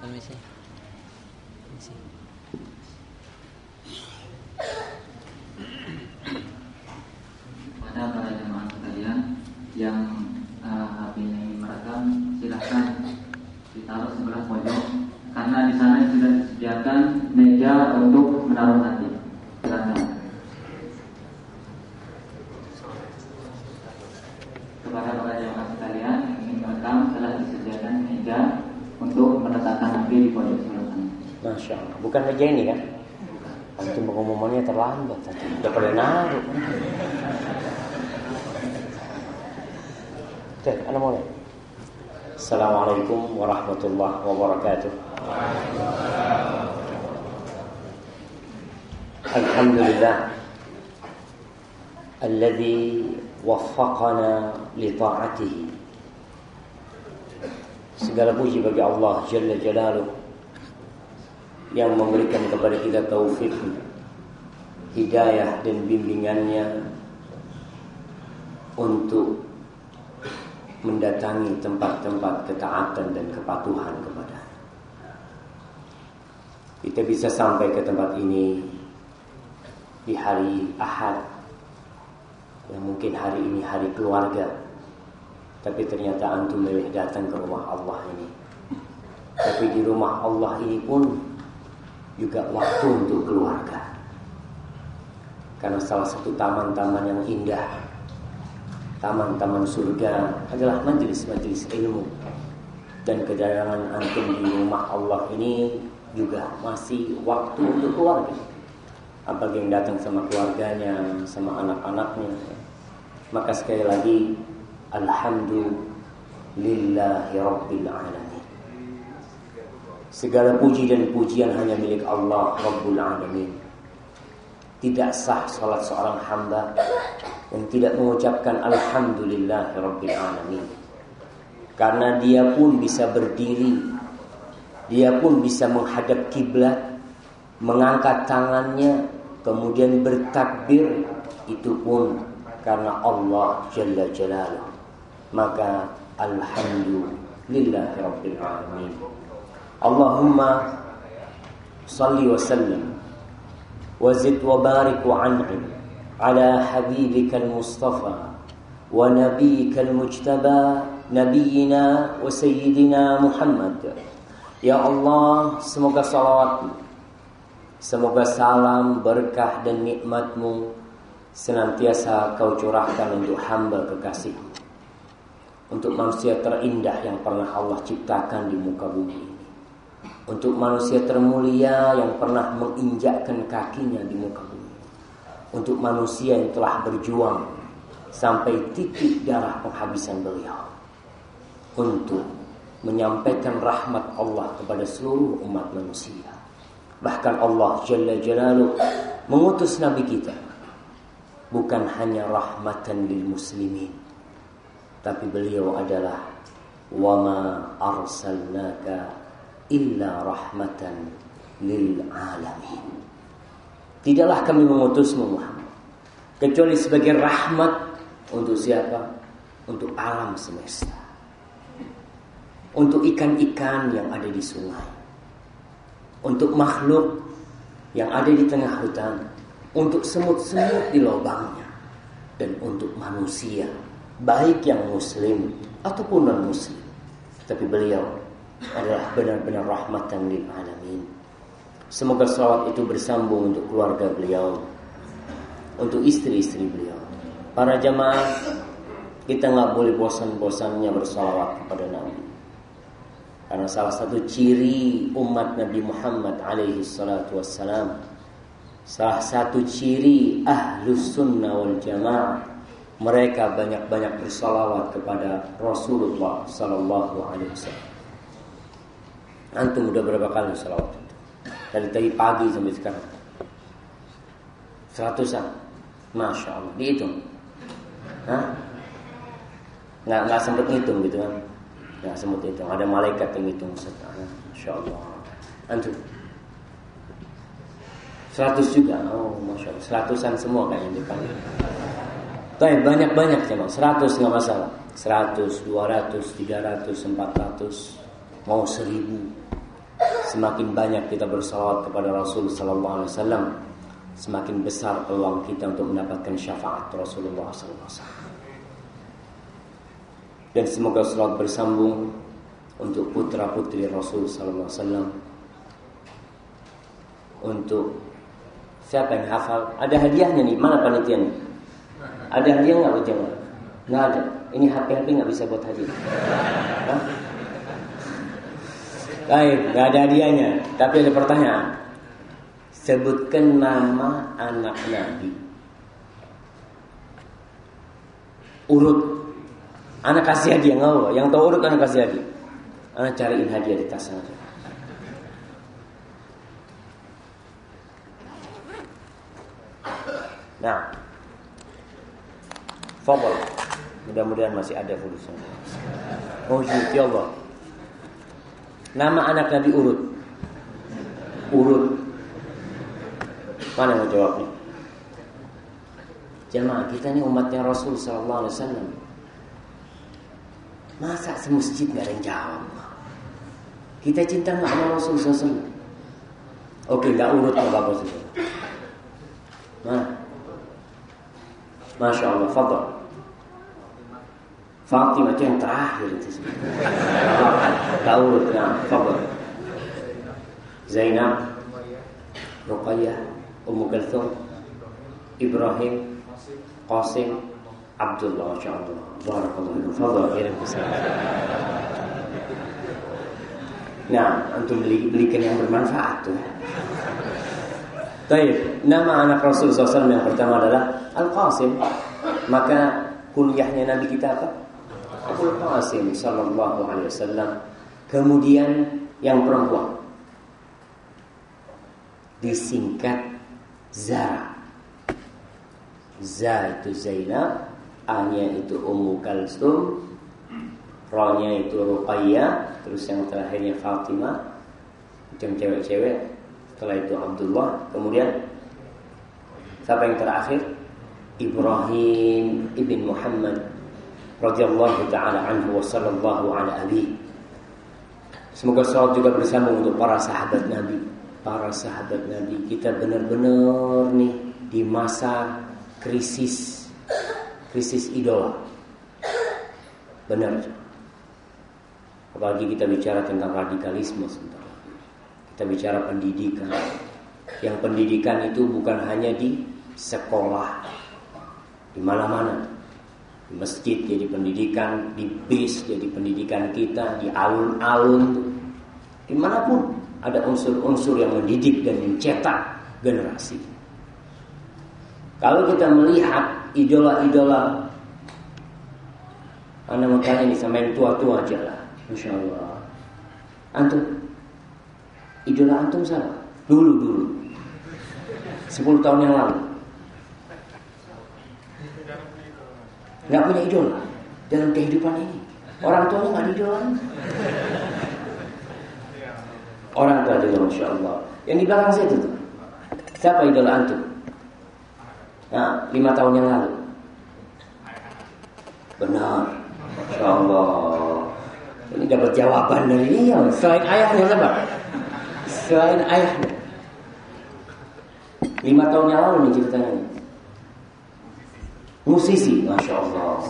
Permiso. Sí. Allah. Bukan meja ini kan? Antum pengumumannya terlambat tadi. Udah pada naruh. Oke, ana mulai. Assalamualaikum warahmatullahi wabarakatuh. Alhamdulillah. الذي وفقنا لطاعته Segala puji bagi Allah Jalla Jalaluh yang memberikan kepada kita taufik, hidayah dan bimbingannya untuk mendatangi tempat-tempat ketaatan dan kepatuhan kepada Kita bisa sampai ke tempat ini di hari Ahad yang mungkin hari ini hari keluarga. Tapi ternyata antum memilih datang ke rumah Allah ini. Tapi di rumah Allah ini pun juga waktu untuk keluarga. Karena salah satu taman-taman yang indah, taman-taman surga adalah majelis-majelis ilmu. Dan kedatangan antum di rumah Allah ini juga masih waktu untuk keluarga. Apalagi yang datang sama keluarganya, sama anak-anaknya. Maka sekali lagi, Alhamdulillahi Rabbil Alamin. Segala puji dan pujian hanya milik Allah Rabbul Alamin. Tidak sah salat seorang hamba yang tidak mengucapkan Alhamdulillah Rabbil Alamin. Karena dia pun bisa berdiri, dia pun bisa menghadap kiblat, mengangkat tangannya, kemudian bertakbir, itu pun karena Allah Jalla Jalaluh. Maka Alhamdulillah Rabbil Alamin. اللهم صل وسلم وزد وبارك وعنعم على حبيبك المصطفى ونبيك المجتبى نبينا وسيدنا محمد Ya Allah, semoga salawatmu, semoga salam, berkah dan nikmatmu senantiasa kau curahkan untuk hamba kekasihmu. Untuk manusia terindah yang pernah Allah ciptakan di muka bumi ini untuk manusia termulia yang pernah menginjakkan kakinya di muka bumi. Untuk manusia yang telah berjuang sampai titik darah penghabisan beliau. Untuk menyampaikan rahmat Allah kepada seluruh umat manusia. Bahkan Allah Jalla Jalaluh mengutus Nabi kita bukan hanya rahmatan lil muslimin tapi beliau adalah wama arsalnaka illa rahmatan lil alamin. Tidaklah kami mengutusmu Muhammad kecuali sebagai rahmat untuk siapa? Untuk alam semesta. Untuk ikan-ikan yang ada di sungai. Untuk makhluk yang ada di tengah hutan. Untuk semut-semut di lubangnya. Dan untuk manusia. Baik yang muslim ataupun non muslim. Tapi beliau adalah benar-benar rahmatan lil alamin. Semoga salawat itu bersambung untuk keluarga beliau, untuk istri-istri beliau. Para jamaah, kita nggak boleh bosan-bosannya bersalawat kepada Nabi. Karena salah satu ciri umat Nabi Muhammad alaihi salatu wassalam, salah satu ciri ahlus sunnah wal jamaah, mereka banyak-banyak bersalawat kepada Rasulullah sallallahu alaihi wasallam. Antum udah berapa kali salawat itu? Dari tadi pagi sampai sekarang. Seratusan. Masya Allah. Dihitung. Hah? Nggak, nggak sempat ngitung gitu kan. Nggak sempat hitung. Ada malaikat yang ngitung. Masya Allah. Antum. Seratus juga. Oh, Masya Allah. Seratusan semua kayaknya depan. Tapi banyak-banyak coba. Seratus nggak masalah. 100, 200, 300, 400, mau 1000. Semakin banyak kita bersalawat kepada Rasul sallallahu alaihi wasallam, semakin besar peluang kita untuk mendapatkan syafaat Rasulullah wasallam. Dan semoga salawat bersambung untuk putra-putri Rasul sallallahu wasallam. Untuk siapa yang hafal? Ada hadiahnya nih, mana panitia nih? Ada hadiah nggak jamaah? Nggak ada. Ini HP-HP nggak bisa buat hadiah. Hah? Baik, nggak ada hadiahnya. Tapi ada pertanyaan. Sebutkan nama anak Nabi. Urut. Anak kasih hadiah nggak. Yang tahu urut anak kasih hadiah. Anak cariin hadiah di tas sana. Nah, Fadol. Mudah-mudahan masih ada fulusnya. Oh, ya Allah. Nama anak Nabi urut. Urut. Mana yang jawabnya? Jemaah kita ini umatnya Rasul Sallallahu Alaihi Wasallam. Masa semasjid nggak ada yang jawab? Kita cinta nggak sama Rasul SAW? Oke, nggak urut nggak bagus itu. Mana? Masya Allah, Fadol. Fatimah itu yang terakhir itu Tak urut, nah, Fadol. Zainab, Ruqayyah, Ummu Kalthum, Ibrahim, Qasim, Abdullah, Masya Allah. Barakallahu Fadol, kirim pesan. Nah, untuk beli, belikan yang bermanfaat tuh. Baik, nama anak Rasul SAW yang pertama adalah Al-Qasim. Maka kuliahnya Nabi kita apa? Abul Qasim Sallallahu Alaihi Wasallam. Kemudian yang perempuan disingkat Zara. Za itu Zainab, A-nya itu Ummu Kalsum, Ro-nya itu Ruqayyah, terus yang terakhirnya Fatimah. Yang cewek-cewek. Setelah itu Abdullah, kemudian siapa yang terakhir? Ibrahim ibn Muhammad radhiyallahu taala anhu wa sallallahu ala abi. Semoga salat juga bersambung untuk para sahabat Nabi, para sahabat Nabi. Kita benar-benar nih di masa krisis krisis idola. Benar. Apalagi kita bicara tentang radikalisme sebentar. Kita bicara pendidikan. Yang pendidikan itu bukan hanya di sekolah, di mana-mana. Masjid jadi pendidikan, di bis jadi pendidikan kita, di alun-alun, di mana pun ada unsur-unsur yang mendidik dan mencetak generasi. Kalau kita melihat idola-idola, anda makanya ini sama yang tua-tua aja lah, masya Allah. Antum, idola antum siapa? Dulu dulu, 10 tahun yang lalu. Nggak punya idola dalam kehidupan ini. Orang tuanya nggak idola. Orang tua juga masya Allah. Yang di belakang saya itu tuh. Siapa idola antum? Nah, lima tahun yang lalu. Benar. Masya Allah. Ini dapat jawaban dari dia. Selain ayahnya siapa? Selain ayahnya. Lima tahun yang lalu nih ceritanya. Musisi, Masya Allah.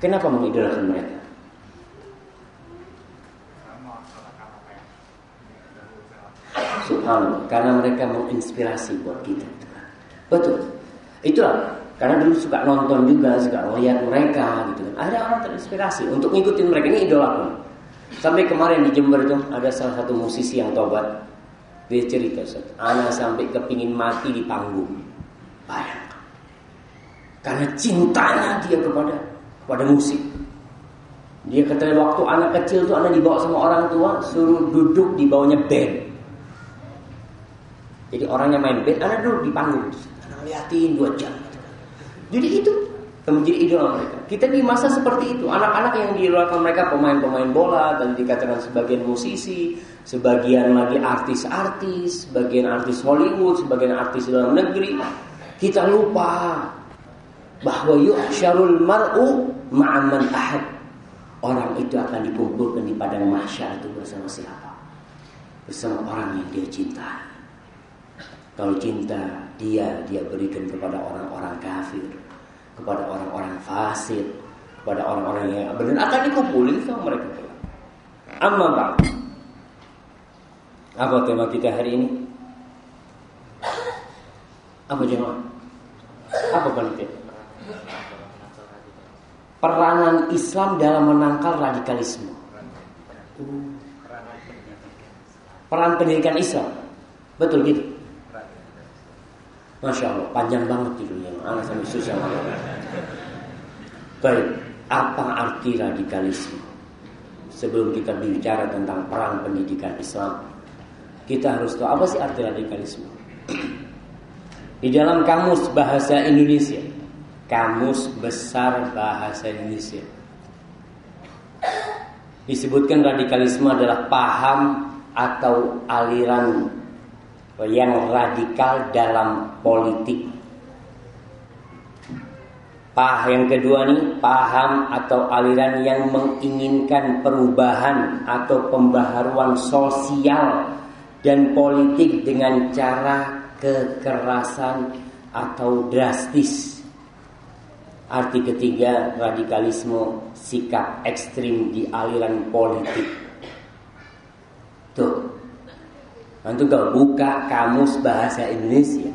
Kenapa mengidolakan mereka? Subhanallah, karena mereka menginspirasi buat kita. Betul. Itulah karena dulu suka nonton juga, suka melihat mereka gitu kan. Ada orang terinspirasi untuk ngikutin mereka ini idola pun. Sampai kemarin di Jember itu ada salah satu musisi yang tobat. Dia cerita, Ana sampai kepingin mati di panggung. Bayangkan. Karena cintanya dia kepada kepada musik. Dia kata waktu anak kecil tuh anak dibawa sama orang tua suruh duduk di bawahnya band. Jadi orangnya main band, anak duduk di panggung. Anak liatin dua jam. Jadi itu yang menjadi idola mereka. Kita di masa seperti itu, anak-anak yang diidolakan mereka pemain-pemain bola dan dikatakan sebagian musisi, sebagian lagi artis-artis, sebagian artis Hollywood, sebagian artis dalam negeri. Kita lupa bahwa yuhsyarul mar'u ma'aman ahad. Orang itu akan dikumpulkan di padang mahsyar itu bersama siapa? Bersama orang yang dia cintai. Kalau cinta dia dia berikan kepada orang-orang kafir, kepada orang-orang fasik, kepada orang-orang yang benar akan dikumpulin sama mereka. Amma ba'd. Apa tema kita hari ini? Apa jemaah? Apa panitia? Peranan Islam dalam menangkal radikalisme. Peran pendidikan Islam. Betul gitu. Masya Allah, panjang banget judulnya. Anak sampai susah Baik, apa arti radikalisme? Sebelum kita bicara tentang peran pendidikan Islam, kita harus tahu apa sih arti radikalisme. Di dalam kamus bahasa Indonesia, kamus besar bahasa Indonesia, disebutkan radikalisme adalah paham atau aliran yang radikal dalam politik. Pah yang kedua nih, paham atau aliran yang menginginkan perubahan atau pembaharuan sosial dan politik dengan cara kekerasan atau drastis. Arti ketiga, radikalisme sikap ekstrim di aliran politik. Tuh. Nanti kalau buka kamus bahasa Indonesia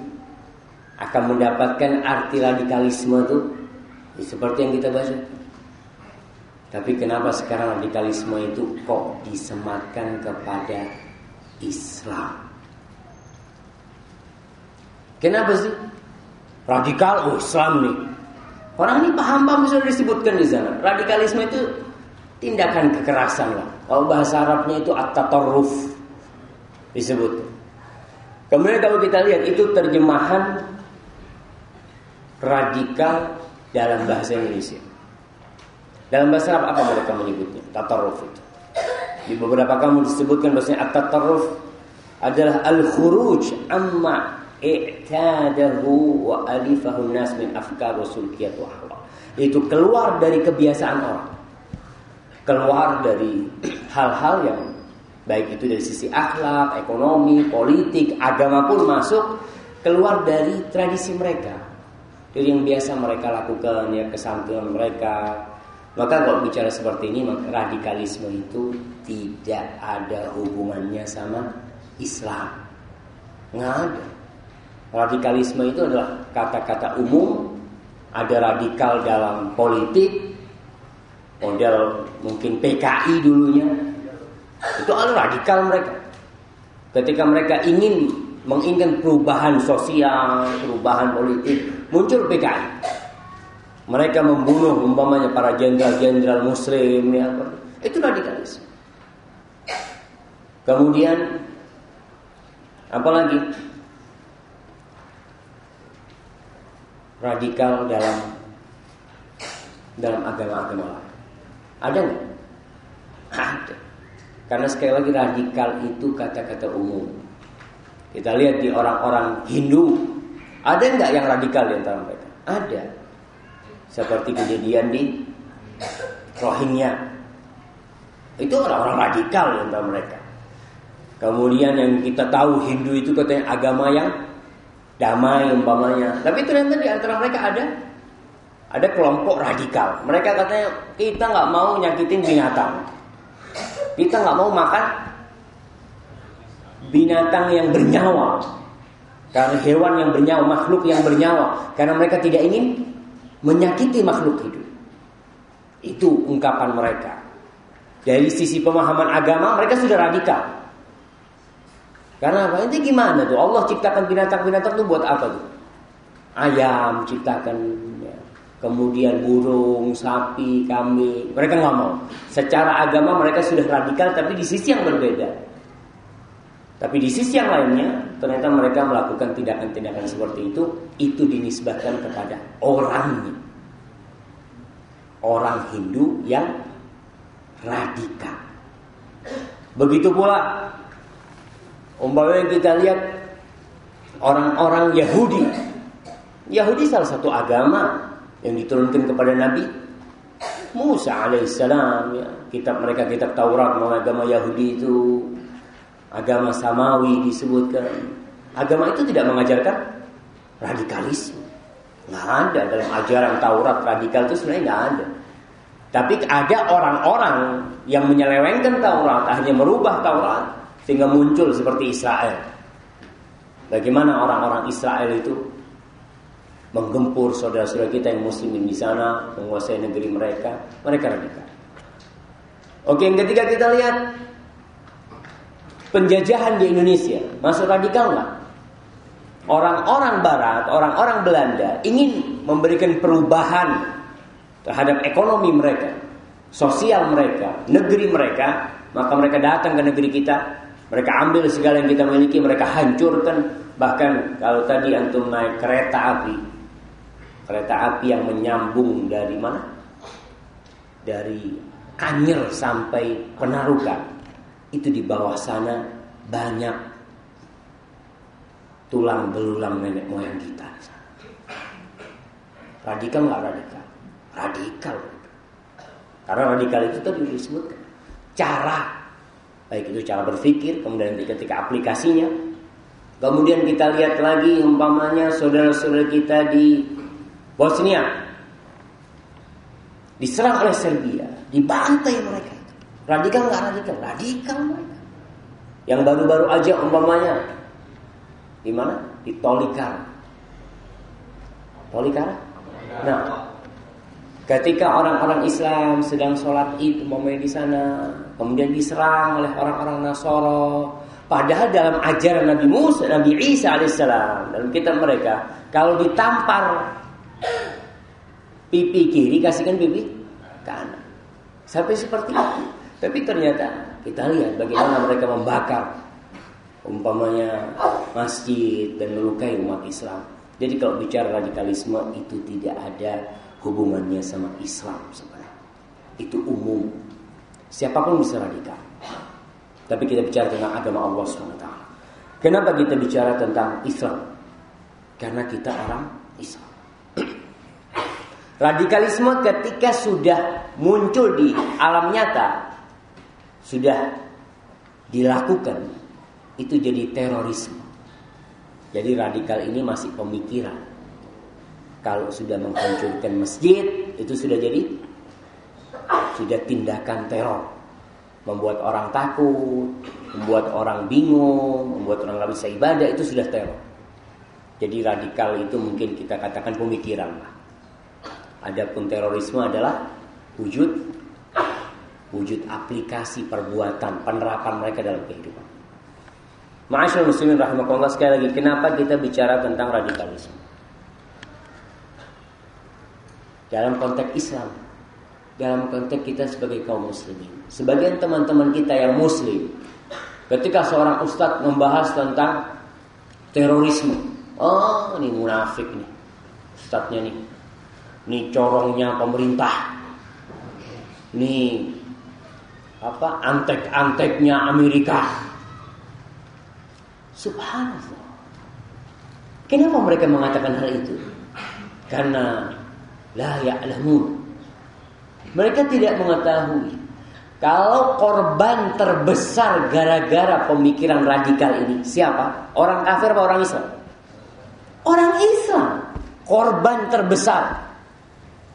akan mendapatkan arti radikalisme itu ya seperti yang kita baca. Tapi kenapa sekarang radikalisme itu kok disematkan kepada Islam? Kenapa sih? Radikal, oh Islam nih. Orang ini paham-paham sudah disebutkan di sana. Radikalisme itu tindakan kekerasan lah. Kalau bahasa Arabnya itu at-tatarruf disebut. Kemudian kalau kita lihat itu terjemahan radikal dalam bahasa Indonesia. Dalam bahasa Arab apa mereka menyebutnya? Tatarruf itu. Di beberapa kamu disebutkan bahasanya at-tatarruf adalah al-khuruj amma i'tadahu wa alifahu nas min afkar wa sulkiyat Itu keluar dari kebiasaan orang. Keluar dari hal-hal yang baik itu dari sisi akhlak, ekonomi, politik, agama pun masuk keluar dari tradisi mereka. Dari yang biasa mereka lakukan ya kesantunan mereka. Maka kalau bicara seperti ini, radikalisme itu tidak ada hubungannya sama Islam. Nggak ada. Radikalisme itu adalah kata-kata umum, ada radikal dalam politik, model mungkin PKI dulunya. Itu adalah radikal mereka. Ketika mereka ingin menginginkan perubahan sosial, perubahan politik, muncul PKI. Mereka membunuh umpamanya para jenderal-jenderal muslim ya. Itu radikalisme. Kemudian apalagi radikal dalam dalam agama-agama lain. Ada nggak? Ada. Karena sekali lagi radikal itu kata-kata umum. Kita lihat di orang-orang Hindu, ada nggak yang radikal di antara mereka? Ada. Seperti kejadian di Rohingya. Itu orang-orang radikal di antara mereka. Kemudian yang kita tahu Hindu itu katanya agama yang damai umpamanya. Tapi ternyata di antara mereka ada ada kelompok radikal. Mereka katanya kita nggak mau nyakitin binatang. Kita nggak mau makan binatang yang bernyawa. Karena hewan yang bernyawa, makhluk yang bernyawa. Karena mereka tidak ingin menyakiti makhluk hidup. Itu ungkapan mereka. Dari sisi pemahaman agama mereka sudah radikal. Karena apa? Itu gimana tuh? Allah ciptakan binatang-binatang tuh buat apa tuh? Ayam ciptakan ya. Kemudian burung, sapi, kambing. Mereka nggak mau. Secara agama mereka sudah radikal tapi di sisi yang berbeda. Tapi di sisi yang lainnya ternyata mereka melakukan tindakan-tindakan seperti itu itu dinisbahkan kepada orangnya. Orang Hindu yang radikal. Begitu pula Umpamanya kita lihat orang-orang Yahudi. Yahudi salah satu agama yang diturunkan kepada Nabi. Musa alaihissalam ya, kitab mereka kitab Taurat agama Yahudi itu agama samawi disebutkan. Agama itu tidak mengajarkan radikalisme. Nggak ada dalam ajaran Taurat radikal itu sebenarnya nggak ada. Tapi ada orang-orang yang menyelewengkan Taurat, akhirnya merubah Taurat sehingga muncul seperti Israel. Bagaimana orang-orang Israel itu menggempur saudara-saudara kita yang muslimin di sana, menguasai negeri mereka, mereka radikal. Oke, yang ketiga kita lihat penjajahan di Indonesia, masuk radikal nggak? Orang-orang Barat, orang-orang Belanda ingin memberikan perubahan terhadap ekonomi mereka, sosial mereka, negeri mereka, maka mereka datang ke negeri kita, mereka ambil segala yang kita miliki, mereka hancurkan. Bahkan kalau tadi antum naik kereta api, Kereta api yang menyambung dari mana? Dari Anyer sampai Penarukan. Itu di bawah sana banyak tulang belulang nenek moyang kita. Radikal nggak radikal? Radikal. Karena radikal itu tadi disebutkan cara baik itu cara berpikir, kemudian ketika aplikasinya. Kemudian kita lihat lagi umpamanya saudara-saudara kita di Bosnia diserang oleh Serbia, dibantai mereka. Radikal nggak radikal? Radikal mereka. Yang baru-baru aja umpamanya di mana? Di Tolikara. Tolikara? Nah, ketika orang-orang Islam sedang sholat id umpamanya di sana, kemudian diserang oleh orang-orang Nasoro, Padahal dalam ajaran Nabi Musa, Nabi Isa alaihissalam dalam kitab mereka, kalau ditampar Pipi kiri kasihkan pipi kanan. Sampai seperti itu. Tapi ternyata kita lihat bagaimana mereka membakar umpamanya masjid dan melukai umat Islam. Jadi kalau bicara radikalisme itu tidak ada hubungannya sama Islam sebenarnya. Itu umum. Siapa pun bisa radikal. Tapi kita bicara tentang agama Allah SWT. Kenapa kita bicara tentang Islam? Karena kita orang Islam. Radikalisme ketika sudah muncul di alam nyata sudah dilakukan itu jadi terorisme. Jadi radikal ini masih pemikiran. Kalau sudah menghancurkan masjid itu sudah jadi sudah tindakan teror. Membuat orang takut, membuat orang bingung, membuat orang nggak bisa ibadah itu sudah teror. Jadi radikal itu mungkin kita katakan pemikiran lah. Adapun terorisme adalah wujud wujud aplikasi perbuatan penerapan mereka dalam kehidupan. Ma'asyiral muslimin rahimakumullah sekali lagi kenapa kita bicara tentang radikalisme? Dalam konteks Islam, dalam konteks kita sebagai kaum muslimin. Sebagian teman-teman kita yang muslim ketika seorang ustadz membahas tentang terorisme, oh ini munafik nih. Ustadznya nih ini corongnya pemerintah. Ini apa antek-anteknya Amerika. Subhanallah. Kenapa mereka mengatakan hal itu? Karena la ya'lamun. Mereka tidak mengetahui kalau korban terbesar gara-gara pemikiran radikal ini siapa? Orang kafir atau orang Islam? Orang Islam. Korban terbesar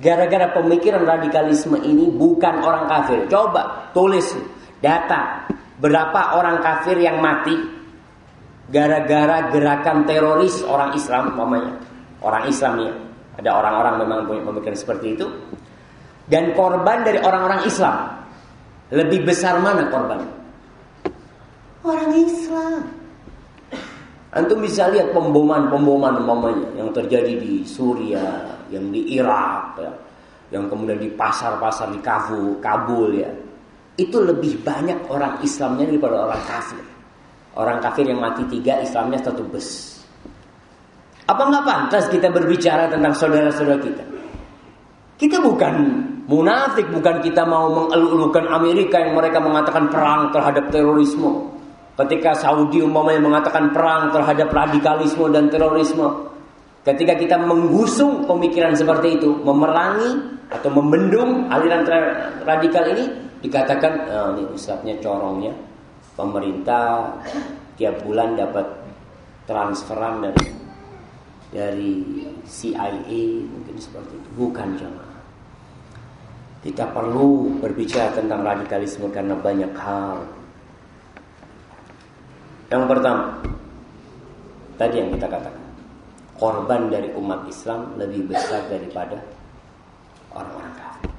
Gara-gara pemikiran radikalisme ini bukan orang kafir. Coba tulis data berapa orang kafir yang mati gara-gara gerakan teroris orang Islam namanya. Orang Islam ya. Ada orang-orang memang punya pemikiran seperti itu. Dan korban dari orang-orang Islam. Lebih besar mana korban? Orang Islam. Antum bisa lihat pemboman-pemboman umpamanya yang terjadi di Suriah, yang di Irak, ya, yang kemudian di pasar-pasar di Kabul, Kabul ya. Itu lebih banyak orang Islamnya daripada orang kafir. Orang kafir yang mati tiga, Islamnya satu bes. Apa nggak pantas kita berbicara tentang saudara-saudara kita? Kita bukan munafik, bukan kita mau mengeluh Amerika yang mereka mengatakan perang terhadap terorisme. Ketika Saudi umpamanya mengatakan perang terhadap radikalisme dan terorisme, Ketika kita menggusung pemikiran seperti itu, memerangi atau membendung aliran radikal ini, dikatakan oh, ini ustadznya corongnya, pemerintah tiap bulan dapat transferan dari dari CIA mungkin seperti itu. Bukan jemaah. Kita perlu berbicara tentang radikalisme karena banyak hal. Yang pertama, tadi yang kita katakan korban dari umat Islam lebih besar daripada orang-orang kafir.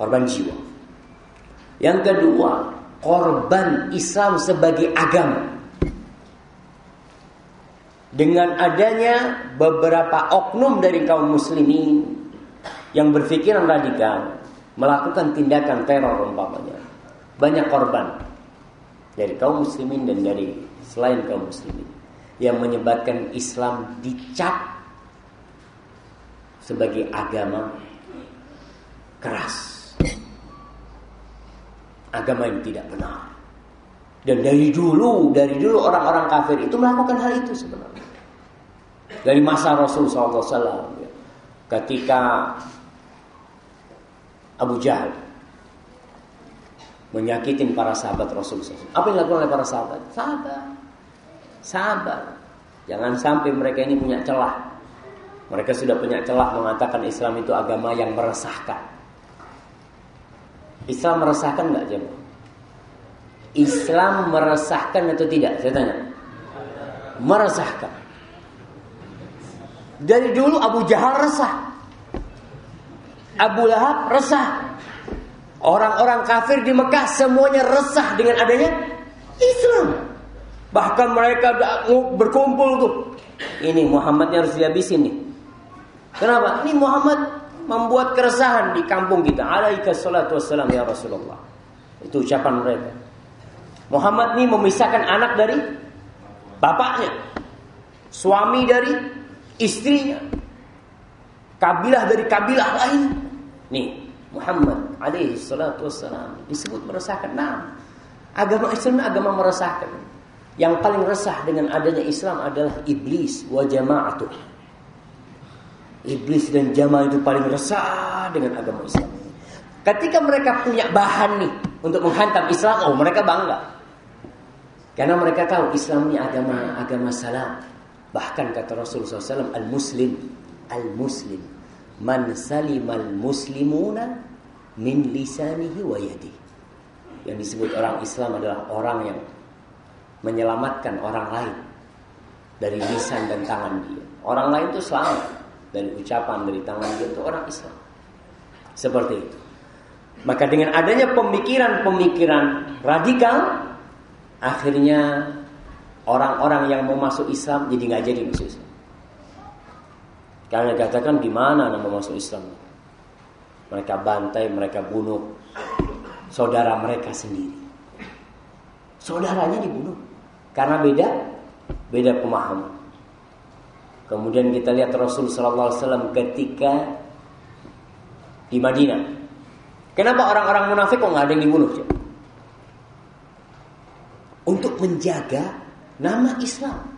Korban jiwa. Yang kedua, korban Islam sebagai agama. Dengan adanya beberapa oknum dari kaum muslimin yang berpikiran radikal melakukan tindakan teror umpamanya. Banyak korban dari kaum muslimin dan dari selain kaum muslimin yang menyebabkan Islam dicap sebagai agama keras. Agama yang tidak benar. Dan dari dulu, dari dulu orang-orang kafir itu melakukan hal itu sebenarnya. Dari masa Rasul SAW. Ya. Ketika Abu Jahal menyakitin para sahabat Rasul. Apa yang dilakukan oleh para sahabat? Sahabat Sabar. Jangan sampai mereka ini punya celah. Mereka sudah punya celah mengatakan Islam itu agama yang meresahkan. Islam meresahkan nggak jemaah? Islam meresahkan atau tidak? Saya tanya. Meresahkan. Dari dulu Abu Jahal resah. Abu Lahab resah. Orang-orang kafir di Mekah semuanya resah dengan adanya Islam. Bahkan mereka berkumpul tuh. Ini Muhammadnya harus dihabisin nih. Kenapa? Ini Muhammad membuat keresahan di kampung kita. Alaika salatu wassalam ya Rasulullah. Itu ucapan mereka. Muhammad ini memisahkan anak dari bapaknya. Suami dari istrinya. Kabilah dari kabilah lain. Nih, Muhammad alaihi salatu wassalam disebut meresahkan. Nah, agama Islam agama meresahkan. Yang paling resah dengan adanya Islam adalah iblis wa jama'atuh. Iblis dan jamaah itu paling resah dengan agama Islam. Ketika mereka punya bahan nih untuk menghantam Islam, oh mereka bangga. Karena mereka tahu Islam ini agama agama salam. Bahkan kata Rasulullah SAW, al-muslim, al-muslim, man salimal muslimuna min lisanihi wa yadi. Yang disebut orang Islam adalah orang yang menyelamatkan orang lain dari lisan dan tangan dia. Orang lain itu selamat dari ucapan dari tangan dia itu orang Islam. Seperti itu. Maka dengan adanya pemikiran-pemikiran radikal, akhirnya orang-orang yang mau masuk Islam jadi nggak jadi masuk Islam. Karena katakan gimana nama masuk Islam? Mereka bantai, mereka bunuh saudara mereka sendiri. Saudaranya dibunuh. Karena beda beda pemahaman. Kemudian kita lihat Rasul sallallahu alaihi wasallam ketika di Madinah. Kenapa orang-orang munafik kok nggak ada yang dibunuh? Untuk menjaga nama Islam.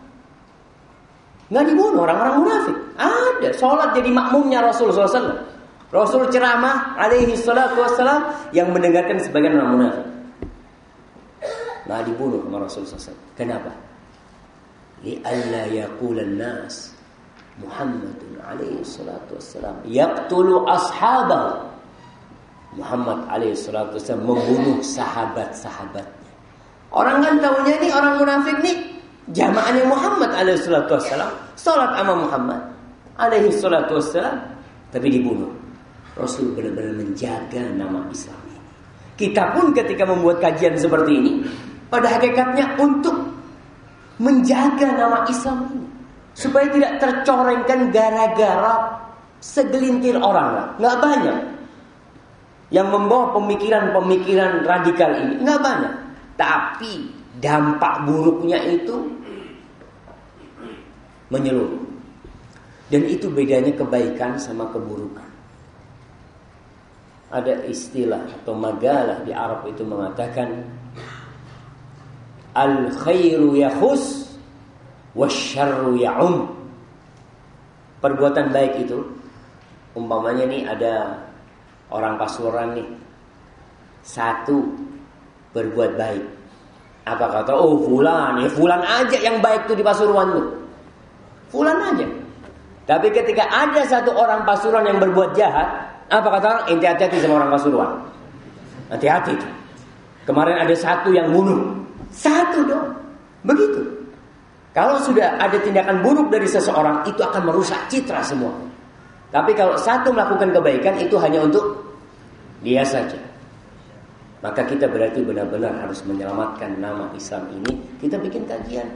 Nggak dibunuh orang-orang munafik. Ada. Sholat jadi makmumnya Rasul SAW. Rasul ceramah alaihi salatu wassalam yang mendengarkan sebagian orang munafik. Nah dibunuh sama Rasul SAW. Kenapa? Li'alla yaqulan nas Muhammadun alaihi salatu wassalam yaqtulu ashabahu. Muhammad alaihi salatu wassalam membunuh sahabat-sahabatnya. Orang kan tahunya ini orang munafik nih jamaahnya Muhammad alaihi salatu wassalam, salat sama Muhammad alaihi salatu wassalam tapi dibunuh. Rasul benar-benar menjaga nama Islam. Kita pun ketika membuat kajian seperti ini pada hakikatnya untuk menjaga nama Islam supaya tidak tercorengkan gara-gara segelintir orang nggak banyak yang membawa pemikiran-pemikiran radikal ini nggak banyak tapi dampak buruknya itu menyeluruh. Dan itu bedanya kebaikan sama keburukan. Ada istilah atau magalah di Arab itu mengatakan Al khairu yakhus wasyarru ya'um. perbuatan baik itu umpamanya nih ada orang pasuruan nih satu berbuat baik. Apa kata oh fulan ya fulan aja yang baik tuh di pasuruan tuh fulan aja tapi ketika ada satu orang pasuruan yang berbuat jahat apa kata orang inti hati-hati sama orang pasuruan hati-hati kemarin ada satu yang bunuh satu dong begitu kalau sudah ada tindakan buruk dari seseorang, itu akan merusak citra semua. Tapi kalau satu melakukan kebaikan, itu hanya untuk dia saja. Maka kita berarti benar-benar harus menyelamatkan nama Islam ini. Kita bikin kajian.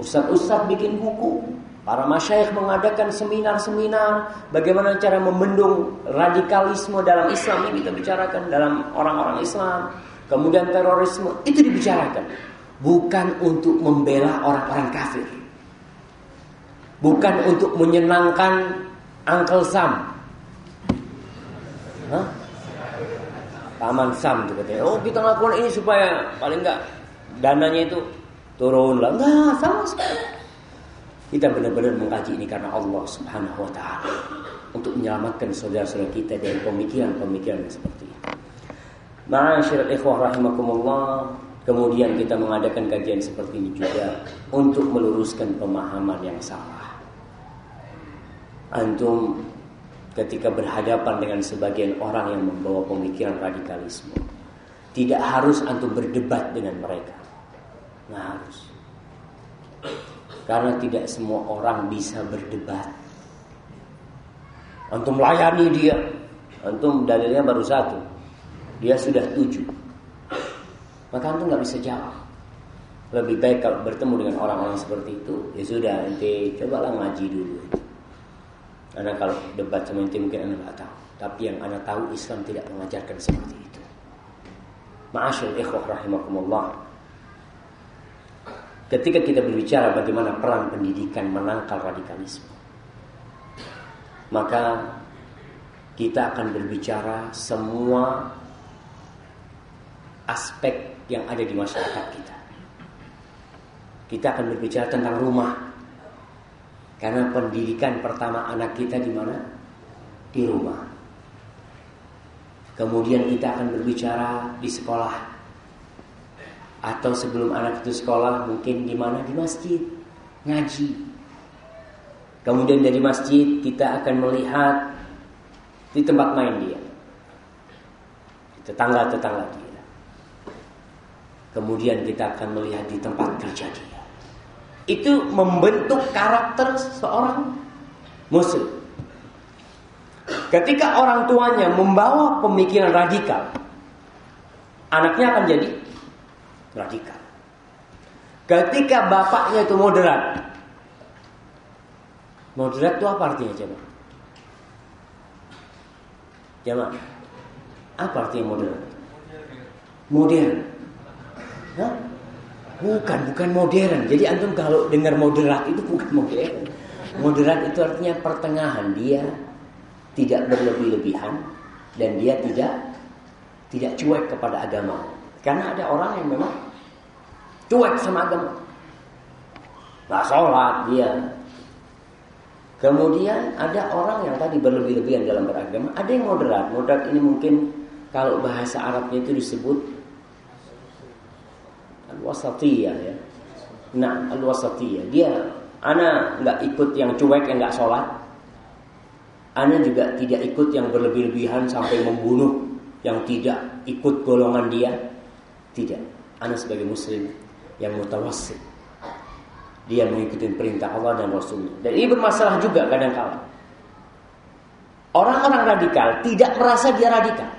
Ustaz-ustaz bikin buku. Para masyayikh mengadakan seminar-seminar. Bagaimana cara membendung radikalisme dalam Islam ini kita bicarakan. Dalam orang-orang Islam. Kemudian terorisme. Itu dibicarakan bukan untuk membela orang-orang kafir. Bukan untuk menyenangkan Uncle Sam. Hah? Paman Sam itu katanya. Oh kita lakukan ini supaya paling enggak dananya itu turun lah. Enggak, sama sekali. Kita benar-benar mengkaji ini karena Allah Subhanahu wa taala untuk menyelamatkan saudara-saudara kita dari pemikiran-pemikiran seperti itu. Ma'asyiral ikhwah rahimakumullah, Kemudian kita mengadakan kajian seperti ini juga untuk meluruskan pemahaman yang salah. Antum ketika berhadapan dengan sebagian orang yang membawa pemikiran radikalisme, tidak harus antum berdebat dengan mereka. Nggak harus. Karena tidak semua orang bisa berdebat. Antum layani dia. Antum dalilnya baru satu. Dia sudah tujuh maka antum nggak bisa jawab. Lebih baik kalau bertemu dengan orang-orang seperti itu, ya sudah nanti cobalah ngaji dulu. Karena kalau debat sama nanti mungkin anda nggak tahu. Tapi yang anda tahu Islam tidak mengajarkan seperti itu. Ma'asyul ikhwah rahimakumullah. Ketika kita berbicara bagaimana peran pendidikan menangkal radikalisme, maka kita akan berbicara semua aspek yang ada di masyarakat kita. Kita akan berbicara tentang rumah. Karena pendidikan pertama anak kita di mana? Di rumah. Kemudian kita akan berbicara di sekolah. Atau sebelum anak itu sekolah mungkin di mana? Di masjid. Ngaji. Kemudian dari masjid kita akan melihat di tempat main dia. Tetangga-tetangga dia. Kemudian kita akan melihat di tempat kerja dia. Itu membentuk karakter seorang muslim. Ketika orang tuanya membawa pemikiran radikal, anaknya akan jadi radikal. Ketika bapaknya itu moderat, moderat itu apa artinya coba? Coba, apa artinya moderat? Modern. Hah? Bukan, bukan modern. Jadi antum kalau dengar moderat itu bukan modern. Moderat itu artinya pertengahan. Dia tidak berlebih-lebihan dan dia tidak tidak cuek kepada agama. Karena ada orang yang memang cuek sama agama. Nggak sholat dia. Kemudian ada orang yang tadi berlebih-lebihan dalam beragama. Ada yang moderat. Moderat ini mungkin kalau bahasa Arabnya itu disebut al-wasatiyah ya. Nah, al-wasatiyah. Dia ana nggak ikut yang cuek yang nggak sholat. Ana juga tidak ikut yang berlebih-lebihan sampai membunuh yang tidak ikut golongan dia. Tidak. Ana sebagai muslim yang mutawassit. Dia mengikuti perintah Allah dan Rasulnya. Dan ini bermasalah juga kadang-kala. Orang-orang radikal tidak merasa dia radikal.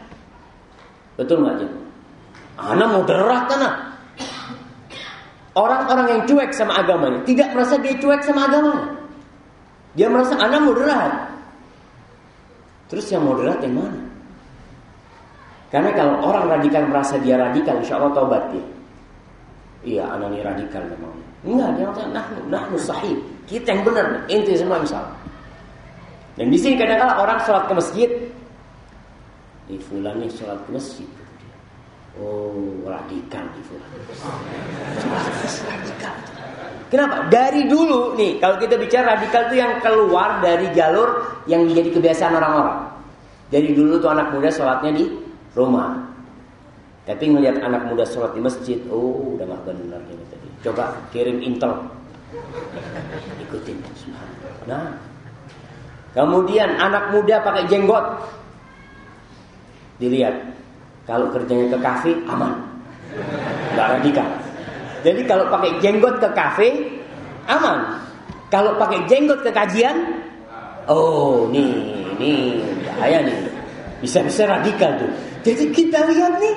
Betul nggak, Jim? Ana moderat, anak. Orang-orang yang cuek sama agamanya tidak merasa dia cuek sama agamanya. Dia merasa anak moderat. Terus yang moderat yang mana? Karena kalau orang radikal merasa dia radikal, insya Allah taubat dia. Iya, anak ini radikal memang. Enggak, dia mengatakan nahnu, nahnu sahih. Kita yang benar, inti semua misalnya. Dan di sini kadang-kadang orang sholat ke masjid, di fulan nih sholat ke masjid. Oh, radikal itu. radikal. Kenapa? Dari dulu nih, kalau kita bicara radikal itu yang keluar dari jalur yang menjadi kebiasaan orang-orang. Dari dulu tuh anak muda sholatnya di rumah. Tapi ngelihat anak muda sholat di masjid, oh udah gak benar ini tadi. Coba kirim intel, ikutin. Nah, kemudian anak muda pakai jenggot, dilihat kalau kerjanya ke kafe aman. Enggak radikal. Jadi kalau pakai jenggot ke kafe aman. Kalau pakai jenggot ke kajian oh nih nih bahaya nih. Bisa-bisa radikal tuh. Jadi kita lihat nih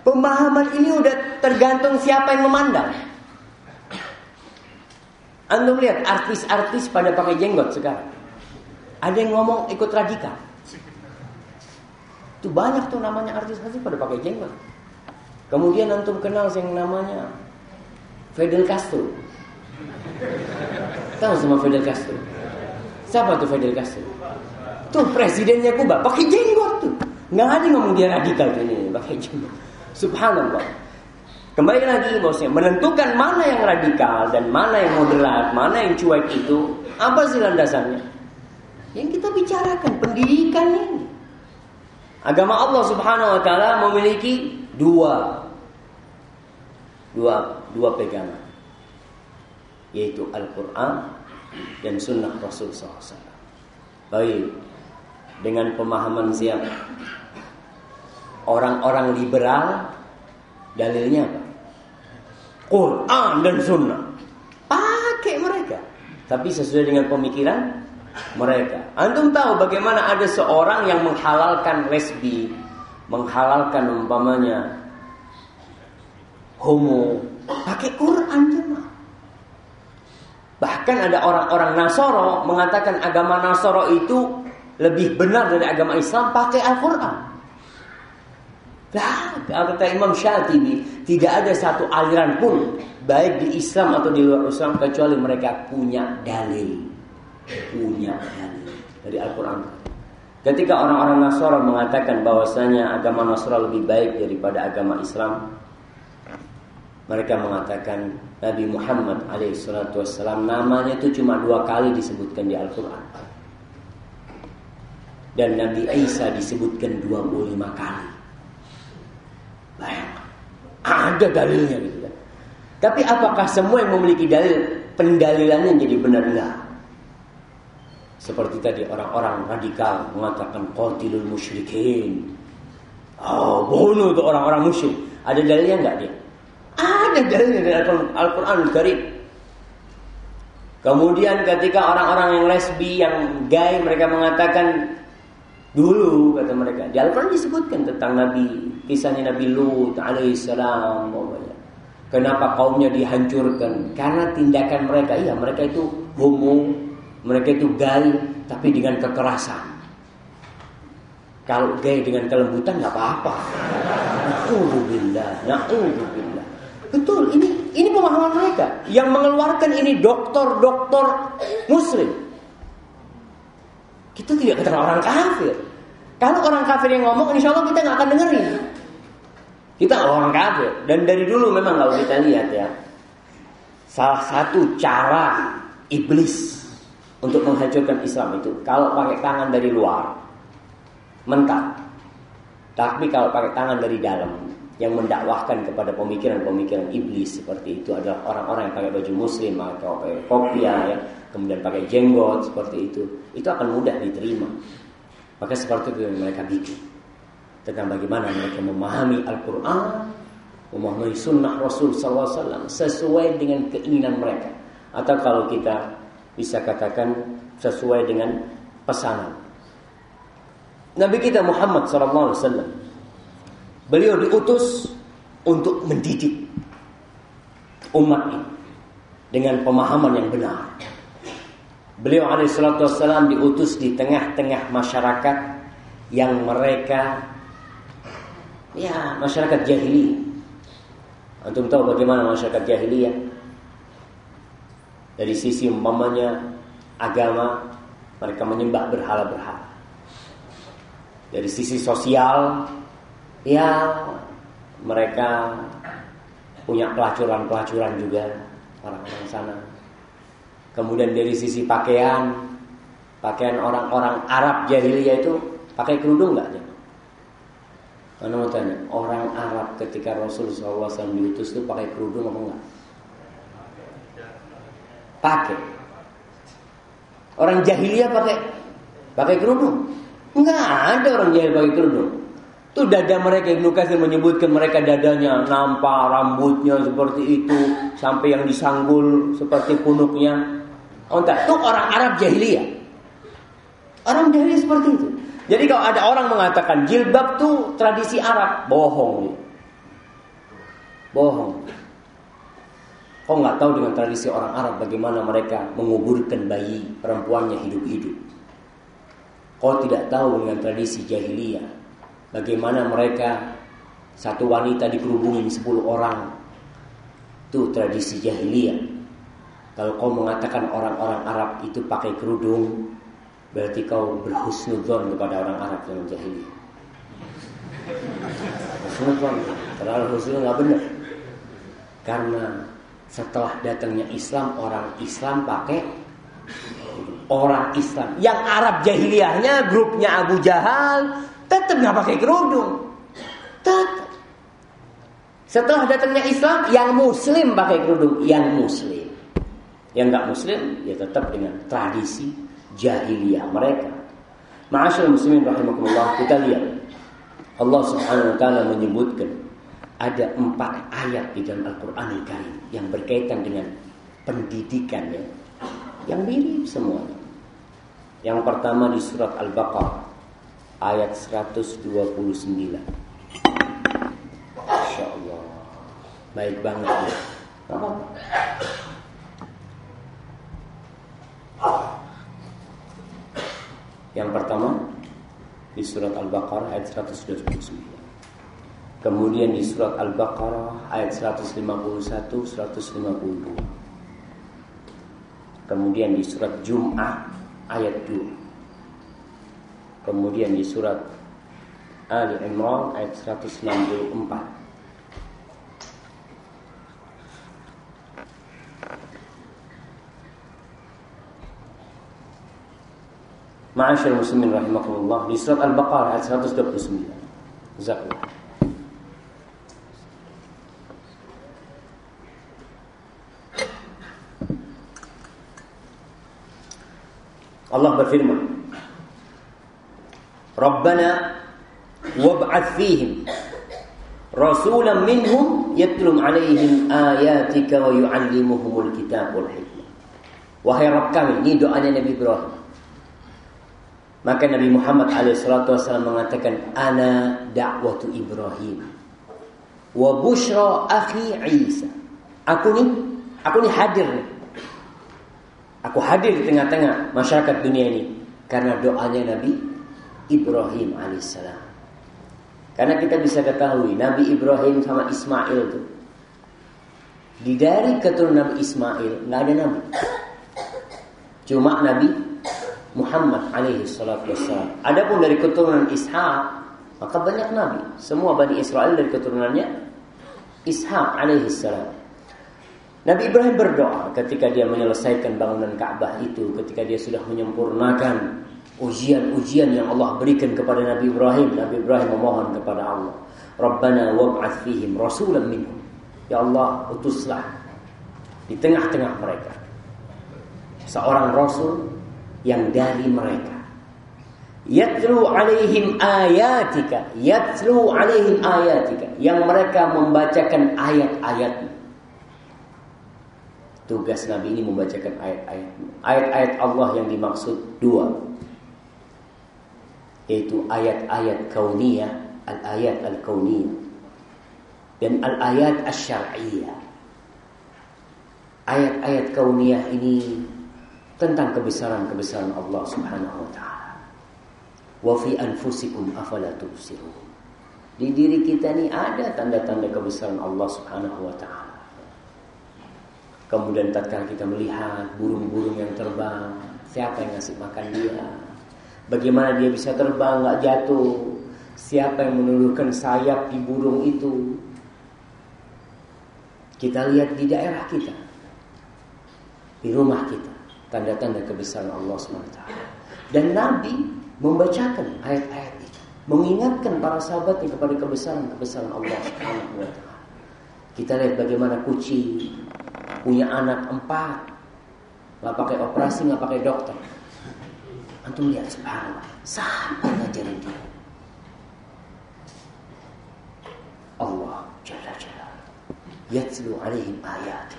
pemahaman ini udah tergantung siapa yang memandang. Anda lihat artis-artis pada pakai jenggot sekarang. Ada yang ngomong ikut radikal. Itu banyak tuh namanya artis-artis pada pakai jenggot. Kemudian antum kenal yang namanya Fidel Castro. Tahu sama Fidel Castro? Siapa tuh Fidel Castro? Tuh presidennya Kuba pakai jenggot tuh. Nggak ada ngomong dia radikal ini pakai jenggot. Subhanallah. Kembali lagi bosnya menentukan mana yang radikal dan mana yang moderat, mana yang cuek itu apa sih landasannya? Yang kita bicarakan pendidikan ini. Agama Allah Subhanahu wa taala memiliki dua dua dua pegangan yaitu Al-Qur'an dan sunnah Rasul SAW. Baik, dengan pemahaman siapa? Orang-orang liberal dalilnya apa? Quran dan sunnah. Pakai mereka. Tapi sesuai dengan pemikiran mereka. Antum tahu bagaimana ada seorang yang menghalalkan lesbi, menghalalkan umpamanya homo, pakai Quran cuma. Bahkan ada orang-orang Nasoro mengatakan agama Nasoro itu lebih benar dari agama Islam pakai Al-Quran. Nah, kata Imam Syatibi, tidak ada satu aliran pun baik di Islam atau di luar Islam kecuali mereka punya dalil punya dalil dari Al-Quran. Ketika orang-orang Nasara mengatakan bahwasanya agama Nasara lebih baik daripada agama Islam, mereka mengatakan Nabi Muhammad alaihissalam namanya itu cuma dua kali disebutkan di Al-Quran. Dan Nabi Isa disebutkan 25 kali. Bayang, ada dalilnya gitu kan. Tapi apakah semua yang memiliki dalil pendalilannya jadi benar enggak? Seperti tadi orang-orang radikal mengatakan qatilul musyrikin. Oh, bunuh itu orang-orang musyrik. Ada dalilnya enggak dia? Ada dalilnya dari Al-Qur'an Al-Karim. Kemudian ketika orang-orang yang lesbi, yang gay, mereka mengatakan dulu kata mereka di Al-Quran disebutkan tentang Nabi kisahnya Nabi Lut alaihissalam kenapa kaumnya dihancurkan karena tindakan mereka iya mereka itu homo mereka itu gay tapi dengan kekerasan. Kalau gay dengan kelembutan nggak apa-apa. Alhamdulillah, Alhamdulillah. Betul, ini ini pemahaman mereka yang mengeluarkan ini doktor-doktor Muslim. Kita tidak ketemu orang kafir. Kalau orang kafir yang ngomong, insya Allah kita nggak akan dengerin. Kita orang kafir dan dari dulu memang kalau kita lihat ya, salah satu cara iblis untuk menghancurkan Islam itu kalau pakai tangan dari luar mentah tapi kalau pakai tangan dari dalam yang mendakwahkan kepada pemikiran-pemikiran iblis seperti itu adalah orang-orang yang pakai baju muslim atau pakai kopiah ya kemudian pakai jenggot seperti itu itu akan mudah diterima maka seperti itu yang mereka bikin tentang bagaimana mereka memahami Al-Quran memahami sunnah Rasul SAW sesuai dengan keinginan mereka atau kalau kita bisa katakan sesuai dengan pesanan. Nabi kita Muhammad SAW beliau diutus untuk mendidik umat ini dengan pemahaman yang benar. Beliau alaihissalam diutus di tengah-tengah masyarakat yang mereka ya masyarakat jahili. Antum tahu bagaimana masyarakat jahiliyah? Dari sisi umpamanya agama mereka menyembah berhala-berhala. Dari sisi sosial ya mereka punya pelacuran-pelacuran juga orang-orang sana. Kemudian dari sisi pakaian, pakaian orang-orang Arab jahiliyah itu pakai kerudung nggak? Mana mau tanya, orang Arab ketika Rasulullah SAW diutus itu pakai kerudung apa enggak? Pakai. Orang jahiliyah pakai pakai kerudung? Enggak ada orang jahil pakai kerudung. Itu dada mereka Ibnu Katsir menyebutkan mereka dadanya nampak rambutnya seperti itu sampai yang disanggul seperti punuknya. Oh enggak, itu orang Arab jahiliyah. Orang jahiliyah seperti itu. Jadi kalau ada orang mengatakan jilbab tuh tradisi Arab, bohong. Bohong. Kau nggak tahu dengan tradisi orang Arab bagaimana mereka menguburkan bayi perempuannya hidup-hidup. Kau tidak tahu dengan tradisi jahiliyah bagaimana mereka satu wanita dikerubungin sepuluh orang. Itu tradisi jahiliyah. Kalau kau mengatakan orang-orang Arab itu pakai kerudung, Berarti kau berhusnudzon kepada orang Arab yang jahiliyah. Husnudzon, terlalu husnul nggak benar. Karena setelah datangnya Islam, orang Islam pakai orang Islam. Yang Arab jahiliyahnya grupnya Abu Jahal tetap nggak pakai kerudung. Tetap. Setelah datangnya Islam, yang Muslim pakai kerudung, yang Muslim. Yang nggak Muslim, ya tetap dengan tradisi jahiliyah mereka. Ma'asyar muslimin rahimakumullah kita lihat Allah Subhanahu wa taala menyebutkan ada empat ayat di dalam Al-Qur'an Al Karim yang berkaitan dengan pendidikan ya. Yang mirip semuanya. Yang pertama di surat Al-Baqarah ayat 129. Masya Allah. Baik banget ya. Apa? Yang pertama di surat Al-Baqarah ayat 129. Kemudian di surat Al-Baqarah ayat 151 152. Kemudian di surat Jum'ah ayat 2. Kemudian di surat Ali Imran ayat 164. Ma'asyar muslimin rahimakumullah di surat Al-Baqarah ayat 129. Jazakallah. Allah berfirman Rabbana wab'ath fihim rasulan minhum yatlum alaihim ayatika wa yu'allimuhumul kitab wal hikmah Wahai Rabb kami, ini doanya Nabi Ibrahim maka Nabi Muhammad SAW mengatakan Ana da'watu Ibrahim Wa bushra akhi Isa. Aku ni Aku ni hadir Aku hadir di tengah-tengah masyarakat dunia ini Karena doanya Nabi Ibrahim AS Karena kita bisa ketahui Nabi Ibrahim sama Ismail itu Di dari keturunan Nabi Ismail nggak ada Nabi. Cuma Nabi Muhammad alaihi salatu wassalam. Adapun dari keturunan Ishak, maka banyak nabi. Semua Bani Israel dari keturunannya Ishak alaihi salam. Nabi Ibrahim berdoa ketika dia menyelesaikan bangunan Ka'bah itu, ketika dia sudah menyempurnakan ujian-ujian yang Allah berikan kepada Nabi Ibrahim. Nabi Ibrahim memohon kepada Allah, "Rabbana wab'ats fihim rasulan minhum." Ya Allah, utuslah di tengah-tengah mereka seorang rasul yang dari mereka. Yatlu alaihim ayatika, yatlu alaihim ayatika, yang mereka membacakan ayat-ayatmu. Tugas Nabi ini membacakan ayat-ayat. Ayat-ayat Allah yang dimaksud dua. Yaitu ayat-ayat kauniyah, al-ayat al-kauniyah. Dan al-ayat asy-syar'iyyah. Ayat-ayat kauniyah ini tentang kebesaran-kebesaran Allah Subhanahu wa taala. Wa fi anfusikum afala. Di diri kita ini ada tanda-tanda kebesaran Allah Subhanahu wa taala. Kemudian tatkala kita melihat burung-burung yang terbang, siapa yang ngasih makan dia? Bagaimana dia bisa terbang nggak jatuh? Siapa yang menurunkan sayap di burung itu? Kita lihat di daerah kita. Di rumah kita. Tanda-tanda kebesaran Allah SWT. Dan Nabi membacakan ayat-ayat itu. Mengingatkan para sahabatnya kepada kebesaran-kebesaran Allah SWT. Kita lihat bagaimana kucing punya anak empat. Gak pakai operasi, gak pakai dokter. Antum lihat subhanallah. Sampai ngajarin dia. Allah Jalla Jalla yatlu alaihim ayat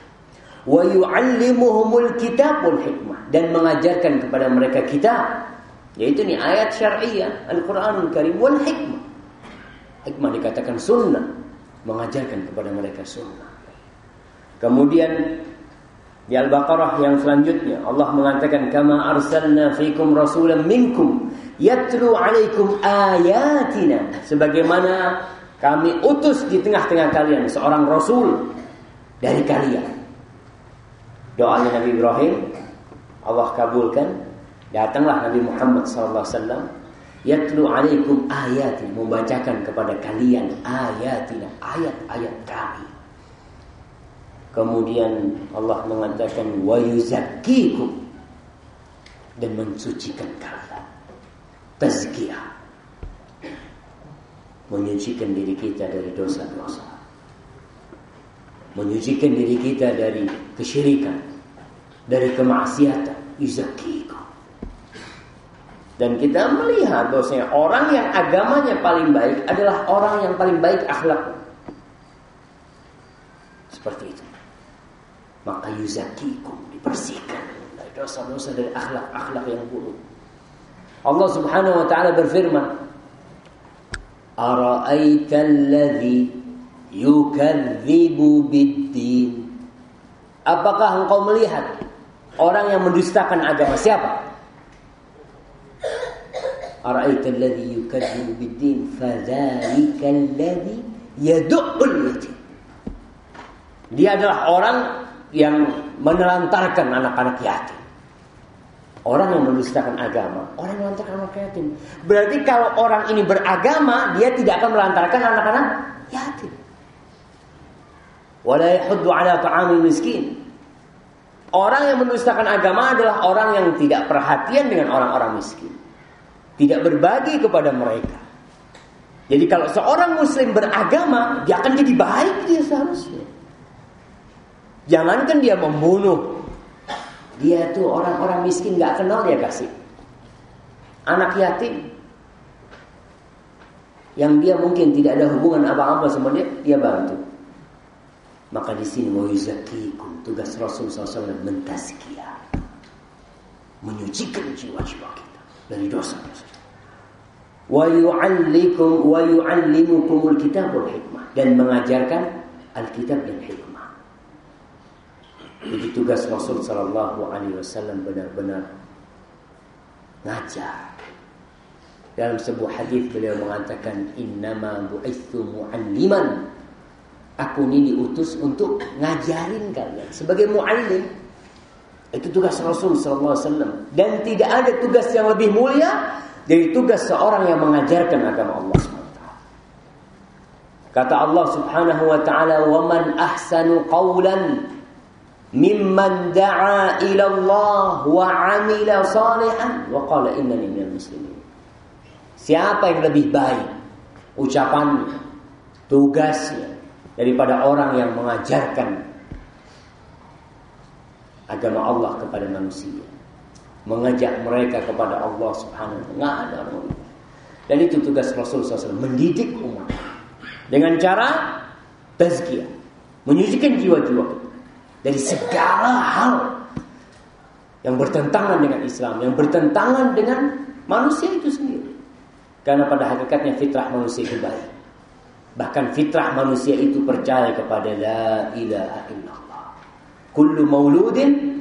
wa yu'allimuhumul kitab wal hikmah. Dan mengajarkan kepada mereka kitab yaitu ini ayat syariah Al-Qur'anul Karim wal hikmah. Hikmah dikatakan sunnah. Mengajarkan kepada mereka sunnah. Kemudian di Al-Baqarah yang selanjutnya Allah mengatakan kama arsalna fikum rasulan minkum yatlu alaikum ayatina. Sebagaimana kami utus di tengah-tengah kalian seorang rasul dari kalian. Doanya Nabi Ibrahim Allah kabulkan. Datanglah Nabi Muhammad SAW yatlu alaikum ayati membacakan kepada kalian ayatina ayat-ayat kami. Kemudian Allah mengatakan wa yuzakkikum dan mensucikan kalian. Tazkiyah menyucikan diri kita dari dosa-dosa. Menyucikan diri kita dari kesyirikan, dari kemaksiatan, yuzakikum. Dan kita melihat bahwasanya orang yang agamanya paling baik adalah orang yang paling baik akhlaknya. Seperti itu. Maka yuzakikum dibersihkan dari dosa-dosa dari akhlak-akhlak yang buruk. Allah Subhanahu wa taala berfirman, Ara'aita alladhi yukadzibu biddin Apakah engkau melihat orang yang mendustakan agama siapa? Ara'aita alladhi yukadzibu biddin fadzalika alladhi yad'ul yatim Dia adalah orang yang menelantarkan anak-anak yatim. Orang yang mendustakan agama, orang yang melantarkan anak yatim. Berarti kalau orang ini beragama, dia tidak akan melantarkan anak-anak yatim. Wala yahuddu ala ta'amil miskin. Orang yang mendustakan agama adalah orang yang tidak perhatian dengan orang-orang miskin. Tidak berbagi kepada mereka. Jadi kalau seorang muslim beragama, dia akan jadi baik dia seharusnya. Jangankan dia membunuh, dia tuh orang-orang miskin nggak kenal dia kasih. Anak yatim yang dia mungkin tidak ada hubungan apa-apa sama dia, dia bantu. Maka di sini mau yuzakikum tugas Rasul SAW mentazkiyah, menyucikan jiwa-jiwa kita dari dosa-dosa. Wa yu'allikum wa yu'allimukumul kitab wal hikmah dan mengajarkan Alkitab dan hikmah. Jadi tugas Rasul Sallallahu Alaihi Wasallam benar-benar ngajar. Dalam sebuah hadis beliau mengatakan innama bu'itsu mu'alliman. Aku ini diutus untuk ngajarin kalian sebagai muallim. Itu tugas Rasul sallallahu alaihi wasallam dan tidak ada tugas yang lebih mulia dari tugas seorang yang mengajarkan agama Allah SWT. Kata Allah Subhanahu wa taala, "Wa man ahsanu qawlan mimman da'a ila Allah wa 'amila salihan wa qala innani minal muslimin. Siapa yang lebih baik ucapannya, tugasnya daripada orang yang mengajarkan agama Allah kepada manusia, mengajak mereka kepada Allah Subhanahu wa taala. Dan itu tugas Rasul SAW mendidik umat dengan cara tazkiyah, menyucikan jiwa-jiwa dari segala hal yang bertentangan dengan Islam, yang bertentangan dengan manusia itu sendiri. Karena pada hakikatnya fitrah manusia itu baik. Bahkan fitrah manusia itu percaya kepada la ilaha illallah. Kullu mauludin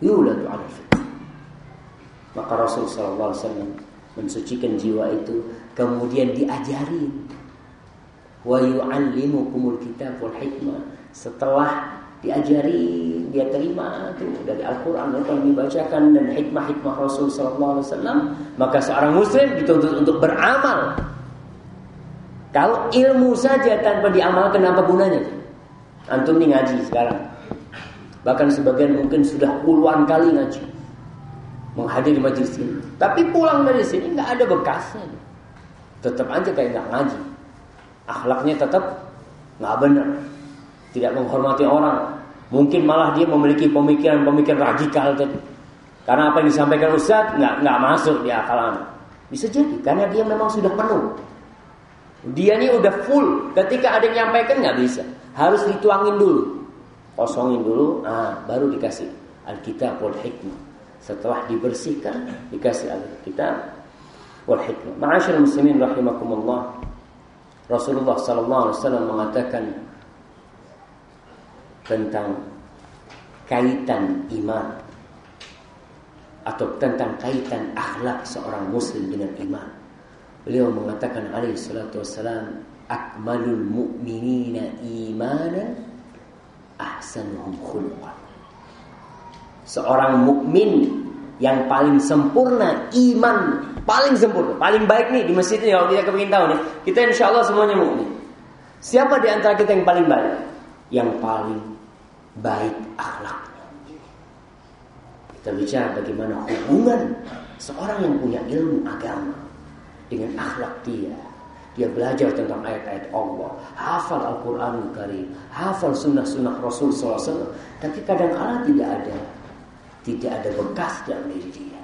yuladu ala fitrah. Maka Rasul wasallam mensucikan jiwa itu kemudian diajari wa yu'allimukumul kitab wal hikmah setelah diajari, dia terima tuh dari Al-Quran yang dibacakan dan hikmah-hikmah Rasul Wasallam, maka seorang Muslim dituntut untuk beramal Kalau ilmu saja tanpa diamalkan apa gunanya? Antum nih ngaji sekarang. Bahkan sebagian mungkin sudah puluhan kali ngaji. Menghadiri majelis ini. Tapi pulang dari sini nggak ada bekasnya. Tetap aja kayak nggak ngaji. Akhlaknya tetap nggak benar. Tidak menghormati orang. Mungkin malah dia memiliki pemikiran-pemikiran radikal tadi. Karena apa yang disampaikan Ustaz nggak nggak masuk di akal anak. Bisa jadi karena dia memang sudah penuh. Dia ini udah full. Ketika ada yang nyampaikan nggak bisa. Harus dituangin dulu. Kosongin dulu, nah baru dikasih Alkitab wal hikmah. Setelah dibersihkan, dikasih Alkitab wal hikmah. Ma'asyil muslimin rahimakumullah. Rasulullah sallallahu alaihi wasallam mengatakan tentang kaitan iman atau tentang kaitan akhlak seorang muslim dengan iman. Beliau mengatakan alaihi salatu wassalam, "Akmalul mu'minina imanan ahsanuhum khuluqan." Seorang mukmin yang paling sempurna iman, paling sempurna, paling baik nih di masjid ini kalau kita kepingin tahu nih, kita insya Allah semuanya mukmin. Siapa di antara kita yang paling baik? Yang paling baik akhlak. Kita bicara bagaimana hubungan seorang yang punya ilmu agama dengan akhlak dia. Dia belajar tentang ayat-ayat Allah, hafal Al-Quran Karim, hafal sunnah-sunnah Rasul SAW. Tapi kadang-kala tidak ada, tidak ada bekas dalam diri dia.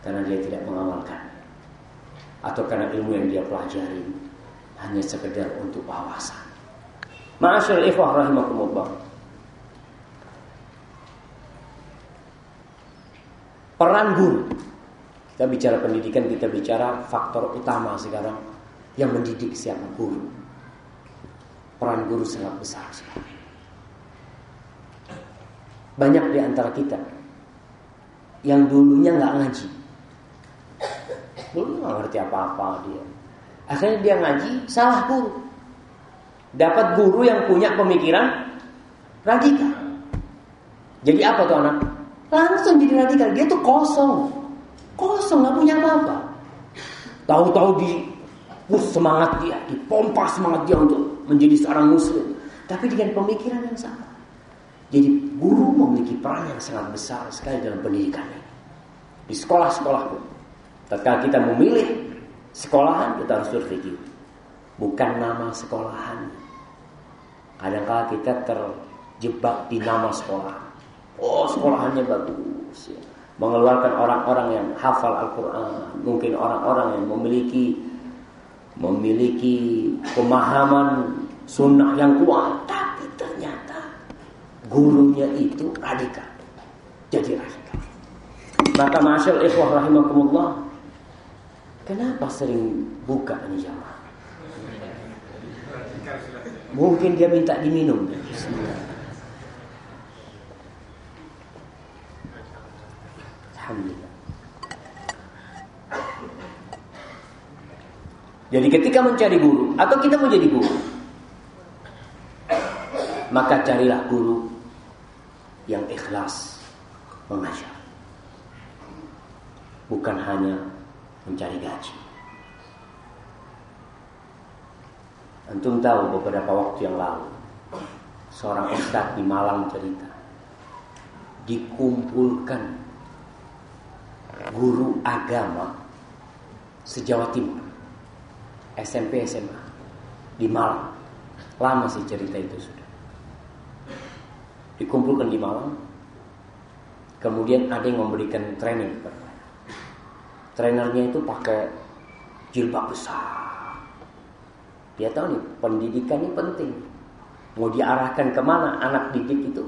Karena dia tidak mengamalkan. Atau karena ilmu yang dia pelajari hanya sekedar untuk wawasan. Ma'asyil ikhwah rahimakumullah. Peran guru. Kita bicara pendidikan, kita bicara faktor utama sekarang yang mendidik siapa guru. Peran guru sangat besar sekali. Banyak di antara kita yang dulunya nggak ngaji. Dulu nggak ngerti apa-apa dia. Akhirnya dia ngaji, salah guru. Dapat guru yang punya pemikiran radikal. Jadi apa tuh anak? Langsung jadi radikal. Dia tuh kosong. Kosong, nggak punya apa-apa. Tahu-tahu di push semangat dia, dipompa semangat dia untuk menjadi seorang muslim. Tapi dengan pemikiran yang sama. Jadi guru memiliki peran yang sangat besar sekali dalam pendidikan ini. Di sekolah-sekolah pun. Tatkala kita memilih sekolahan, kita harus berpikir. Bukan nama sekolahan. Kadang-kala kita terjebak di nama sekolah. Oh sekolahannya bagus ya. Mengeluarkan orang-orang yang hafal Al-Quran. Mungkin orang-orang yang memiliki Memiliki pemahaman sunnah yang kuat. Tapi ternyata gurunya itu radikal. Jadi radikal. Maka masyal ikhwah rahimakumullah Kenapa sering buka ini jamaah? Mungkin dia minta diminum. Bismillah Alhamdulillah. Jadi ketika mencari guru atau kita mau jadi guru, maka carilah guru yang ikhlas mengajar. Bukan hanya mencari gaji. Antum tahu beberapa waktu yang lalu seorang ustadz di Malang cerita dikumpulkan guru agama sejawa timur SMP SMA di Malang. Lama sih cerita itu sudah. Dikumpulkan di Malang kemudian ada yang memberikan training kepada trainernya itu pakai jilbab besar. Dia tahu nih pendidikan ini penting. Mau diarahkan ke mana anak didik itu?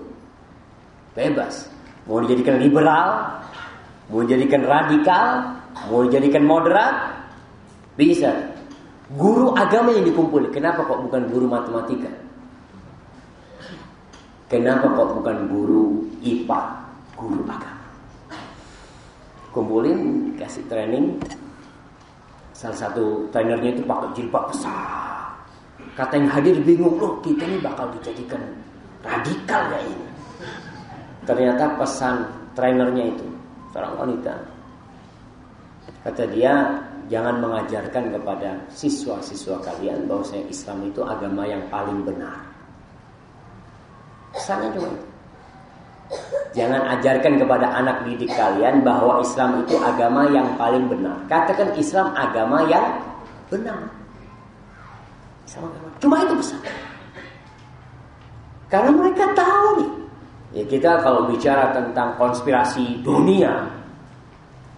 Bebas. Mau dijadikan liberal Mau jadikan radikal, mau jadikan moderat, bisa. Guru agama yang dikumpul, kenapa kok bukan guru matematika? Kenapa kok bukan guru IPA, guru agama? Kumpulin, kasih training. Salah satu trainernya itu pakai jilbab besar. Kata yang hadir bingung, loh kita ini bakal dijadikan radikal ya ini. Ternyata pesan trainernya itu seorang wanita. Kata dia, jangan mengajarkan kepada siswa-siswa kalian bahwa saya Islam itu agama yang paling benar. Kesannya cuma itu. Jangan ajarkan kepada anak didik kalian bahwa Islam itu agama yang paling benar. Katakan Islam agama yang benar. Cuma itu pesan. Karena mereka tahu nih. Ya kita kalau bicara tentang konspirasi dunia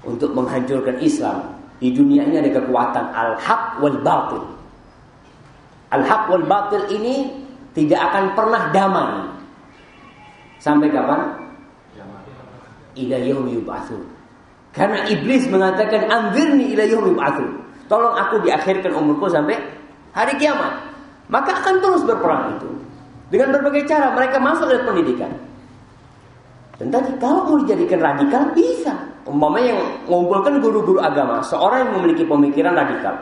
untuk menghancurkan Islam, di dunia ini ada kekuatan al-haq wal batil. Al-haq wal batil ini tidak akan pernah damai. Sampai kapan? ila yub'atsun. Karena iblis mengatakan anzirni ila yaumi yub'atsun. Tolong aku diakhirkan umurku sampai hari kiamat. Maka akan terus berperang itu. Dengan berbagai cara mereka masuk ke pendidikan. Dan tadi kalau mau dijadikan radikal bisa. Umpamanya yang mengumpulkan guru-guru agama, seorang yang memiliki pemikiran radikal.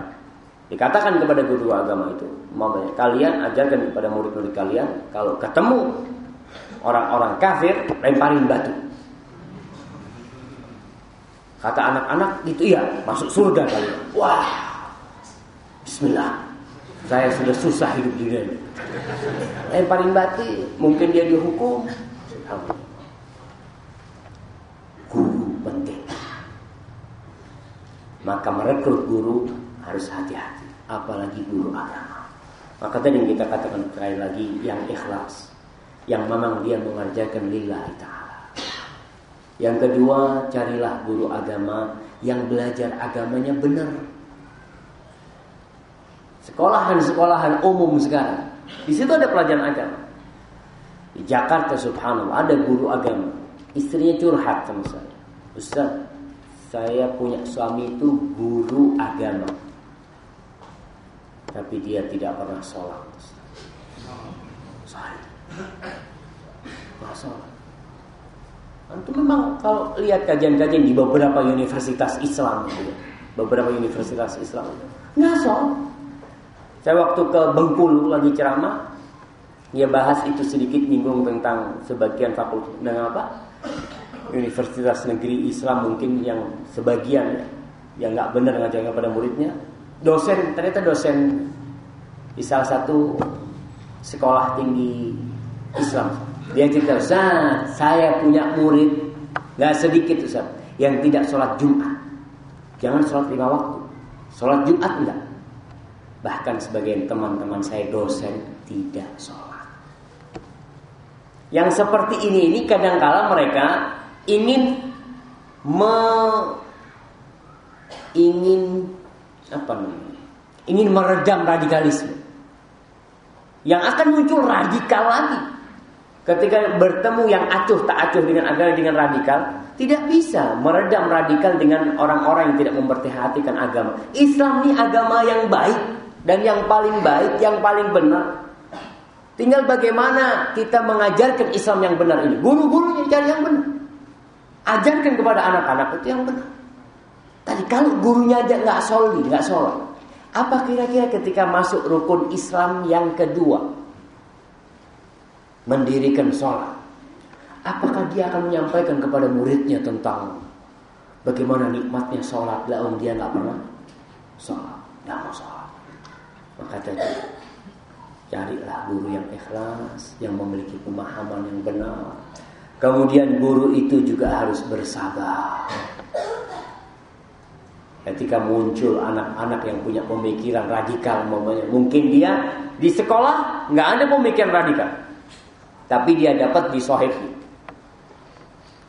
Dikatakan kepada guru agama itu, umpamanya kalian ajarkan kepada murid-murid kalian kalau ketemu orang-orang kafir lemparin batu. Kata anak-anak gitu iya masuk surga kali. Wah, Bismillah. Saya sudah susah hidup di dunia. Lemparin batu, mungkin dia dihukum penting. Maka merekrut guru harus hati-hati, apalagi guru agama. Maka tadi yang kita katakan sekali lagi yang ikhlas, yang memang dia mengajarkan lillahi ta'ala. Yang kedua, carilah guru agama yang belajar agamanya benar. Sekolahan-sekolahan umum sekarang. Di situ ada pelajaran agama. Di Jakarta subhanallah ada guru agama. Istrinya curhat sama saya. Ustaz, saya punya suami itu guru agama. Tapi dia tidak pernah sholat. Saya. Pernah sholat. Itu memang kalau lihat kajian-kajian di beberapa universitas Islam, gitu, beberapa universitas Islam, ngasal. Saya waktu ke Bengkulu lagi ceramah, dia bahas itu sedikit nyinggung tentang sebagian fakultas dengan apa? Universitas negeri Islam mungkin yang sebagian ya, yang nggak benar ngajarkan pada muridnya. Dosen ternyata dosen di salah satu sekolah tinggi Islam. Dia cerita, Ustaz, saya punya murid Gak sedikit Ustaz Yang tidak sholat Jumat. Jangan sholat lima waktu. Sholat Jumat enggak. Bahkan sebagian teman-teman saya dosen Tidak sholat. Yang seperti ini ini kadangkala mereka Ingin me, Ingin Apa namanya Ingin meredam radikalisme Yang akan muncul radikal lagi Ketika bertemu yang acuh tak acuh dengan agama dengan radikal, tidak bisa meredam radikal dengan orang-orang yang tidak memperhatikan agama. Islam ini agama yang baik dan yang paling baik, yang paling benar. Tinggal bagaimana kita mengajarkan Islam yang benar ini. Guru-gurunya cari yang benar. Ajarkan kepada anak-anak itu yang benar. Tadi kalau gurunya aja nggak soli, nggak sholat, apa kira-kira ketika masuk rukun Islam yang kedua? mendirikan sholat. Apakah dia akan menyampaikan kepada muridnya tentang bagaimana nikmatnya sholat, lalu dia nggak pernah sholat, nggak mau sholat. Maka tadi carilah guru yang ikhlas, yang memiliki pemahaman yang benar. Kemudian guru itu juga harus bersabar. Ketika muncul anak-anak yang punya pemikiran radikal, mungkin dia di sekolah nggak ada pemikiran radikal, tapi dia dapat di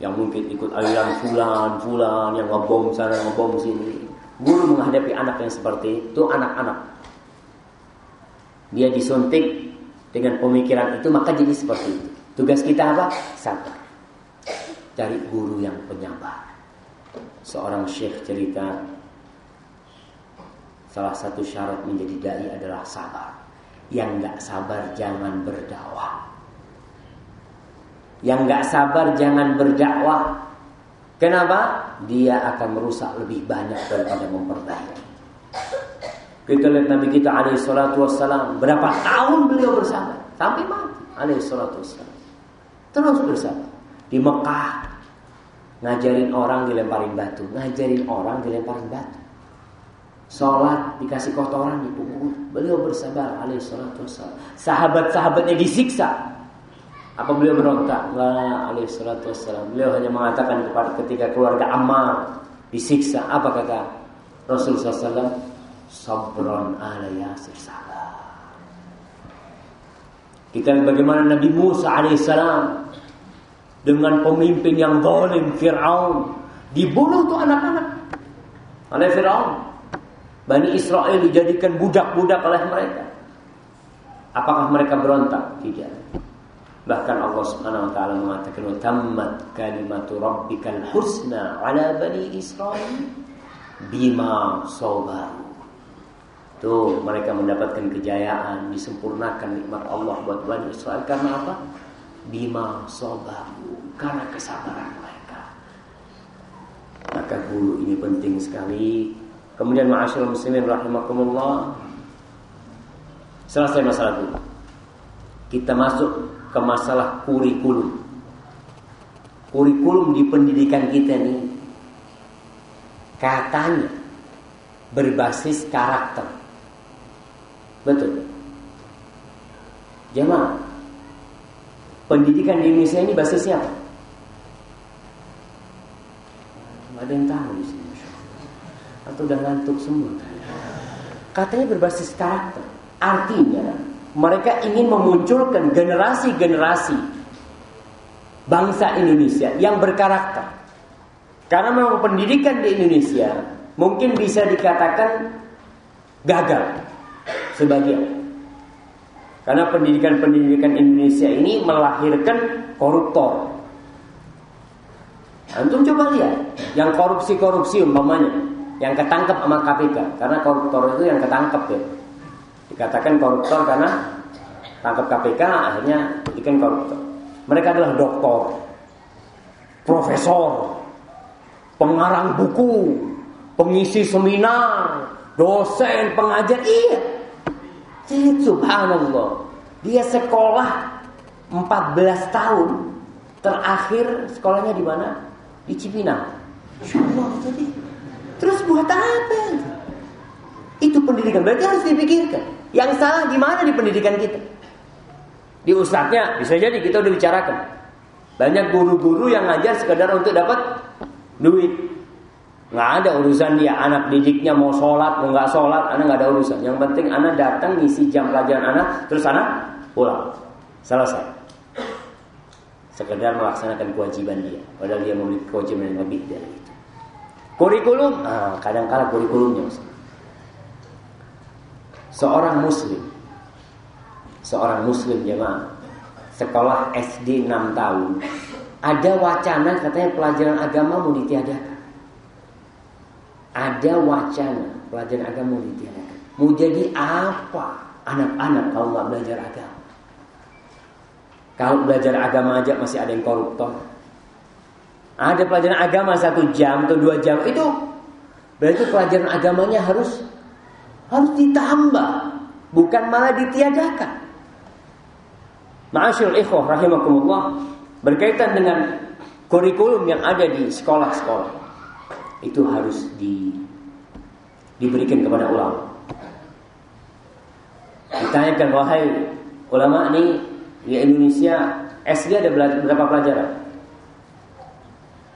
yang mungkin ikut aliran fulan fulan yang ngebom sana ngebom sini. Guru menghadapi anak yang seperti itu anak-anak. Dia disuntik dengan pemikiran itu maka jadi seperti itu. Tugas kita apa? Sabar cari guru yang penyabar seorang syekh cerita salah satu syarat menjadi dai adalah sabar yang nggak sabar jangan berdakwah yang nggak sabar jangan berdakwah. Kenapa? Dia akan merusak lebih banyak daripada memperbaiki. Kita lihat Nabi kita alaihi salatu wassalam. Berapa tahun beliau bersabar. Sampai mati alaihi salatu wassalam. Terus bersabar. Di Mekah. Ngajarin orang dilemparin batu. Ngajarin orang dilemparin batu. Sholat dikasih kotoran dipukul. Beliau bersabar alaihi salatu wassalam. Sahabat-sahabatnya disiksa. Apa beliau berontak? Enggak alaihi salatu wassalam. Beliau hanya mengatakan kepada ketika keluarga Ammar disiksa. Apa kata Rasulullah SAW? Sabron ala yasir sabar. Kita bagaimana Nabi Musa alaihissalam dengan pemimpin yang zalim Fir'aun dibunuh tuh anak-anak oleh Fir'aun Bani Israel dijadikan budak-budak oleh mereka. Apakah mereka berontak? Tidak. Bahkan Allah Subhanahu wa taala mengatakan tammat kalimatu rabbikal husna ala bani Israel bima sabaru. Tuh, mereka mendapatkan kejayaan, disempurnakan nikmat Allah buat Bani Israel karena apa? Bima sabaru, karena kesabaran mereka. Maka guru ini penting sekali Kemudian ma'asyiral muslimin rahimakumullah. Selesai masalah itu. Kita masuk ke masalah kurikulum. Kurikulum di pendidikan kita nih katanya berbasis karakter. Betul. Jemaah, pendidikan di Indonesia ini basisnya apa? Ada yang tahu di sini atau udah ngantuk semua? Katanya berbasis karakter. Artinya mereka ingin memunculkan generasi-generasi bangsa Indonesia yang berkarakter. Karena memang pendidikan di Indonesia mungkin bisa dikatakan gagal sebagian karena pendidikan-pendidikan Indonesia ini melahirkan koruptor. Antum coba lihat yang korupsi-korupsi umpamanya yang ketangkep sama KPK karena koruptor itu yang ketangkep ya. Dikatakan koruptor karena tangkap KPK akhirnya jadikan koruptor. Mereka adalah doktor profesor pengarang buku pengisi seminar dosen pengajar iya subhanallah dia sekolah 14 tahun terakhir sekolahnya di mana di Cipinang Terus buat apa? Itu pendidikan. Berarti harus dipikirkan. Yang salah di mana di pendidikan kita? Di ustadznya bisa jadi kita udah bicarakan. Banyak guru-guru yang ngajar sekedar untuk dapat duit. Nggak ada urusan dia anak didiknya mau sholat mau nggak sholat, anak nggak ada urusan. Yang penting anak datang ngisi jam pelajaran anak, terus anak pulang. Selesai. Sekedar melaksanakan kewajiban dia. Padahal dia memiliki kewajiban yang lebih dari itu. Kurikulum, nah, kadang kala kurikulumnya. Seorang muslim, seorang muslim jemaah, sekolah SD 6 tahun, ada wacana katanya pelajaran agama mau ditiadakan. Ada wacana pelajaran agama ditiadakan. Mau jadi apa anak-anak kalau nggak belajar agama? Kalau belajar agama aja masih ada yang koruptor. Ada pelajaran agama satu jam atau dua jam itu berarti pelajaran agamanya harus harus ditambah, bukan malah ditiadakan. Ma'asyul ikhwah rahimakumullah berkaitan dengan kurikulum yang ada di sekolah-sekolah itu harus di diberikan kepada ulama. Ditanyakan wahai ulama ini di Indonesia SD ada berapa pelajaran?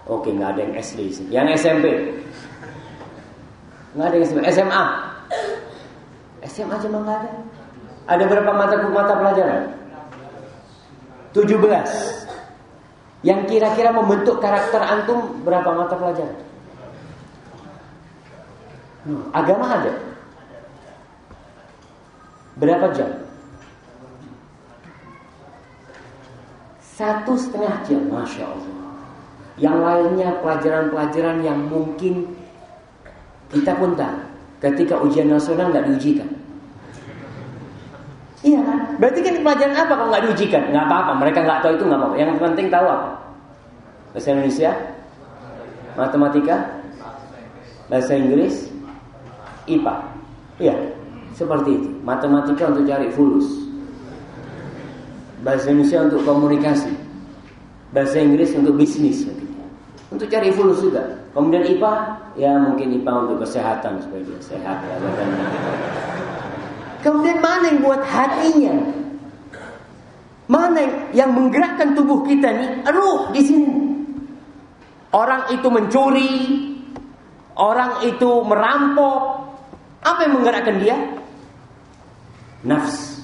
Oke, nggak ada yang SD sih. Yang SMP? Nggak ada yang SMP. SMA? SMA aja nggak ada. Ada berapa mata mata pelajaran? 17. Yang kira-kira membentuk karakter antum berapa mata pelajaran? Hmm, agama ada. Berapa jam? Satu setengah jam, masya Allah. Yang lainnya pelajaran-pelajaran yang mungkin kita pun tahu. Ketika ujian nasional nggak diujikan. Iya kan? Berarti kan pelajaran apa kalau nggak diujikan? Nggak apa-apa. Mereka nggak tahu itu nggak apa-apa. Yang penting tahu apa? Bahasa Indonesia, matematika, bahasa Inggris, IPA. Iya, seperti itu. Matematika untuk cari fulus. Bahasa Indonesia untuk komunikasi. Bahasa Inggris untuk bisnis. Untuk cari fulus juga. Kemudian IPA, ya mungkin IPA untuk kesehatan supaya dia sehat ya badannya. Kemudian mana yang buat hatinya? Mana yang menggerakkan tubuh kita nih? Ruh di sini. Orang itu mencuri, orang itu merampok. Apa yang menggerakkan dia? Nafs.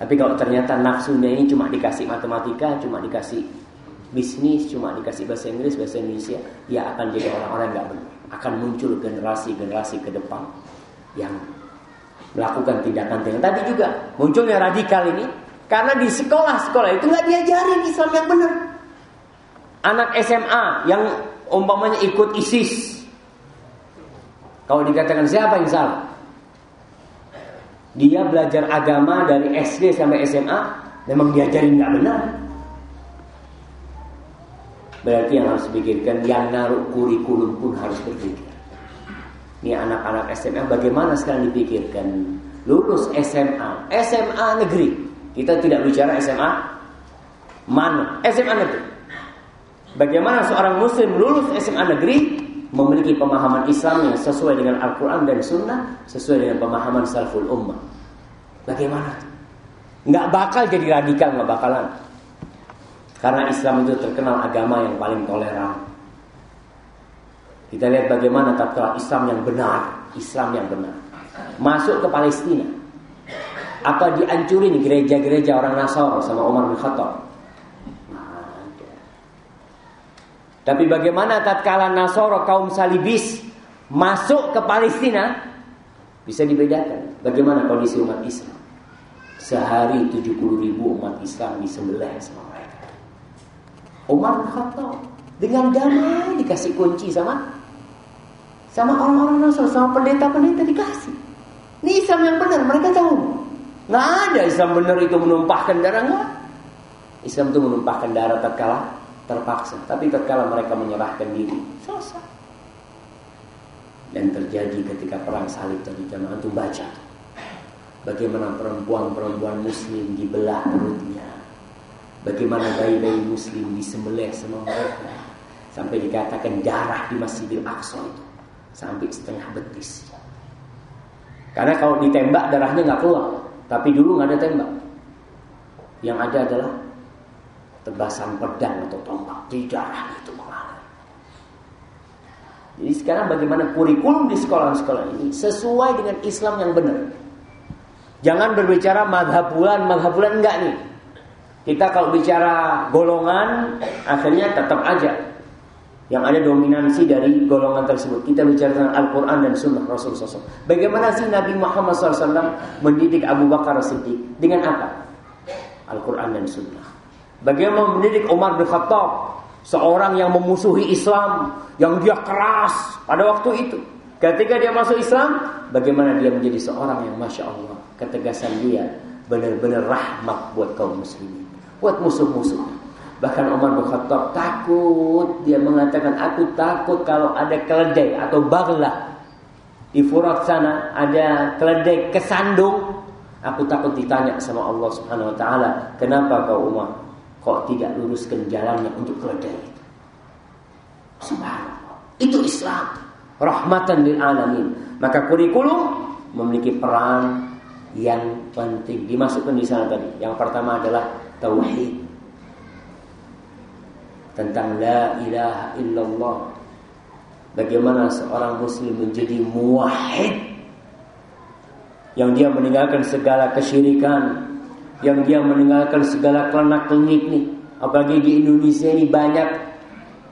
Tapi kalau ternyata nafsunya ini cuma dikasih matematika, cuma dikasih bisnis, cuma dikasih bahasa Inggris, bahasa Indonesia, ya akan jadi orang-orang yang nggak benar. Akan muncul generasi-generasi ke depan yang melakukan tindakan-tindakan. Tadi juga munculnya radikal ini karena di sekolah-sekolah itu nggak diajarin Islam yang benar. Anak SMA yang umpamanya ikut ISIS, kalau dikatakan siapa yang salah? Dia belajar agama dari SD sampai SMA, memang diajarin nggak benar. Berarti yang harus dipikirkan yang naruh kurikulum pun harus berpikir. Ini anak-anak SMA bagaimana sekarang dipikirkan lulus SMA, SMA negeri. Kita tidak bicara SMA mana, SMA negeri. Bagaimana seorang muslim lulus SMA negeri memiliki pemahaman Islam yang sesuai dengan Al-Quran dan Sunnah, sesuai dengan pemahaman salaful ummah. Bagaimana? Nggak bakal jadi radikal, nggak bakalan. Karena Islam itu terkenal agama yang paling toleran. Kita lihat bagaimana tatkala Islam yang benar, Islam yang benar. Masuk ke Palestina. Apa dihancurin gereja-gereja orang Nasara sama Umar bin Khattab? Tapi bagaimana tatkala Nasara kaum salibis masuk ke Palestina? Bisa dibedakan bagaimana kondisi umat Islam. Sehari 70 ribu umat Islam disembelih sama mereka. Umar bin Khattab dengan damai dikasih kunci sama sama orang-orang Nasrani, sama pendeta-pendeta dikasih. Ini Islam yang benar, mereka tahu. Nggak ada Islam benar itu menumpahkan darah nggak. Islam itu menumpahkan darah tatkala terpaksa, tapi tatkala mereka menyerahkan diri, selesai. Dan terjadi ketika perang salib tadi jamaah itu baca bagaimana perempuan-perempuan muslim dibelah perutnya. Bagaimana bayi-bayi muslim disembelih sama mereka sampai dikatakan darah di Masjidil Aqsa itu sampai setengah betis. Karena kalau ditembak darahnya nggak keluar, tapi dulu nggak ada tembak. Yang ada adalah tebasan pedang atau tombak, jadi darah itu mengalir. Jadi sekarang bagaimana kurikulum di sekolah-sekolah ini sesuai dengan Islam yang benar. Jangan berbicara madhab bulan, madhab bulan enggak nih. Kita kalau bicara golongan, akhirnya tetap aja yang ada dominansi dari golongan tersebut. Kita bicara tentang Al-Quran dan Sunnah Rasulullah SAW. Bagaimana sih Nabi Muhammad SAW mendidik Abu Bakar Siddiq? Dengan apa? Al-Quran dan Sunnah. Bagaimana mendidik Umar bin Khattab? Seorang yang memusuhi Islam, yang dia keras pada waktu itu. Ketika dia masuk Islam, bagaimana dia menjadi seorang yang Masya Allah. Ketegasan dia benar-benar rahmat buat kaum muslimin. Buat musuh-musuh. Bahkan Umar bin Khattab takut. Dia mengatakan, aku takut kalau ada keledai atau bagla. Di Furat sana ada keledai kesandung. Aku takut ditanya sama Allah subhanahu wa ta'ala. Kenapa kau Umar? Kok tidak luruskan jalannya untuk keledai itu? Subhanallah. Itu Islam. Rahmatan lil alamin. Maka kurikulum memiliki peran yang penting. Dimasukkan di sana tadi. Yang pertama adalah tauhid tentang la ilaha illallah. Bagaimana seorang muslim menjadi muwahhid yang dia meninggalkan segala kesyirikan, yang dia meninggalkan segala kelenak-kenik nih. Apalagi di Indonesia ini banyak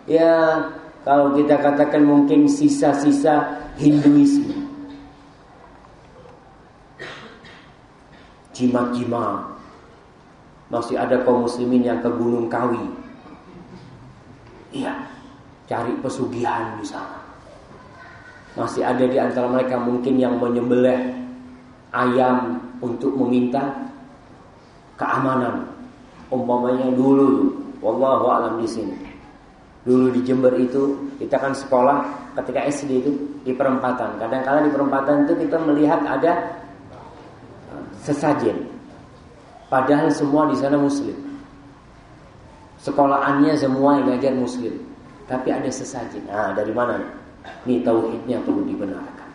ya kalau kita katakan mungkin sisa-sisa Hinduisme. Jimat-jimat. Masih ada kaum muslimin yang ke Gunung Kawi Iya, cari pesugihan di sana. Masih ada di antara mereka mungkin yang menyembelih ayam untuk meminta keamanan. Umpamanya dulu, wallahu alam di sini. Dulu di Jember itu kita kan sekolah ketika SD itu di perempatan. Kadang-kadang di perempatan itu kita melihat ada uh, sesajen. Padahal semua di sana muslim. Sekolahannya semua yang ngajar muslim. tapi ada sesajen. Nah, dari mana? Ini tauhidnya perlu dibenarkan.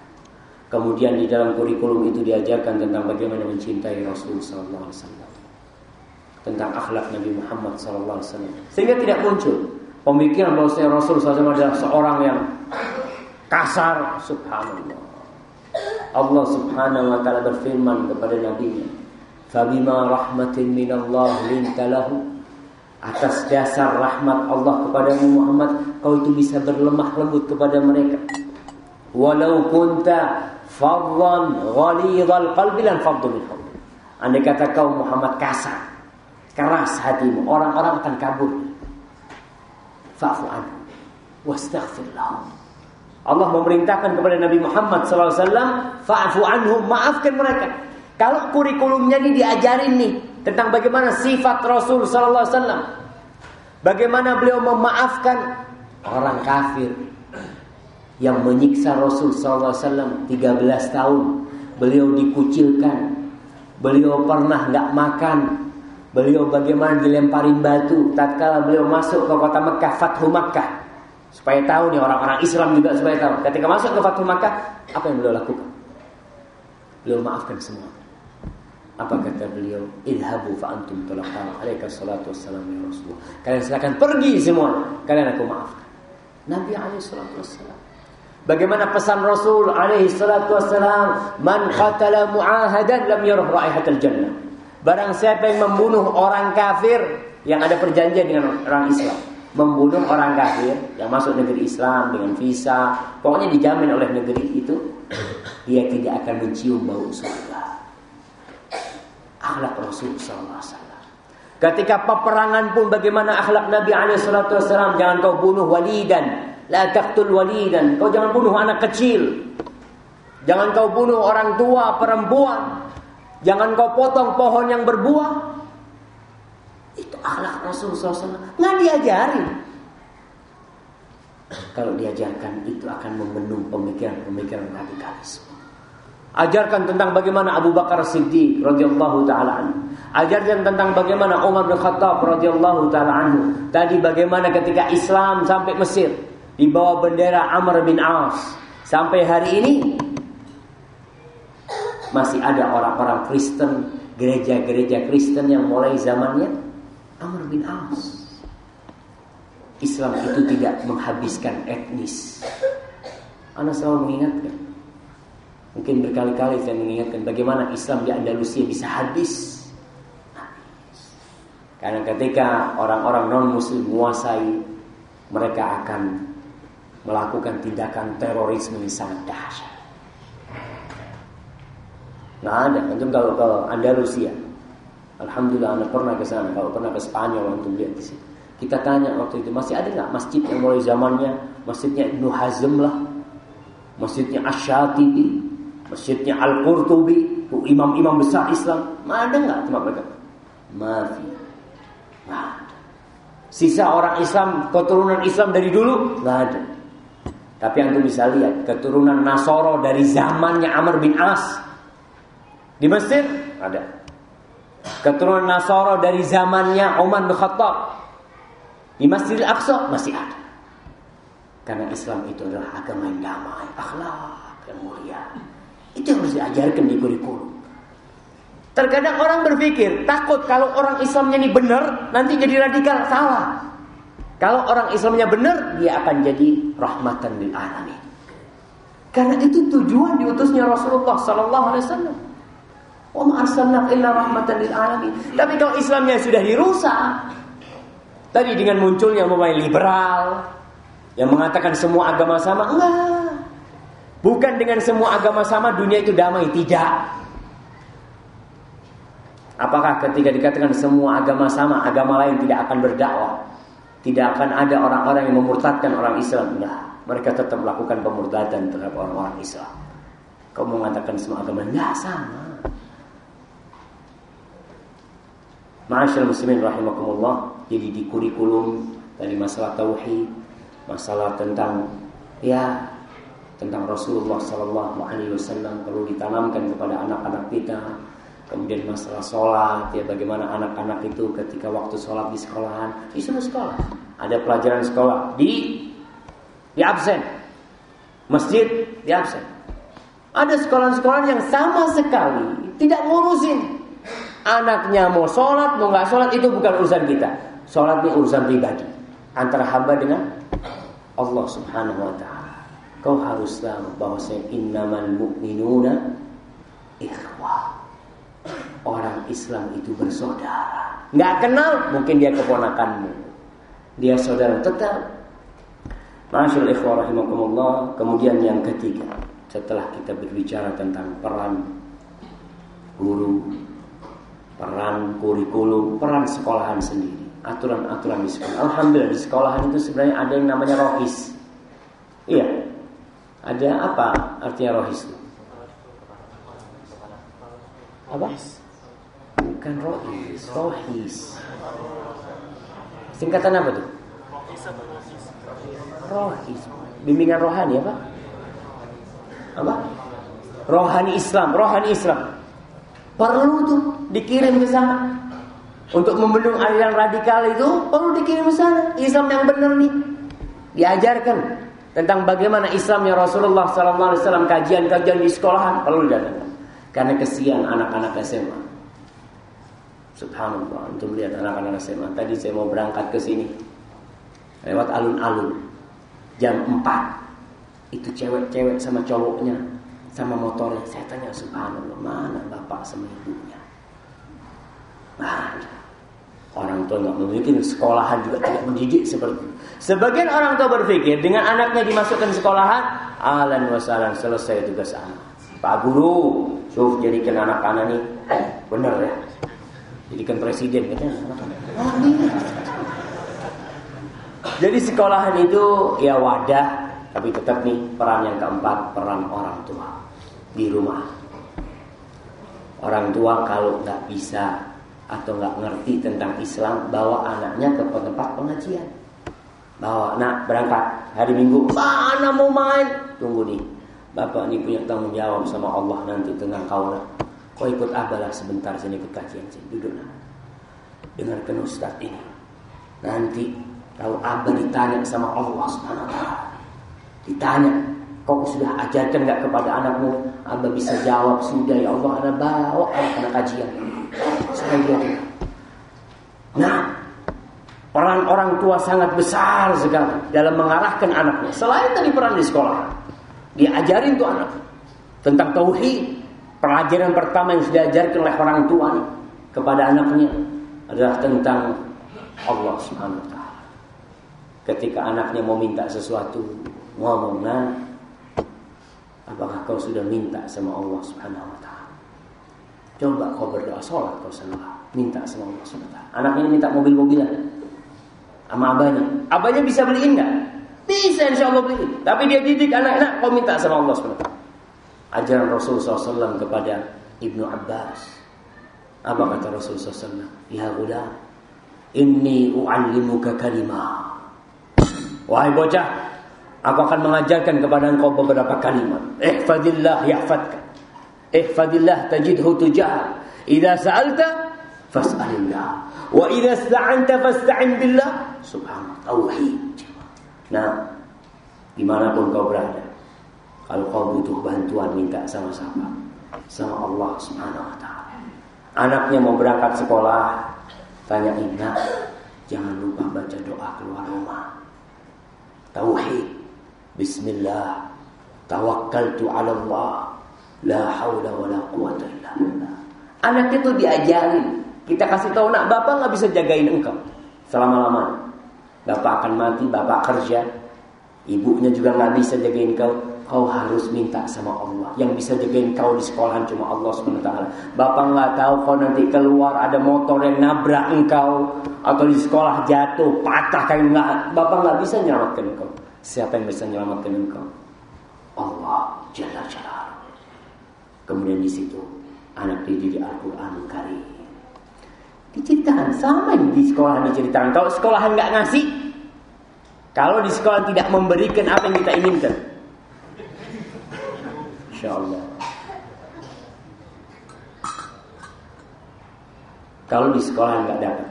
Kemudian di dalam kurikulum itu diajarkan tentang bagaimana mencintai Rasul sallallahu alaihi wasallam. Tentang akhlak Nabi Muhammad wasallam. Sehingga tidak muncul pemikiran bahwa Rasul SAW adalah seorang yang kasar, subhanallah. Allah Subhanahu wa taala berfirman kepada nabinya, "Fabima rahmatin minallah linta lahu" Atas dasar rahmat Allah kepada Muhammad, kau itu bisa berlemah lembut kepada mereka. Walau kunta faddan ghalidhal qalbi lan faddu min Andai kata kau Muhammad kasar, keras hatimu, orang-orang akan kabur. Fa'fu anhu wastaghfir lahum. Allah memerintahkan kepada Nabi Muhammad SAW, fa'fu anhum, maafkan mereka. Kalau kurikulumnya ini diajarin nih tentang bagaimana sifat Rasul SAW, bagaimana beliau memaafkan orang kafir yang menyiksa Rasul SAW 13 tahun, beliau dikucilkan, beliau pernah nggak makan, beliau bagaimana dilemparin batu tatkala beliau masuk ke kota Mekah, Fathu Makkah. Supaya tahu nih orang-orang Islam juga supaya tahu. Ketika masuk ke Fatul Makkah, apa yang beliau lakukan? Beliau maafkan semua. Apa kata beliau? Idhabu fa antum tulaqa alaika salatu wassalam ya Rasulullah. Kalian silakan pergi semua. Kalian aku maafkan. Nabi alaihi salatu wassalam. Bagaimana pesan Rasul alaihi salatu wassalam? Man qatala mu'ahadan lam yarah raihatal jannah. Barang siapa yang membunuh orang kafir yang ada perjanjian dengan orang Islam membunuh orang kafir yang masuk negeri Islam dengan visa, pokoknya dijamin oleh negeri itu, dia tidak akan mencium bau surga. Akhlak Rasul SAW. Ketika peperangan pun bagaimana akhlak Nabi SAW. Jangan kau bunuh walidan. La taqtul walidan. Kau jangan bunuh anak kecil. Jangan kau bunuh orang tua, perempuan. Jangan kau potong pohon yang berbuah. Itu akhlak Rasulullah SAW. Nggak diajarin. Kalau diajarkan itu akan membendung pemikiran-pemikiran radikalisme. Ajarkan tentang bagaimana Abu Bakar Siddiq radhiyallahu taala anhu. Ajarkan tentang bagaimana Umar bin Khattab radhiyallahu taala anhu. Tadi bagaimana ketika Islam sampai Mesir di bawah bendera Amr bin As. Sampai hari ini masih ada orang-orang Kristen, gereja-gereja Kristen yang mulai zamannya Amr bin As. Islam itu tidak menghabiskan etnis. Anda selalu mengingatkan. Mungkin berkali-kali saya mengingatkan bagaimana Islam di Andalusia bisa habis. Karena ketika orang-orang non-muslim menguasai, mereka akan melakukan tindakan terorisme yang sangat dahsyat. Nggak ada. Antum kalau ke Andalusia, Alhamdulillah anda pernah ke sana. Kalau pernah ke Spanyol untuk lihat di sini. Kita tanya waktu itu masih ada nggak masjid yang mulai zamannya masjidnya Ibnu Hazm lah, masjidnya Ash-Shatibi, masjidnya Al-Qurtubi, imam-imam besar Islam. Ada nggak cuma mereka? Mafi. Nah, Sisa orang Islam, keturunan Islam dari dulu nggak ada. Tapi yang bisa lihat keturunan Nasoro dari zamannya Amr bin As di Mesir ada. Keturunan Nasara dari zamannya Umar bin Khattab. Di Masjidil Aqsa masih ada. Karena Islam itu adalah agama yang damai, akhlak yang mulia. Itu harus diajarkan di kurikulum. Terkadang orang berpikir takut kalau orang Islamnya ini benar nanti jadi radikal salah. Kalau orang Islamnya benar dia akan jadi rahmatan lil alamin. Karena itu tujuan diutusnya Rasulullah Sallallahu Alaihi Wasallam. Wa ma illa rahmatan lil alamin. Tapi kalau Islamnya sudah dirusak, tadi dengan munculnya pemain liberal yang mengatakan semua agama sama, enggak. Bukan dengan semua agama sama dunia itu damai, tidak. Apakah ketika dikatakan semua agama sama, agama lain tidak akan berdakwah? Tidak akan ada orang-orang yang memurtadkan orang Islam. Enggak. Mereka tetap melakukan pemurtadan terhadap orang-orang Islam. Kau mengatakan semua agama enggak sama. Ma'asyil muslimin rahimakumullah Jadi di kurikulum Tadi masalah tauhid Masalah tentang Ya Tentang Rasulullah Wasallam Perlu ditanamkan kepada anak-anak kita Kemudian masalah sholat ya Bagaimana anak-anak itu ketika waktu sholat di sekolahan Disuruh sekolah Ada pelajaran sekolah Di Di absen. Masjid di absen. Ada sekolah-sekolah yang sama sekali tidak ngurusin. Anaknya mau sholat, mau nggak sholat itu bukan urusan kita. Sholat ini urusan pribadi antara hamba dengan Allah Subhanahu Wa Taala. Kau harus tahu bahwa saya innamal mu'minuna ikhwah. Orang Islam itu bersaudara. Nggak kenal, mungkin dia keponakanmu. Dia saudara tetap. Masyaallah ikhwah rahimakumullah. Kemudian yang ketiga, setelah kita berbicara tentang peran guru, peran kurikulum, peran sekolahan sendiri, aturan-aturan di sekolah. Alhamdulillah di sekolahan itu sebenarnya ada yang namanya rohis. Iya. Ada apa artinya rohis itu? Apa? Bukan rohis, rohis. Singkatan apa tuh? Rohis. Bimbingan rohani apa? Apa? Rohani Islam, rohani Islam. Perlu tuh dikirim ke sana. Untuk membendung aliran radikal itu perlu dikirim ke sana. Islam yang benar nih. Diajarkan tentang bagaimana Islamnya Rasulullah SAW kajian-kajian di sekolahan perlu diadakan. Karena kesian anak-anak SMA. Subhanallah, untuk melihat anak-anak SMA. Tadi saya mau berangkat ke sini. Lewat alun-alun. Jam 4. Itu cewek-cewek sama cowoknya. Sama motornya. Saya tanya, subhanallah, mana bapak sama ibunya? Mana? Orang tua nggak memiliki sekolahan juga tidak mendidik seperti itu. Sebagian orang tua berpikir dengan anaknya dimasukkan sekolahan, alan wasalan selesai tugas anak. Pak Guru, suruh jadikan anak-anak ini benar ya. Jadikan presiden katanya. Jadi sekolahan itu ya wadah, tapi tetap nih peran yang keempat peran orang tua di rumah. Orang tua kalau nggak bisa atau nggak ngerti tentang Islam, bawa anaknya ke tempat pengajian. Bawa anak berangkat hari Minggu, mana mau main? Tunggu nih, bapak ini punya tanggung jawab sama Allah nanti tentang kau nak. Kau ikut abalah sebentar sini ikut kajian sini, duduk nak. Dengarkan Ustaz ini. Nanti kalau abah ditanya sama Allah Subhanahu wa taala, ditanya, kau sudah ajarkan nggak kepada anakmu? Abah bisa jawab, sudah ya Allah, anak bawa anak kajian. Saya. Nah, peran orang tua sangat besar sekali dalam mengarahkan anaknya. Selain tadi peran di sekolah, dia ajarin tuh anak tentang tauhid. Pelajaran pertama yang sudah diajarkan oleh orang tua nih, kepada anaknya adalah tentang Allah Subhanahu wa taala. Ketika anaknya mau minta sesuatu, ngomong, "Nah, apakah kau sudah minta sama Allah Subhanahu wa taala?" Coba kau berdoa sholat kau salah, minta sama Allah Subhanahu wa taala. Anaknya ini minta mobil-mobilan sama abahnya. Abahnya bisa beliin nggak? Bisa insya Allah beliin. Tapi dia didik anak-anak, kau minta sama Allah Subhanahu wa taala. Ajaran Rasulullah SAW kepada Ibnu Abbas. Apa kata Rasulullah SAW? Ya gulam, inni u'allimuka kalimah. Wahai bocah, aku akan mengajarkan kepada engkau beberapa kalimat. Ihfadillah yahfadka. Ihfadillah tajidhu tujah. Idza sa'alta fas'alillah. Wa idza ista'anta fasta'in billah. Subhanallah. Tauhid. Nah, di mana pun kau berada, kalau kau butuh bantuan minta sama siapa? Sama Allah Subhanahu wa taala. Anaknya mau berangkat sekolah, tanya Inna, jangan lupa baca doa keluar rumah. Tauhid. Bismillah. Tawakkaltu 'ala Allah. La haula wala quwata illa. Anak itu diajarin. Kita kasih tahu nak, bapak nggak bisa jagain engkau selama-lamanya. Bapak akan mati, bapak kerja. Ibunya juga nggak bisa jagain kau. Kau harus minta sama Allah. Yang bisa jagain kau di sekolahan cuma Allah SWT. Bapak nggak tahu kau nanti keluar ada motor yang nabrak engkau atau di sekolah jatuh patah kayak nggak. Bapak nggak bisa menyelamatkan engkau. Siapa yang bisa menyelamatkan engkau? Allah Jalla Jalla. Kemudian di situ anak dididik Al-Quran Karim. Diceritakan sama di sekolah diceritakan. Kalau sekolahan nggak ngasih, kalau di sekolah tidak memberikan apa yang kita inginkan, Insya Allah. Kalau di sekolah nggak dapat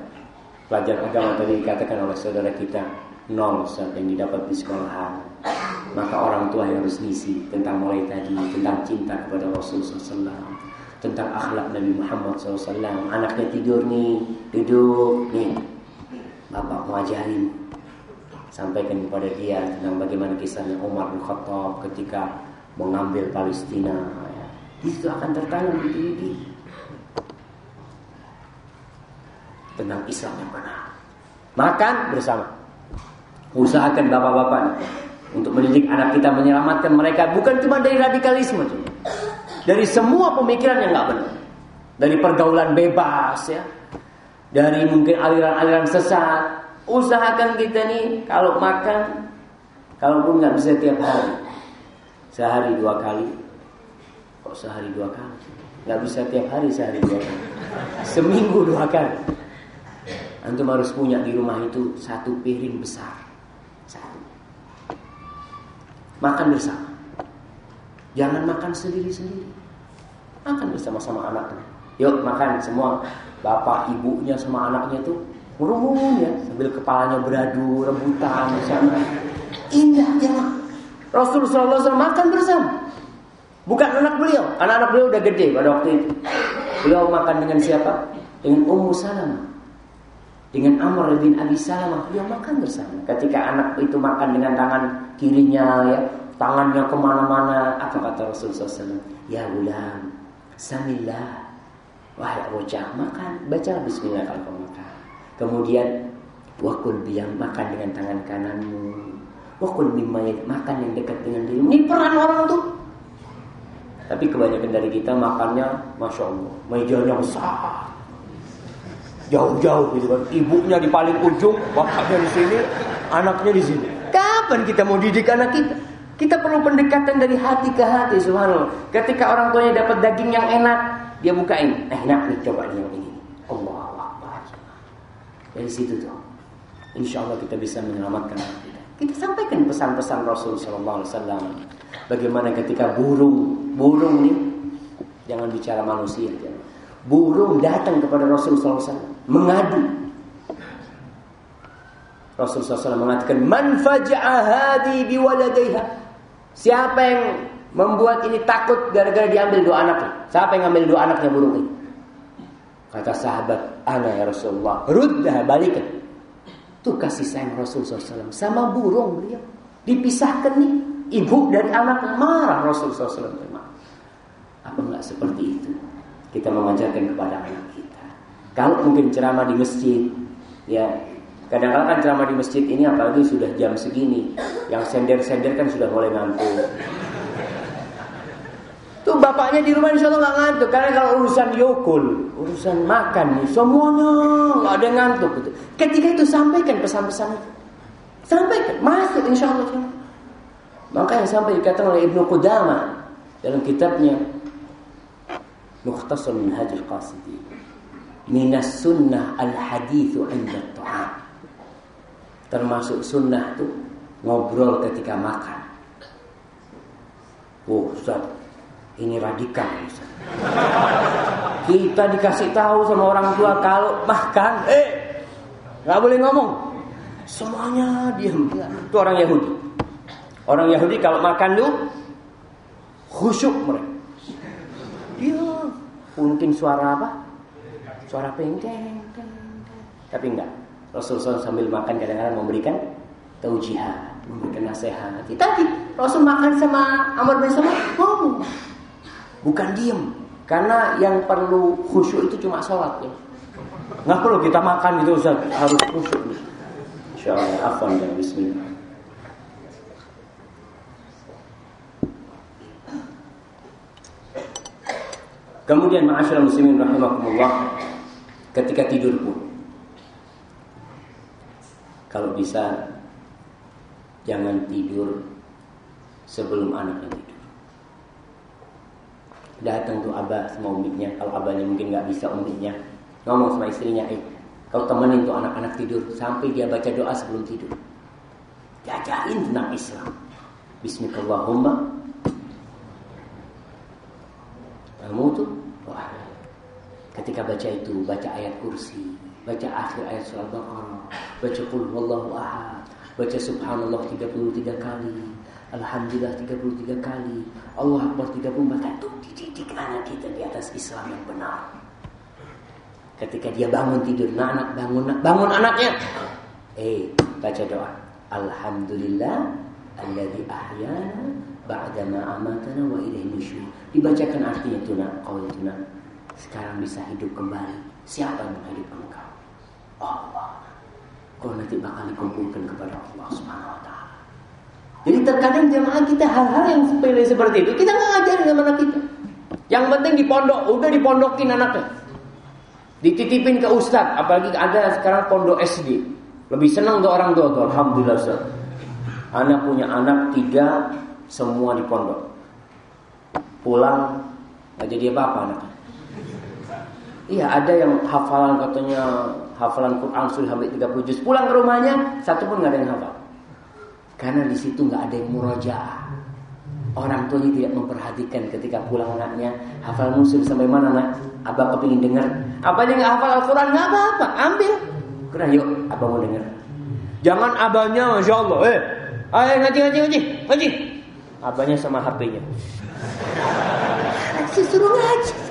pelajaran agama tadi dikatakan oleh saudara kita nol saat yang didapat di sekolahan. Maka orang tua yang harus ngisi tentang mulai tadi tentang cinta kepada Rasulullah SAW, tentang akhlak Nabi Muhammad SAW. Anaknya tidur nih, duduk nih, bapak mau ajarin, sampaikan kepada dia tentang bagaimana kisahnya Umar bin Khattab ketika mengambil Palestina. Ya. Itu akan tertanam di diri tentang Islam yang benar. Makan bersama. Usahakan bapak-bapak untuk mendidik anak kita menyelamatkan mereka. Bukan cuma dari radikalisme, dari semua pemikiran yang nggak benar, dari pergaulan bebas ya, dari mungkin aliran-aliran sesat. Usahakan kita nih kalau makan, kalaupun nggak bisa tiap hari, sehari dua kali, kok sehari dua kali, nggak bisa tiap hari sehari dua kali, seminggu dua kali. Antum harus punya di rumah itu satu piring besar. Satu. Makan bersama. Jangan makan sendiri-sendiri. Makan bersama-sama anaknya. Yuk makan semua. Bapak, ibunya sama anaknya itu merumun ya. Sambil kepalanya beradu, rebutan bersama. Indah ya. Rasulullah SAW makan bersama. Bukan anak beliau. Anak-anak beliau udah gede pada waktu itu. Beliau makan dengan siapa? Dengan Ummu Salamah dengan Amr bin Abi Salamah dia makan bersama. Ketika anak itu makan dengan tangan kirinya ya, tangannya ke mana-mana, apa kata Rasulullah SAW? Ya ulam, samillah. Wahai bocah, makan, baca Bismillah kalau kau makan. Kemudian wakul biang makan dengan tangan kananmu. Wakul mimma makan yang dekat dengan dirimu. Ini peran orang tuh. Tapi kebanyakan dari kita makannya, masya Allah, mejanya besar, jauh-jauh gitu kan. Ibunya di paling ujung, bapaknya di sini, anaknya di sini. Kapan kita mau didik anak kita? Kita perlu pendekatan dari hati ke hati, subhanallah. Ketika orang tuanya dapat daging yang enak, dia bukain. Enak nih, coba yang ini. Allah Akbar. Dari situ tuh. Insya Allah kita bisa menyelamatkan anak kita. Kita sampaikan pesan-pesan Rasul Sallallahu Alaihi Wasallam. Bagaimana ketika burung, burung nih, jangan bicara manusia, jangan burung datang kepada Rasulullah SAW mengadu. Rasulullah SAW mengatakan, Man faja'a hadi biwaladaiha. Siapa yang membuat ini takut gara-gara diambil dua anaknya? Siapa yang ambil dua anaknya burung ini? Kata sahabat, Ana ya Rasulullah, ruddah balikan. Tuh kasih sayang Rasulullah SAW sama burung beliau. Dipisahkan nih, ibu dari anak marah Rasulullah SAW. Apa enggak seperti itu? kita mengajarkan kepada anak. Kalau mungkin ceramah di masjid, ya kadang-kadang kan ceramah di masjid ini apalagi sudah jam segini, yang sender-sender kan sudah mulai ngantuk. Tuh bapaknya di rumah insya Allah nggak ngantuk karena kalau urusan yukul urusan makan nih, semuanya nggak ada ngantuk. Gitu. Ketika itu sampaikan pesan-pesan itu, sampaikan masuk insya Allah. Maka yang sampai dikatakan oleh Ibnu Qudama dalam kitabnya Mukhtasar Minhajul Qasidin minas sunnah al hadithu inda ta'am. Termasuk sunnah itu ngobrol ketika makan. Oh, Ustaz, ini radikal Ustaz. Kita dikasih tahu sama orang tua kalau makan, eh, nggak boleh ngomong. Semuanya diam. Itu orang Yahudi. Orang Yahudi kalau makan tuh khusyuk mereka. Dia mungkin suara apa? Suara pengkeng. Tapi enggak. Rasulullah sambil makan kadang-kadang memberikan taujihat, memberikan nasihat. Tadi Rasul makan sama Amr bin Samah ngomong. Bukan diem. Karena yang perlu khusyuk itu cuma sholat ya. Nggak perlu kita makan itu Ustaz, harus khusyuk. Insyaallah afwan dan bismillah. Kemudian ma'asyiral muslimin rahimakumullah ketika tidur pun kalau bisa jangan tidur sebelum anaknya tidur. Datang tuh abah sama umiknya, kalau abahnya mungkin nggak bisa umiknya, ngomong sama istrinya, eh, kau temenin tuh anak-anak tidur sampai dia baca doa sebelum tidur. Jajarin tentang Islam. Bismillahirrahmanirrahim. Kamu tuh wah, ketika baca itu, baca ayat kursi, baca akhir ayat surah Baqarah, baca qul wallahu ahad, baca subhanallah 33 kali, Alhamdulillah 33 kali. Allah Akbar 34 kali. Itu dididik anak kita di atas Islam yang benar. Ketika dia bangun tidur, nah anak bangun, bangun anaknya. Eh, baca doa. Alhamdulillah alladzi ahyana ba'da ma amatana wa ilaihi nusyur. Dibacakan artinya itu nak, kau. Sekarang bisa hidup kembali. Siapa yang menghidupkan engkau? Allah. Kau nanti bakal dikumpulkan kepada Allah Subhanahu wa taala. Jadi terkadang jamaah kita hal-hal yang sepele seperti itu kita nggak ngajarin sama anak kita. Yang penting di pondok, udah dipondokin anaknya. Dititipin ke ustad, apalagi ada sekarang pondok SD. Lebih senang tuh orang tua tuh, alhamdulillah Ustaz. Anak punya anak tiga, semua di pondok. Pulang nggak jadi apa-apa anaknya. Iya ada yang hafalan katanya hafalan Quran sudah sampai 30 juz. Pulang ke rumahnya satu pun nggak ada yang hafal. Karena di situ nggak ada yang murajaah. Orang tuanya tidak memperhatikan ketika pulang anaknya hafal musul sampai mana nak? Abang kepingin dengar. Apa dia nggak hafal Al-Quran nggak apa-apa, ambil. Kurang yuk, abang mau dengar. Jangan abahnya, masya Allah. Eh, ayo ngaji ngaji ngaji ngaji. Abahnya sama HP-nya. Suruh ngaji.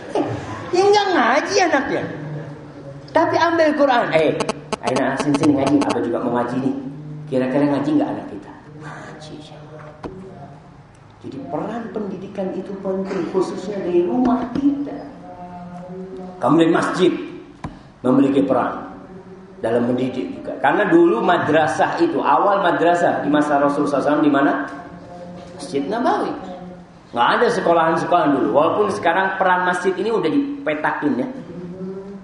Yang ngaji anaknya. Tapi ambil Quran. Eh, ayo nak sini ngaji. Abah juga mau ngaji nih. Kira-kira ngaji nggak anak kita? Ngaji. Jadi peran pendidikan itu penting khususnya dari rumah kita. Kamu dari masjid memiliki peran dalam mendidik juga. Karena dulu madrasah itu awal madrasah di masa Rasulullah SAW di mana? Masjid Nabawi. Nggak ada sekolahan-sekolahan dulu. Walaupun sekarang peran masjid ini udah dipetakin ya.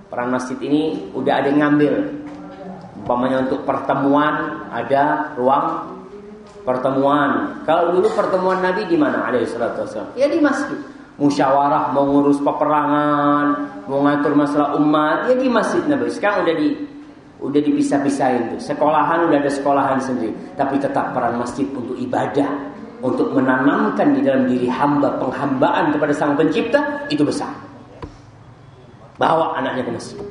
Peran masjid ini udah ada yang ngambil. Umpamanya untuk pertemuan ada ruang pertemuan. Kalau dulu pertemuan Nabi di mana? Ada Ya di masjid. Musyawarah mau ngurus peperangan, mau ngatur masalah umat, ya di masjid Nabi. Sekarang udah di udah dipisah-pisahin tuh. Sekolahan udah ada sekolahan sendiri, tapi tetap peran masjid untuk ibadah, untuk menanamkan di dalam diri hamba penghambaan kepada Sang Pencipta itu besar. Bawa anaknya ke masjid.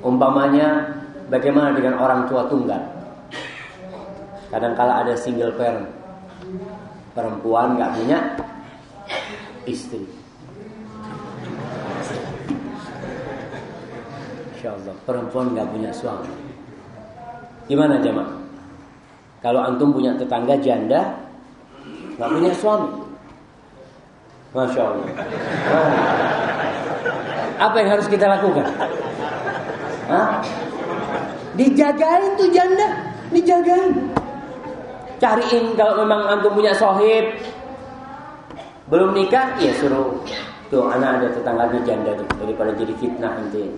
Umpamanya bagaimana dengan orang tua tunggal? Kadang-kala ada single parent. Perempuan nggak punya istri. Insya perempuan nggak punya suami. Gimana jemaah? Kalau antum punya tetangga janda nggak punya suami, masya Allah. Oh. Apa yang harus kita lakukan? Hah? Dijagain tuh janda, dijagain. Cariin kalau memang antum punya sohib, belum nikah, ya suruh tuh anak ada tetangganya janda tuh daripada jadi fitnah nanti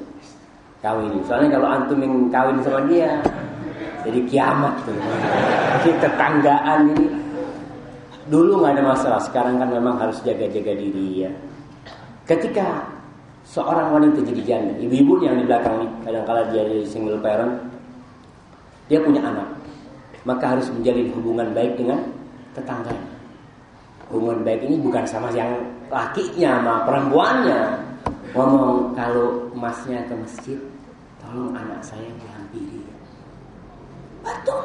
kawin. Soalnya kalau antum yang kawin sama dia, jadi kiamat tuh. Jadi tetanggaan ini dulu nggak ada masalah, sekarang kan memang harus jaga-jaga diri ya. Ketika seorang wanita jadi janda, ibu-ibu yang di belakang ini kadang-kala dia jadi single parent, dia punya anak, maka harus menjalin hubungan baik dengan tetangganya. Hubungan baik ini bukan sama yang lakinya sama perempuannya. Ngomong kalau emasnya ke masjid, tolong anak saya dihampiri. Betul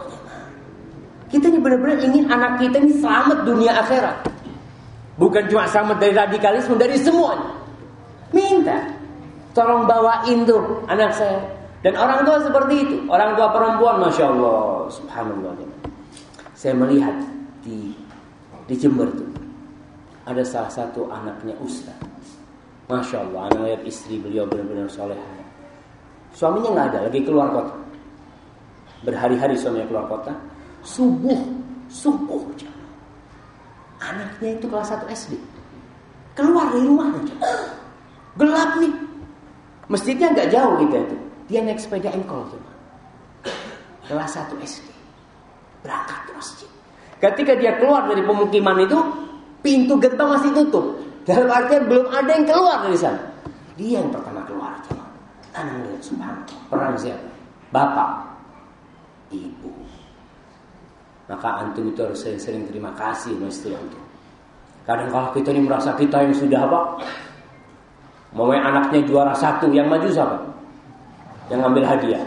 Kita ini benar-benar ingin anak kita ini selamat dunia akhirat. Bukan cuma selamat dari radikalisme, dari semuanya. Minta. Tolong bawain tuh anak saya. Dan orang tua seperti itu. Orang tua perempuan, Masya Allah. Subhanallah. Saya melihat di di Jember tuh. Ada salah satu anaknya Ustaz. Masya Allah, anak istri beliau benar-benar soleh. Suaminya nggak ada, lagi keluar kota. Berhari-hari suaminya keluar kota. Subuh, subuh Anaknya itu kelas 1 SD. Keluar dari rumahnya. Gelap nih. Masjidnya nggak jauh gitu itu. Dia naik sepeda engkol tuh. Kelas 1 SD. Berangkat ke masjid. Ketika dia keluar dari pemukiman itu, pintu gerbang masih tutup. Dalam artian belum ada yang keluar dari sana. Dia yang pertama keluar. Anak lihat subhanallah. Perang siapa? Bapak. Ibu. Maka antum itu harus sering-sering terima kasih sama istri antum. Kadang kalau kita ini merasa kita yang sudah apa? Mau anaknya juara satu, yang maju siapa? Yang ngambil hadiah.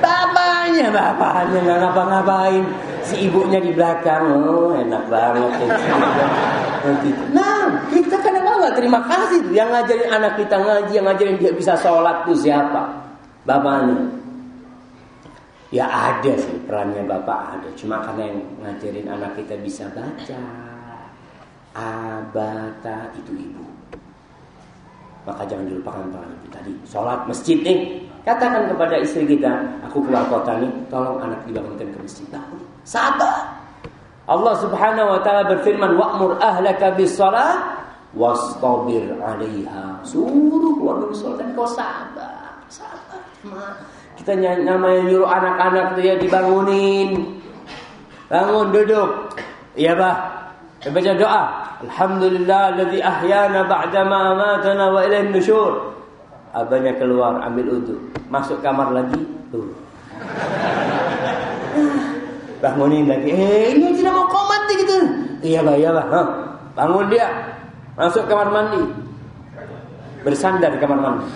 Bapaknya, bapaknya nggak ngapa-ngapain. Si ibunya di belakang, oh enak banget. Nah, kita kan nggak terima kasih. Yang ngajarin anak kita ngaji, yang ngajarin dia bisa sholat tuh siapa? Bapaknya. Ya ada sih perannya bapak ada. Cuma karena yang ngajarin anak kita bisa baca. Abata itu ibu. Maka jangan dilupakan peran itu tadi. Sholat masjid nih. Katakan kepada istri kita, aku keluar kota nih, tolong anak dibangunkan ke masjid. Bangun. Sabar. Allah Subhanahu wa taala berfirman, "Wa'mur ahlaka bis shalah wastabir 'alaiha." Suruh keluarga sholat dan kau sabar. Sabar. Kita namanya nyuruh anak-anak tuh ya dibangunin. Bangun duduk. Iya, Bah. Baca doa. Alhamdulillah alladzi ahyana ba'dama amatana wa ilaihin nusyur. Abahnya keluar ambil udhu Masuk kamar lagi tuh. Bangunin lagi Eh ini tidak mau komat gitu Iya bah iya bah. Bangun dia Masuk kamar mandi Bersandar di kamar mandi.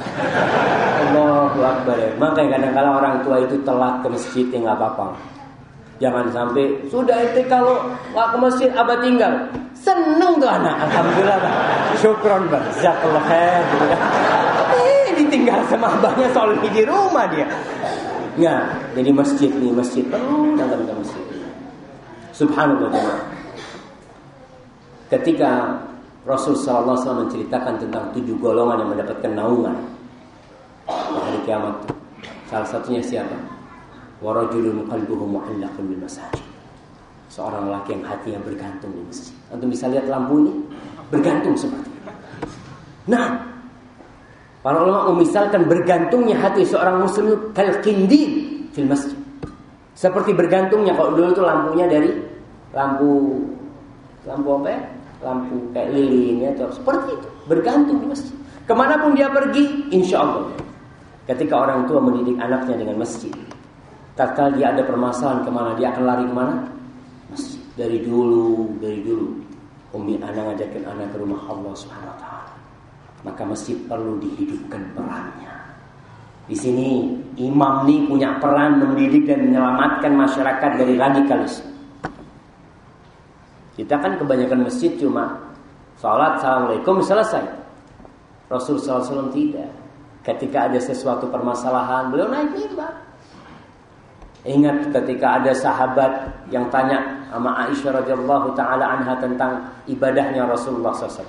Allahu Akbar. Ya. Makanya kadang-kadang orang tua itu telat ke masjid ya nggak apa-apa. Jangan sampai sudah itu kalau nggak ke masjid abah tinggal. Seneng tuh anak alhamdulillah. Syukron bah jazakallah khair eh ditinggal sama abahnya soal di rumah dia. Nggak jadi masjid nih masjid penuh datang ke masjid. Subhanallah ketika Rasul Sallallahu Alaihi menceritakan tentang tujuh golongan yang mendapatkan naungan hari kiamat salah satunya siapa warajulun qalbuhu mu'allaqun bil masajid. Seorang laki yang hatinya bergantung di masjid. Antum bisa lihat lampu ini bergantung seperti ini. Nah, para ulama memisalkan bergantungnya hati seorang muslim kal kindi fil masjid. Seperti bergantungnya kalau dulu itu lampunya dari lampu lampu apa ya? Lampu kayak lilin ya, atau seperti itu bergantung di masjid. Ke mana pun dia pergi, insya Allah. Ketika orang tua mendidik anaknya dengan masjid, tatkala dia ada permasalahan ke mana dia akan lari ke mana? Masjid. Dari dulu, dari dulu. Umi anak ngajakin anak ke rumah Allah Subhanahu Wa Taala. Maka masjid perlu dihidupkan perannya. Di sini imam nih punya peran mendidik dan menyelamatkan masyarakat dari radikalisme. Kita kan kebanyakan masjid cuma sholat, assalamualaikum, selesai. Rasul SAW tidak. Ketika ada sesuatu permasalahan, beliau naik mimbar. Ingat ketika ada sahabat yang tanya sama Aisyah radhiyallahu taala anha tentang ibadahnya Rasulullah SAW.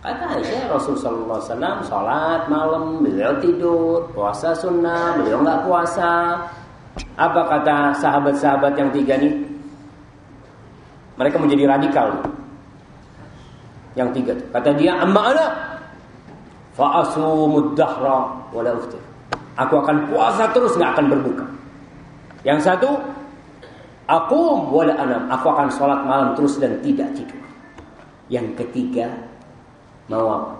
Kata Aisyah Rasulullah SAW sholat malam, beliau tidur, puasa sunnah, beliau nggak puasa. Apa kata sahabat-sahabat yang tiga nih? Mereka menjadi radikal. Yang tiga. Kata dia, amma ana fa'asumud dahra wala uftir. Aku akan puasa terus nggak akan berbuka. Yang satu, aku wala anam. Aku akan sholat malam terus dan tidak tidur. Yang ketiga, mau apa?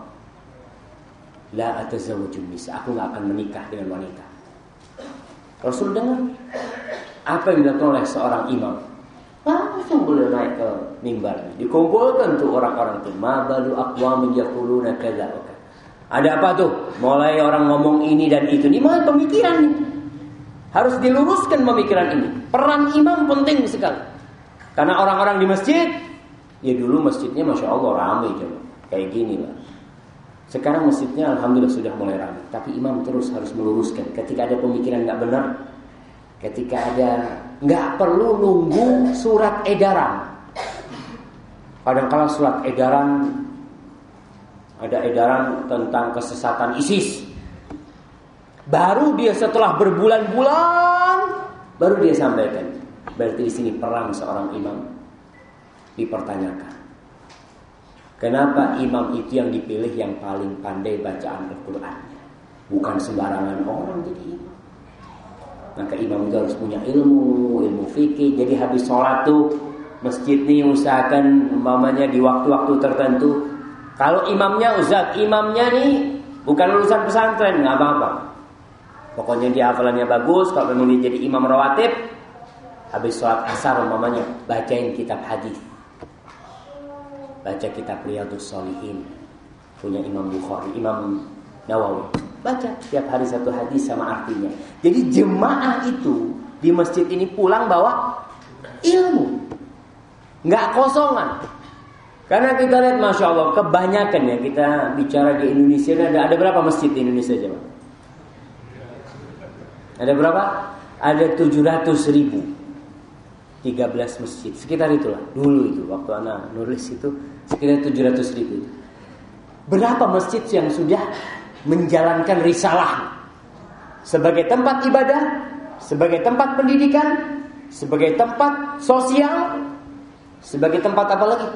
La atazawwajun nisa. Aku nggak akan menikah dengan wanita. Rasul dengar apa yang dilakukan oleh seorang imam. Langsung boleh naik ke mimbar. Dikumpulkan tuh orang-orang itu. Ma balu aqwamin yaquluna Ada apa tuh? Mulai orang ngomong ini dan itu. Ini mah pemikiran nih. Harus diluruskan pemikiran ini. Peran imam penting sekali. Karena orang-orang di masjid, ya dulu masjidnya masya Allah ramai kayak gini lah. Sekarang masjidnya alhamdulillah sudah mulai ramai. Tapi imam terus harus meluruskan. Ketika ada pemikiran nggak benar, ketika ada nggak perlu nunggu surat edaran. Kadang-kala surat edaran ada edaran tentang kesesatan ISIS. Baru dia setelah berbulan-bulan baru dia sampaikan. Berarti di sini peran seorang imam dipertanyakan. Kenapa imam itu yang dipilih yang paling pandai bacaan Al-Qur'annya? Bukan sembarangan orang jadi imam. Maka imam itu harus punya ilmu, ilmu fikih. Jadi habis sholat tuh masjid nih usahakan umpamanya di waktu-waktu tertentu. Kalau imamnya Ustaz, imamnya nih bukan lulusan pesantren, nggak apa-apa. Pokoknya dia hafalannya bagus. Kalau memang dia jadi imam rawatib, habis sholat asar umpamanya bacain kitab hadis. Baca kitab Riyadus Solihin punya Imam Bukhari, Imam Nawawi. Baca tiap hari satu hadis sama artinya. Jadi jemaah itu di masjid ini pulang bawa Ilmu. Nggak kosongan. Karena kita lihat Masya Allah kebanyakan ya kita bicara di Indonesia ada, ada berapa masjid di Indonesia coba? Ada berapa? Ada 700 ribu 13 masjid Sekitar itulah Dulu itu waktu anak nulis itu Sekitar 700 ribu Berapa masjid yang sudah Menjalankan risalah Sebagai tempat ibadah Sebagai tempat pendidikan Sebagai tempat sosial Sebagai tempat apa lagi?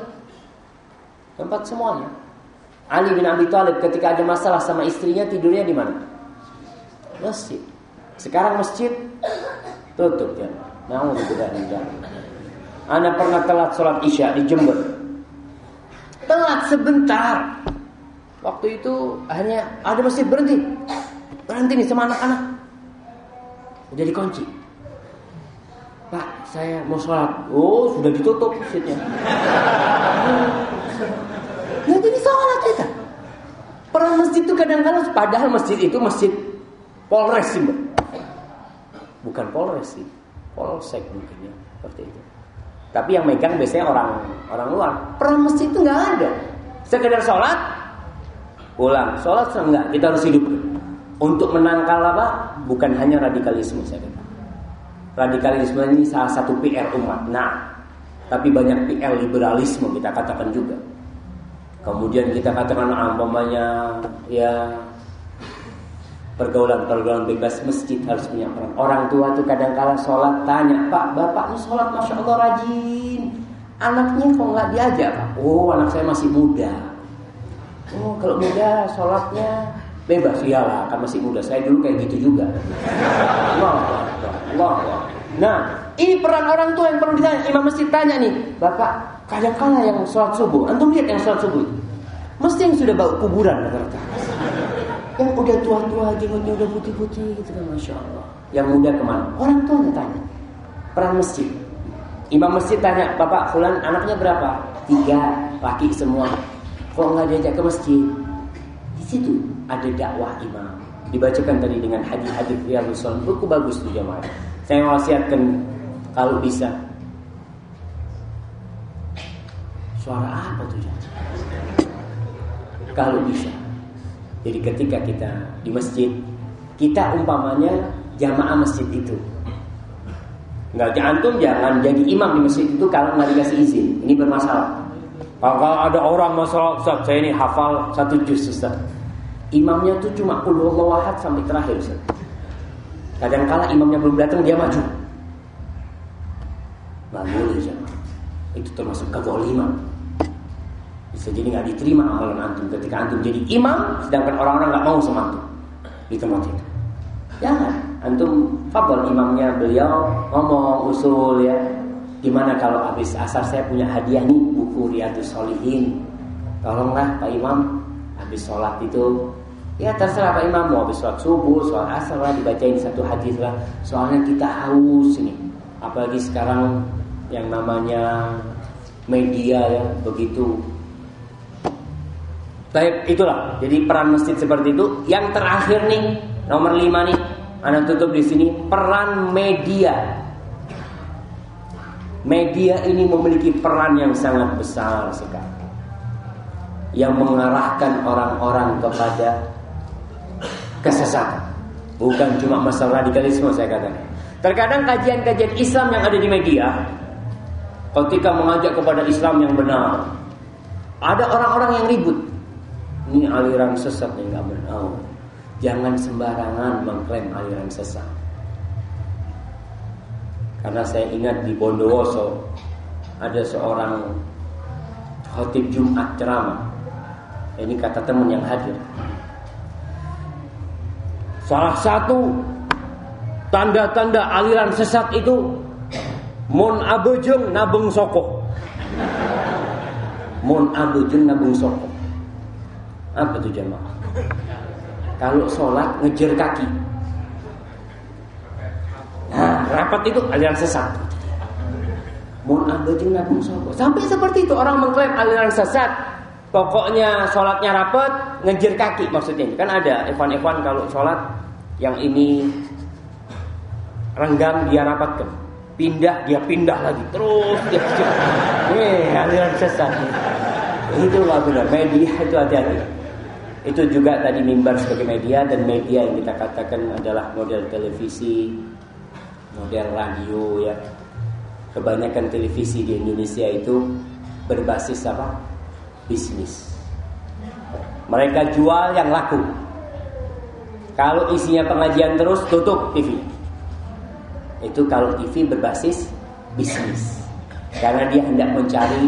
Tempat semuanya Ali bin Abi Thalib ketika ada masalah sama istrinya Tidurnya di mana? Masjid sekarang masjid tutup ya. Namun tidak. Anda pernah telat sholat isya di Jember. Telat sebentar. Waktu itu hanya ada masjid berhenti. Berhenti nih sama anak-anak. Udah dikunci. Pak, saya mau sholat. Oh, sudah ditutup masjidnya. Nggak jadi sholat kita. Peran masjid itu kadang-kadang padahal masjid itu masjid Polres sih, Bukan Polres sih, Polsek mungkin ya, seperti itu. Tapi yang megang biasanya orang orang luar. Peran masjid itu nggak ada. Sekedar sholat, pulang. Sholat enggak, kita harus hidup. Untuk menangkal apa? Bukan hanya radikalisme saya kata. Radikalisme ini salah satu PR umat. Nah, tapi banyak PR liberalisme kita katakan juga. Kemudian kita katakan umpamanya ya pergaulan-pergaulan bebas masjid harus punya peran. Orang tua tuh kadang-kala sholat tanya, Pak, bapak ini sholat masya Allah rajin. Anaknya kok nggak diajak? Oh, anak saya masih muda. Oh, kalau muda sholatnya bebas iyalah, kan masih muda. Saya dulu kayak gitu juga. Allah, Allah. Nah, ini peran orang tua yang perlu ditanya. Imam masjid tanya nih, bapak, kadang-kala yang sholat subuh, antum lihat yang sholat subuh, mesti yang sudah bau kuburan rata-rata. Yang udah tua-tua jenggotnya udah putih-putih gitu kan Masya Allah Yang muda ke mana? Orang tua tanya Peran masjid Imam masjid tanya Bapak Fulan anaknya berapa? Tiga Laki semua Kok nggak diajak ke masjid? Di situ ada dakwah imam Dibacakan tadi dengan hadis-hadis Riyadus Buku bagus tuh jamaah Saya wasiatkan Kalau bisa Suara apa tuh jamaah? Kalau bisa jadi ketika kita di masjid, kita umpamanya jamaah masjid itu. Nggak antum jangan jadi imam di masjid itu kalau nggak dikasih izin. Ini bermasalah. Kalau ada orang masalah Ustaz, saya ini hafal satu juz Ustaz. Imamnya tuh cuma Allah ahad sampai terakhir Ustaz. Kadang kala imamnya belum datang dia maju. Nggak boleh Itu termasuk kezaliman. Bisa jadi nggak diterima amalan antum ketika antum jadi imam, sedangkan orang-orang nggak mau sama antum di tempat. Jangan, antum fabel imamnya beliau ngomong usul ya. Gimana kalau habis asar saya punya hadiah nih buku Riyadus Solihin. Tolonglah Pak Imam habis sholat itu Ya terserah Pak Imam mau habis sholat subuh, sholat asar lah dibacain satu hadis lah. Soalnya kita haus ini. Apalagi sekarang yang namanya media ya begitu Baik, itulah. Jadi peran masjid seperti itu. Yang terakhir nih, nomor lima nih, anak tutup di sini peran media. Media ini memiliki peran yang sangat besar sekali. Yang mengarahkan orang-orang kepada kesesatan. Bukan cuma masalah radikalisme saya katakan. Terkadang kajian-kajian Islam yang ada di media ketika mengajak kepada Islam yang benar, ada orang-orang yang ribut ini aliran sesat yang nggak benar. Jangan sembarangan mengklaim aliran sesat. Karena saya ingat di Bondowoso ada seorang khotib Jumat ceramah. Ini kata teman yang hadir. Salah satu tanda-tanda aliran sesat itu Mon abujung nabung soko. Mon abujung nabung soko. Apa tuh jamaah? Kalau sholat ngejar kaki. Nah, rapat itu aliran sesat. Sampai seperti itu orang mengklaim aliran sesat. Pokoknya sholatnya rapat, ngejar kaki maksudnya. Kan ada evan-evan kalau sholat yang ini renggang dia rapatkan. pindah dia pindah lagi terus dia eh aliran sesat itu nggak benar media itu hati-hati itu juga tadi mimbar sebagai media dan media yang kita katakan adalah model televisi model radio ya. Kebanyakan televisi di Indonesia itu berbasis apa? Bisnis. Mereka jual yang laku. Kalau isinya pengajian terus tutup TV itu kalau TV berbasis bisnis. Karena dia hendak mencari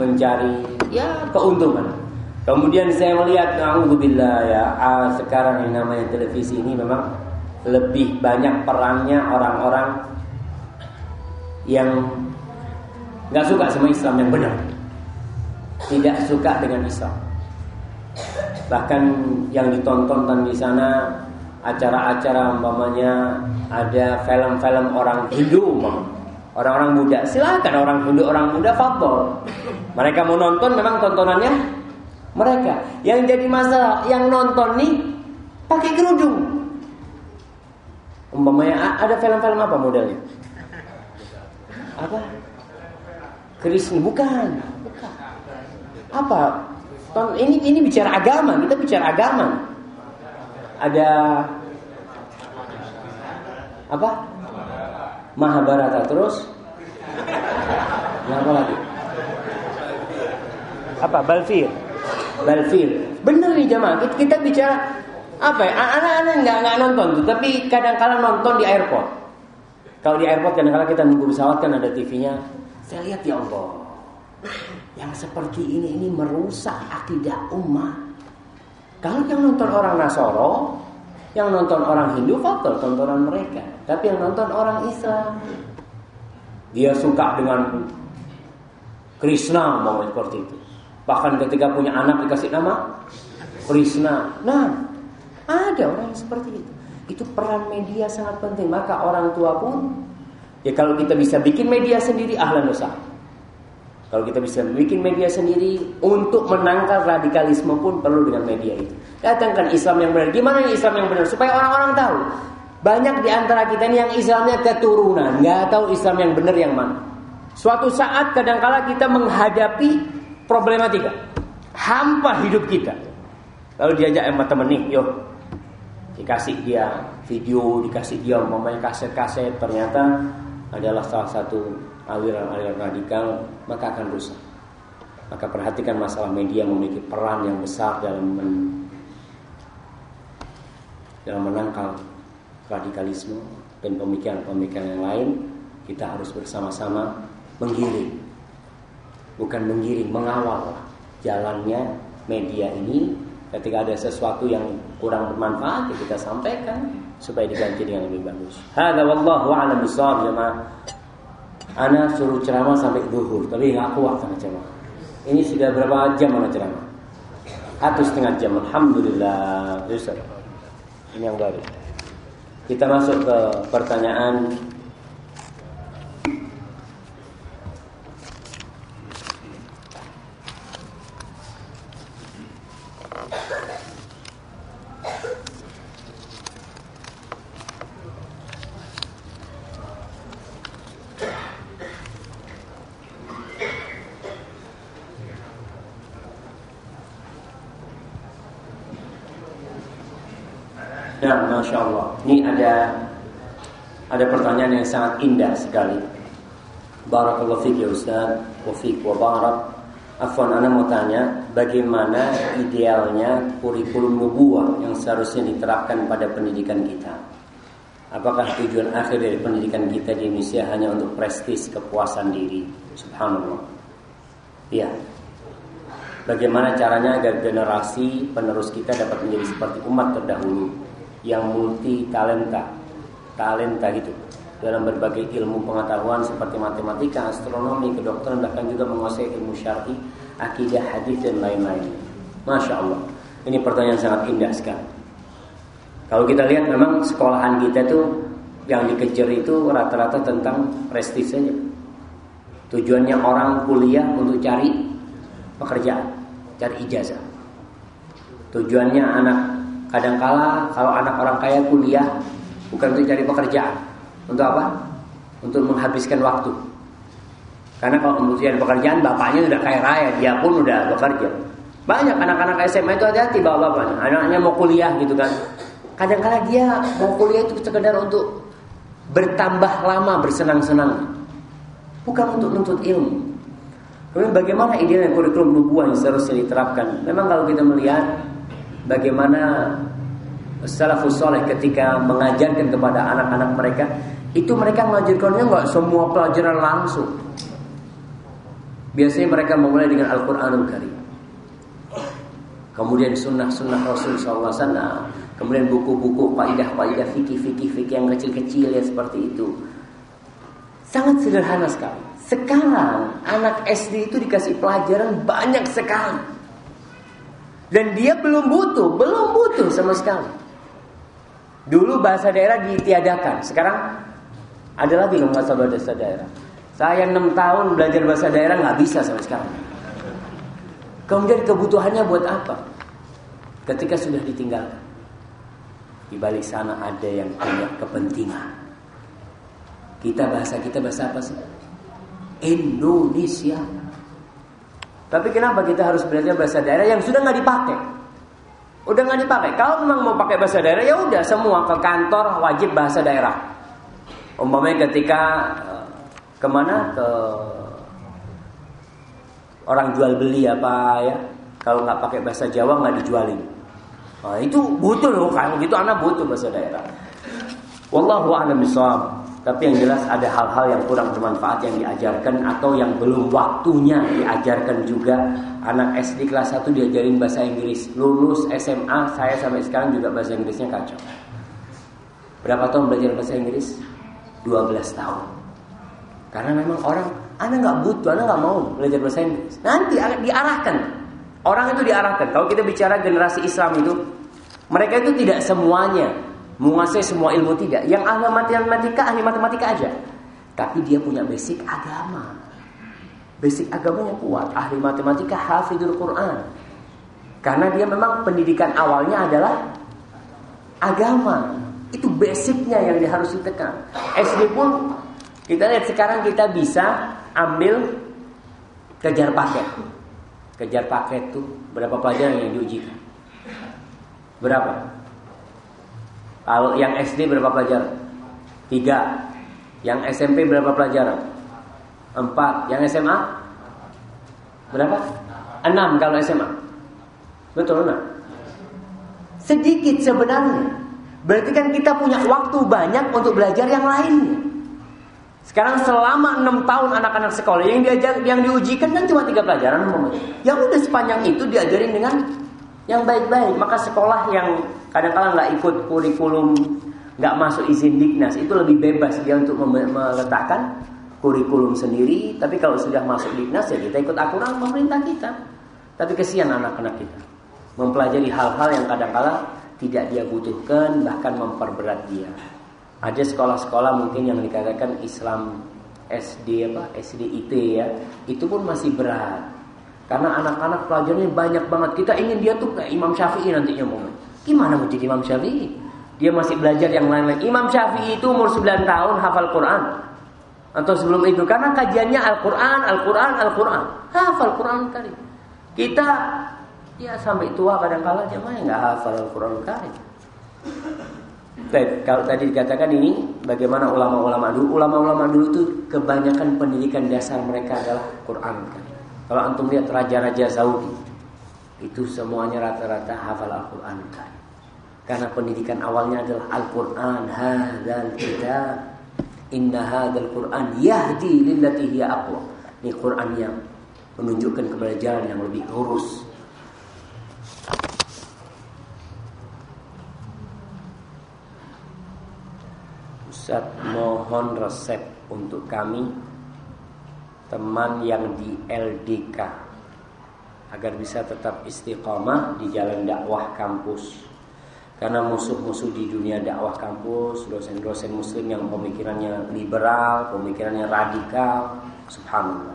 mencari ya keuntungan. Kemudian saya melihat alhamdulillah ya ah, sekarang yang namanya televisi ini memang lebih banyak perannya orang-orang yang nggak suka sama Islam yang benar, tidak suka dengan Islam. Bahkan yang ditonton di sana acara-acara umpamanya ada film-film orang Hindu orang-orang muda silakan orang Hindu orang muda fabel mereka mau nonton memang tontonannya mereka. Yang jadi masalah yang nonton nih pakai kerudung umpamanya ada film-film apa modelnya apa Kristen bukan bukan apa ini ini bicara agama kita bicara agama ada apa? Mahabharata terus apa lagi? Apa? Balfir. Balfir. Bener nih jamaah. Kita bicara apa ya? Anak-anak nggak nggak nonton tuh, tapi kadang-kala nonton di airport. Kalau di airport kadang-kala kita nunggu pesawat kan ada TV-nya. Saya lihat ya Allah, yang seperti ini ini merusak akidah umat. Kalau yang nonton orang Nasoro, yang nonton orang Hindu faktor tontonan mereka. Tapi yang nonton orang Islam, dia suka dengan Krishna mau seperti itu. Bahkan ketika punya anak dikasih nama Krishna. Nah, ada orang yang seperti itu. Itu peran media sangat penting. Maka orang tua pun, ya kalau kita bisa bikin media sendiri, ahlan usaha. Kalau kita bisa bikin media sendiri untuk menangkal radikalisme pun perlu dengan media itu. Datangkan Islam yang benar. Gimana nih Islam yang benar? Supaya orang-orang tahu. Banyak di antara kita ini yang Islamnya keturunan, nggak tahu Islam yang benar yang mana. Suatu saat kadangkala kita menghadapi problematika, hampa hidup kita. Lalu diajak sama temen nih, yuk dikasih dia video, dikasih dia umpamanya kaset-kaset, ternyata adalah salah satu aliran-aliran radikal maka akan rusak. Maka perhatikan masalah media memiliki peran yang besar dalam men, dalam menangkal radikalisme dan pemikiran-pemikiran yang lain. Kita harus bersama-sama menggiring, bukan menggiring, mengawal jalannya media ini. Ketika ada sesuatu yang kurang bermanfaat, ya kita sampaikan supaya diganti dengan lebih bagus. Hada wallahu a'lam bishawab jemaah. Ana suruh ceramah sampai duhur, tapi nggak kuat sama ceramah. Ini sudah berapa jam mana ceramah? Satu setengah jam. Alhamdulillah. Yusuf. Ini yang baru. Kita masuk ke pertanyaan Ya, masya Allah. Ini ada ada pertanyaan yang sangat indah sekali. Barakallahu fiik ya Ustaz, wa fiik wa barak. Afwan, Anda mau tanya, bagaimana idealnya kurikulum nubuah yang seharusnya diterapkan pada pendidikan kita? Apakah tujuan akhir dari pendidikan kita di Indonesia hanya untuk prestis kepuasan diri? Subhanallah. Iya. Bagaimana caranya agar generasi penerus kita dapat menjadi seperti umat terdahulu yang multi talenta, talenta gitu dalam berbagai ilmu pengetahuan seperti matematika, astronomi, kedokteran bahkan juga menguasai ilmu syar'i, akidah, hadis dan lain-lain. Masya Allah. Ini pertanyaan sangat indah sekali. Kalau kita lihat memang sekolahan kita tuh yang dikejar itu rata-rata tentang prestis. Tujuannya orang kuliah untuk cari pekerjaan, cari ijazah. Tujuannya anak kadangkala kalau anak orang kaya kuliah bukan untuk cari pekerjaan, untuk apa? untuk menghabiskan waktu. Karena kalau kemudian pekerjaan bapaknya udah kaya raya, dia pun udah bekerja. Banyak anak-anak SMA itu hati-hati bawa bapaknya. Anaknya mau kuliah gitu kan. Kadang-kala dia mau kuliah itu sekedar untuk bertambah lama bersenang-senang. Bukan untuk nuntut ilmu. Kemudian bagaimana idealnya kurikulum nubuah yang seharusnya diterapkan? Memang kalau kita melihat bagaimana salafus soleh ketika mengajarkan kepada anak-anak mereka, itu mereka mengajarkannya nggak semua pelajaran langsung. Biasanya mereka memulai dengan Al-Quranul Karim. Kemudian sunnah-sunnah Rasul SAW. Kemudian buku-buku faidah-faidah fikih-fikih-fikih yang kecil-kecil ya seperti itu. Sangat sederhana sekali. Sekarang anak SD itu dikasih pelajaran banyak sekali. Dan dia belum butuh, belum butuh sama sekali. Dulu bahasa daerah ditiadakan, sekarang ada lagi loh bahasa daerah. Saya 6 tahun belajar bahasa daerah nggak bisa sama sekali. Kemudian kebutuhannya buat apa? Ketika sudah ditinggalkan. Di balik sana ada yang punya kepentingan. Kita bahasa kita bahasa apa sih? Indonesia. Tapi kenapa kita harus belajar bahasa daerah yang sudah nggak dipakai? Udah nggak dipakai. Kalau memang mau pakai bahasa daerah ya udah semua ke kantor wajib bahasa daerah. Umpamanya ketika ke mana? Ke orang jual beli apa ya? Kalau nggak pakai bahasa Jawa nggak dijualin. Nah, itu butuh loh kalau gitu anak butuh bahasa daerah. Wallahu a'lam tapi yang jelas ada hal-hal yang kurang bermanfaat yang diajarkan atau yang belum waktunya diajarkan juga. Anak SD kelas 1 diajarin bahasa Inggris. Lulus SMA saya sampai sekarang juga bahasa Inggrisnya kacau. Berapa tahun belajar bahasa Inggris 12 tahun karena memang orang, anda nggak butuh, anda nggak mau belajar bahasa Inggris. Nanti diarahkan. Orang itu diarahkan. Kalau kita bicara generasi Islam itu, mereka itu tidak semuanya menguasai semua ilmu tidak. Yang ahli matematika, ahli matematika aja. Tapi dia punya basic agama. Basic agamanya kuat. Ahli matematika hafidul Quran. Karena dia memang pendidikan awalnya adalah agama. Itu basicnya yang harus ditekan. SD pun kita lihat sekarang kita bisa ambil kejar paket. Kejar paket itu berapa pelajaran yang diujikan? Berapa? Kalau yang SD berapa pelajaran? Tiga. Yang SMP berapa pelajaran? Empat. Yang SMA? Berapa? Enam kalau SMA. Betul enam. Sedikit sebenarnya. Berarti kan kita punya waktu banyak untuk belajar yang lainnya. Sekarang selama enam tahun anak-anak sekolah yang diajar, yang diujikan kan cuma tiga pelajaran, yang udah sepanjang itu diajarin dengan yang baik-baik. Maka sekolah yang kadang-kadang nggak ikut kurikulum, nggak masuk izin diknas itu lebih bebas dia untuk meletakkan kurikulum sendiri. Tapi kalau sudah masuk diknas ya kita ikut aturan pemerintah kita. Tapi kesian anak-anak kita mempelajari hal-hal yang kadang-kala tidak dia butuhkan bahkan memperberat dia. Ada sekolah-sekolah mungkin yang dikatakan Islam SD apa SDIT ya, itu pun masih berat. Karena anak-anak pelajarnya banyak banget. Kita ingin dia tuh kayak Imam Syafi'i nantinya mau. Gimana mau Imam Syafi'i? Dia masih belajar yang lain-lain. Imam Syafi'i itu umur 9 tahun hafal Quran. Atau sebelum itu karena kajiannya Al-Quran, Al-Quran, Al-Quran. Hafal Quran kali. Kita ya sampai tua kadang-kala jemaah nggak hafal Al-Quran kali. Kalau tadi dikatakan ini bagaimana ulama-ulama dulu, ulama-ulama dulu itu kebanyakan pendidikan dasar mereka adalah Quran. Kalau antum lihat raja-raja Saudi, itu semuanya rata-rata hafal Al-Quran. Karena pendidikan awalnya adalah Al-Quran, hadzal kitab, inna hadzal Quran yahdi lillati hiya aqwa. Ini Quran yang menunjukkan kepada jalan yang lebih lurus, Ustaz mohon resep untuk kami teman yang di LDK agar bisa tetap istiqomah di jalan dakwah kampus. Karena musuh-musuh di dunia dakwah kampus, dosen-dosen muslim yang pemikirannya liberal, pemikirannya radikal, subhanallah.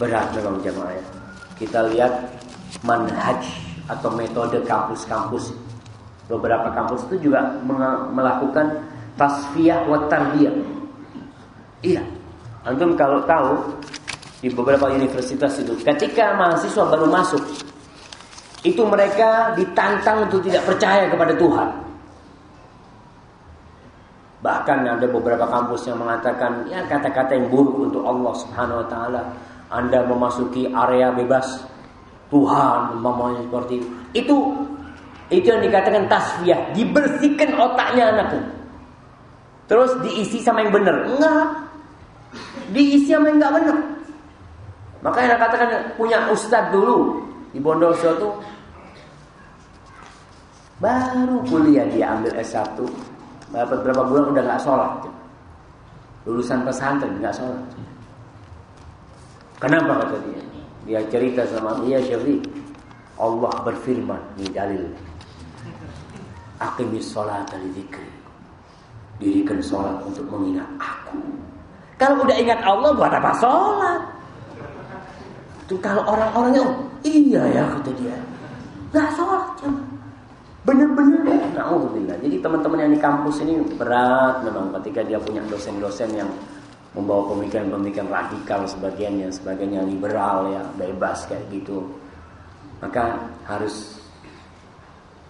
Berat memang jamaah. Kita lihat manhaj atau metode kampus-kampus. Beberapa kampus itu juga melakukan tasfiyah wa tarbiyah Iya. Antum kalau tahu di beberapa universitas itu ketika mahasiswa baru masuk itu mereka ditantang untuk tidak percaya kepada Tuhan. Bahkan ada beberapa kampus yang mengatakan ya kata-kata yang buruk untuk Allah Subhanahu wa taala. Anda memasuki area bebas Tuhan umpamanya seperti itu. Itu itu yang dikatakan tasfiyah, dibersihkan otaknya anakku. Terus diisi sama yang benar. Enggak. Diisi sama yang enggak benar. Makanya katakan punya ustadz dulu di Bondoso tuh baru kuliah dia ambil S1 dapat berapa bulan udah nggak sholat lulusan pesantren nggak sholat kenapa kata dia dia cerita sama dia Syafi Allah berfirman di dalil Aqimis sholat dari zikri Dirikan sholat untuk mengingat aku. Kalau udah ingat Allah buat apa sholat? Itu kalau orang-orangnya oh, Iya ya kata dia. Gak sholat ya Bener-bener. Ya Na'udzubillah. Jadi teman-teman yang di kampus ini berat memang Ketika dia punya dosen-dosen yang Membawa pemikiran-pemikiran radikal Sebagiannya, sebagainya liberal ya Bebas kayak gitu. Maka harus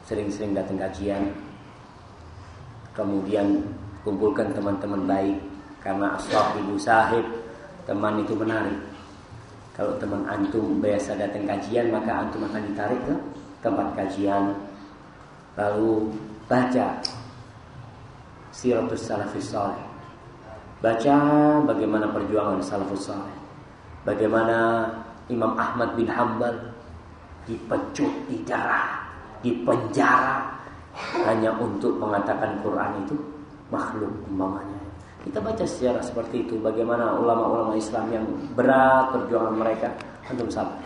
Sering-sering datang kajian. Kemudian kumpulkan teman-teman baik. Karena aswab ibu sahib Teman itu menarik. Kalau teman antum biasa datang kajian Maka antum akan ditarik ke tempat kajian. Lalu baca Siratus salafis salih. Baca bagaimana perjuangan salafus salih. Bagaimana Imam Ahmad bin Hambal Dipecut di darah di penjara hanya untuk mengatakan Quran itu makhluk umpamanya. Kita baca sejarah seperti itu bagaimana ulama-ulama Islam yang berat perjuangan mereka antum sabar.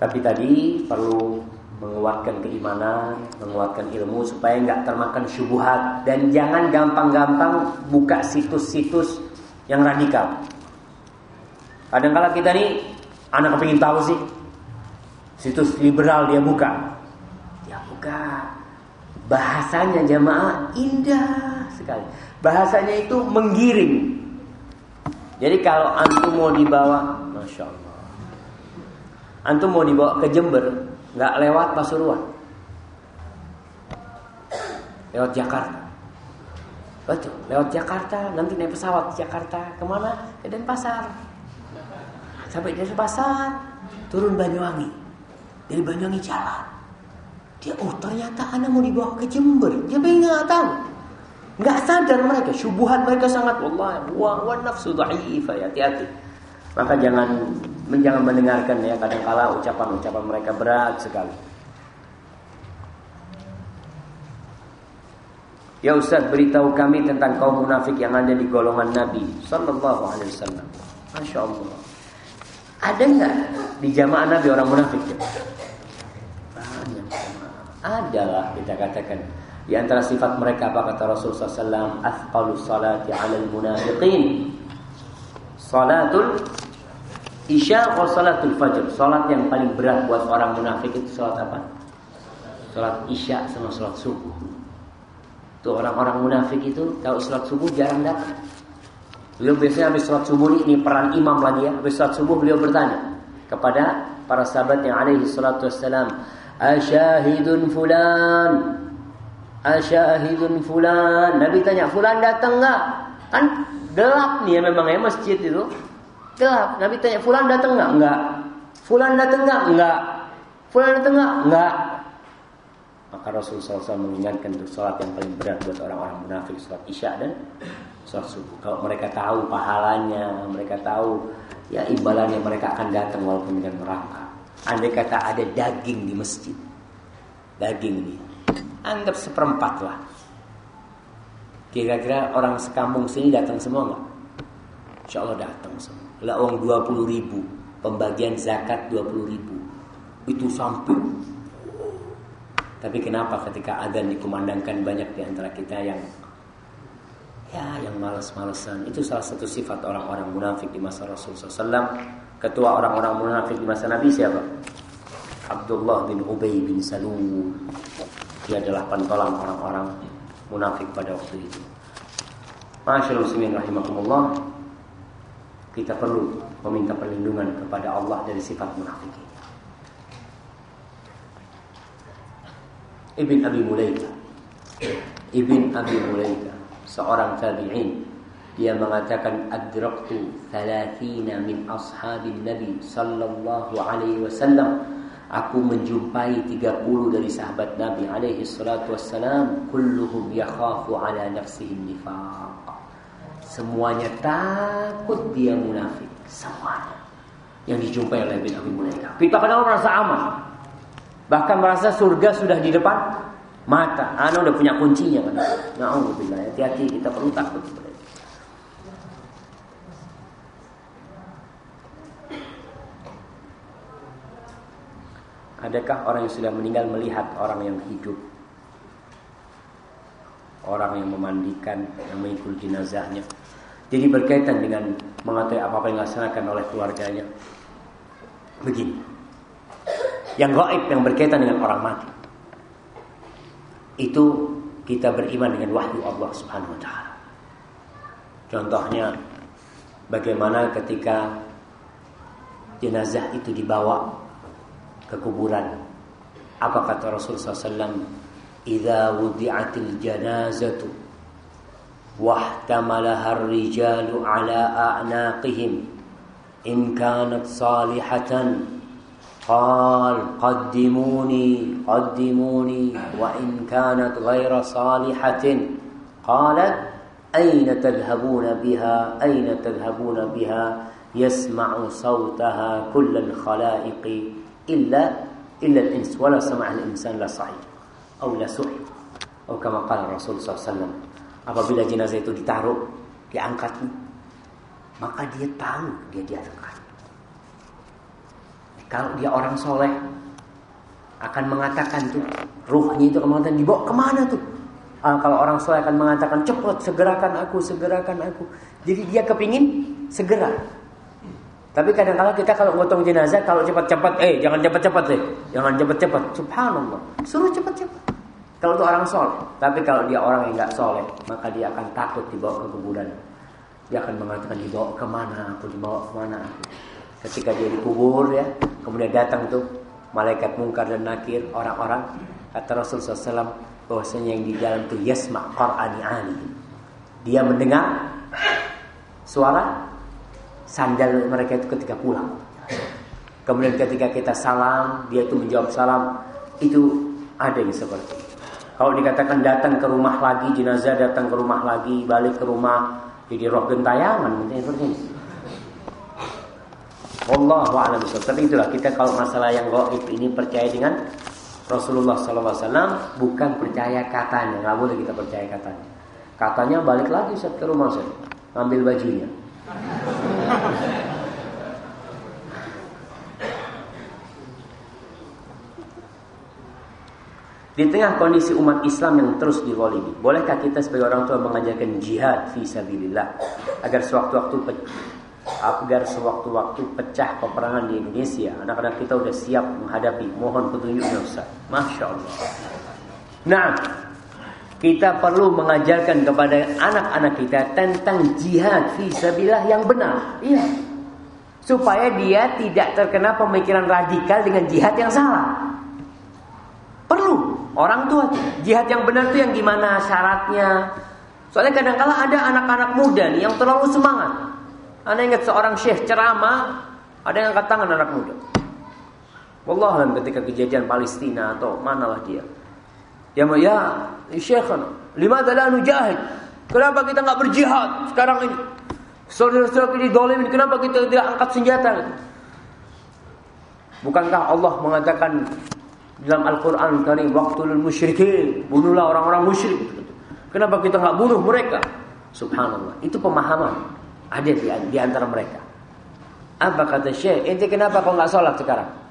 Tapi tadi perlu menguatkan keimanan, menguatkan ilmu supaya nggak termakan syubhat dan jangan gampang-gampang buka situs-situs yang radikal. Kadang-kala kita nih anak kepingin tahu sih situs liberal dia buka, buka. Bahasanya jamaah indah sekali. Bahasanya itu menggiring. Jadi kalau antum mau dibawa, masya Allah, antum mau dibawa ke Jember, nggak lewat Pasuruan, lewat Jakarta. Betul, lewat Jakarta, nanti naik pesawat di Jakarta ke mana? Ke Denpasar. Sampai Denpasar, turun Banyuwangi. Dari Banyuwangi jalan dia oh ternyata anak mau dibawa ke Jember. Dia nggak tahu. Nggak sadar mereka. Syubuhan mereka sangat Allah. Wa, wa nafsu dhaifah ya. Hati-hati. Maka jangan jangan mendengarkan ya kadang kala ucapan-ucapan mereka berat sekali. Ya Ustaz beritahu kami tentang kaum munafik yang ada di golongan Nabi Sallallahu Alaihi Wasallam. Masya Allah. Ada nggak di jamaah Nabi orang munafik? Adalah kita katakan di antara sifat mereka apa kata Rasulullah SAW Athqalus salati alal munafiqin Salatul Isya wa salatul fajr. Salat yang paling berat buat orang munafik itu salat apa? Salat isya sama salat subuh. Itu orang-orang munafik itu Kalau salat subuh jarang datang. Beliau biasanya habis salat subuh ini, ini peran imam lagi ya Habis salat subuh beliau bertanya Kepada para sahabat yang alaihi salatu wassalam Asyahidun fulan. Asyahidun fulan. Nabi tanya fulan datang nggak? Kan gelap nih ya memang ya masjid itu. Gelap. Nabi tanya fulan datang nggak? Enggak Fulan datang nggak? Enggak Fulan datang nggak? Enggak Maka Rasulullah SAW mengingatkan untuk sholat yang paling berat buat orang-orang munafik Sholat isya dan sholat subuh. Kalau mereka tahu pahalanya Mereka tahu ya imbalannya mereka akan datang walaupun dengan neraka Andai kata ada daging di masjid. Daging ini. Anggap seperempat lah. Kira-kira orang sekampung sini datang semua nggak? Insya Allah datang semua. Lah uang 20 ribu. Pembagian zakat 20 ribu. Itu sampai. Tapi kenapa ketika adan dikumandangkan banyak di antara kita yang ya yang malas-malesan itu salah satu sifat orang-orang munafik di masa Rasulullah SAW Ketua orang-orang munafik di masa Nabi siapa? Abdullah bin Ubay bin Salul. Dia adalah pentolan orang-orang munafik pada waktu itu. Masyaallah muslimin rahimakumullah. Kita perlu meminta perlindungan kepada Allah dari sifat munafik. Ibn Abi Mulaika Ibn Abi Mulaika seorang tabi'in dia mengatakan adraktu 30 min ashabin nabi sallallahu alaihi wasallam. Aku menjumpai 30 dari sahabat nabi alaihi salatu wassalam kulluhum yakhafu ala nafsihi nifaq. Semuanya takut dia munafik. Semuanya. Yang dijumpai oleh bin Abi Mulaika kita kadang merasa aman. Bahkan merasa surga sudah di depan mata. Anda udah punya kuncinya kan. Nauzubillah hati-hati kita perlu takut Adakah orang yang sudah meninggal melihat orang yang hidup? Orang yang memandikan, yang mengikul jenazahnya. Jadi berkaitan dengan mengetahui apa-apa yang dilaksanakan oleh keluarganya. Begini. Yang gaib yang berkaitan dengan orang mati. Itu kita beriman dengan wahyu Allah Subhanahu wa taala. Contohnya bagaimana ketika jenazah itu dibawa ke kuburan. Apa kata Rasul SAW? Iza wudi'atil janazatu wahtamalaha ar-rijalu ala a'naqihim in kanat salihatan قال قدموني قدموني وإن كانت غير صالحة قالت أين تذهبون بها أين تذهبون بها يسمع صوتها كل الخلائق illa illa al-ins. Wala sama' al-insan la sahih. Atau la suhi atau kama qala Rasul SAW apabila jenazah itu ditaruh diangkat maka dia tahu dia diangkat. Kalau dia orang soleh akan mengatakan tuh ruhnya itu mengatakan dibawa ke mana tuh? Ah, kalau orang soleh akan mengatakan cepat segerakan aku segerakan aku. Jadi dia kepingin segera tapi kadang-kadang kita kalau ngotong jenazah kalau cepat-cepat, eh jangan cepat-cepat deh, jangan cepat-cepat. Subhanallah, suruh cepat-cepat. Kalau itu orang soleh, tapi kalau dia orang yang nggak soleh, maka dia akan takut dibawa ke kuburan. Dia akan mengatakan dibawa ke mana aku, dibawa ke mana aku. Ketika dia dikubur ya, kemudian datang tuh malaikat mungkar dan nakir orang-orang kata Rasulullah SAW bahwasanya yang di dalam itu yasma Qur'ani ali. Dia mendengar suara sandal mereka itu ketika pulang. Kemudian ketika kita salam, dia itu menjawab salam, itu ada yang seperti itu. Kalau dikatakan datang ke rumah lagi, jenazah datang ke rumah lagi, balik ke rumah, jadi roh gentayangan mungkin seperti ini. Allah a'lam Tapi itulah kita kalau masalah yang gaib ini percaya dengan Rasulullah SAW bukan percaya katanya, nggak boleh kita percaya katanya. Katanya balik lagi ke rumah saya, ambil bajunya. Di tengah kondisi umat Islam yang terus divolimi, bolehkah kita sebagai orang tua mengajarkan jihad fi sabilillah agar sewaktu-waktu agar sewaktu-waktu pecah peperangan di Indonesia, anak-anak kita sudah siap menghadapi. Mohon petunjuknya Ustaz. Masya Allah. Nah, kita perlu mengajarkan kepada anak-anak kita tentang jihad fisabilillah yang benar. Iya. Supaya dia tidak terkena pemikiran radikal dengan jihad yang salah. Perlu orang tua jihad yang benar itu yang gimana syaratnya. Soalnya kadang-kala ada anak-anak muda nih yang terlalu semangat. Anda ingat seorang syekh ceramah, ada yang angkat tangan anak muda. Wallahualam ketika kejadian Palestina atau manalah dia. Ya ya Syekhana, lima adalah nujahid. Kenapa kita nggak berjihad sekarang ini? Saudara-saudara kita dolimin, kenapa kita tidak angkat senjata? Bukankah Allah mengatakan dalam Al-Quran Karim, Waktulul musyrikin, bunuhlah orang-orang musyrik. Kenapa kita nggak bunuh mereka? Subhanallah, itu pemahaman ada di, di antara mereka. Apa kata Syekh? Ente kenapa kau nggak sholat sekarang?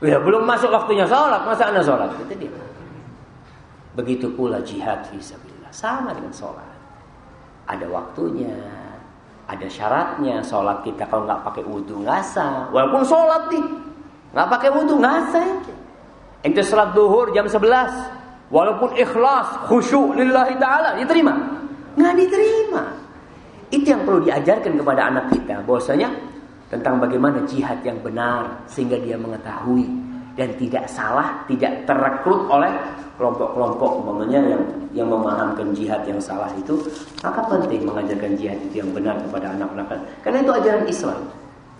Ya belum masuk waktunya sholat, masa anda sholat? Itu dia. Begitu pula jihad fisabilillah. Sama dengan sholat. Ada waktunya, ada syaratnya. Sholat kita kalau nggak pakai wudhu nggak sah. Walaupun sholat nih, nggak pakai wudhu nggak sah. Ente sholat duhur jam 11. Walaupun ikhlas, khusyuk lillahi ta'ala, diterima. nggak diterima. Itu yang perlu diajarkan kepada anak kita. Bahwasanya tentang bagaimana jihad yang benar sehingga dia mengetahui dan tidak salah, tidak terekrut oleh kelompok-kelompok umpamanya yang yang memahamkan jihad yang salah itu, maka penting mengajarkan jihad itu yang benar kepada anak-anak. Karena itu ajaran Islam.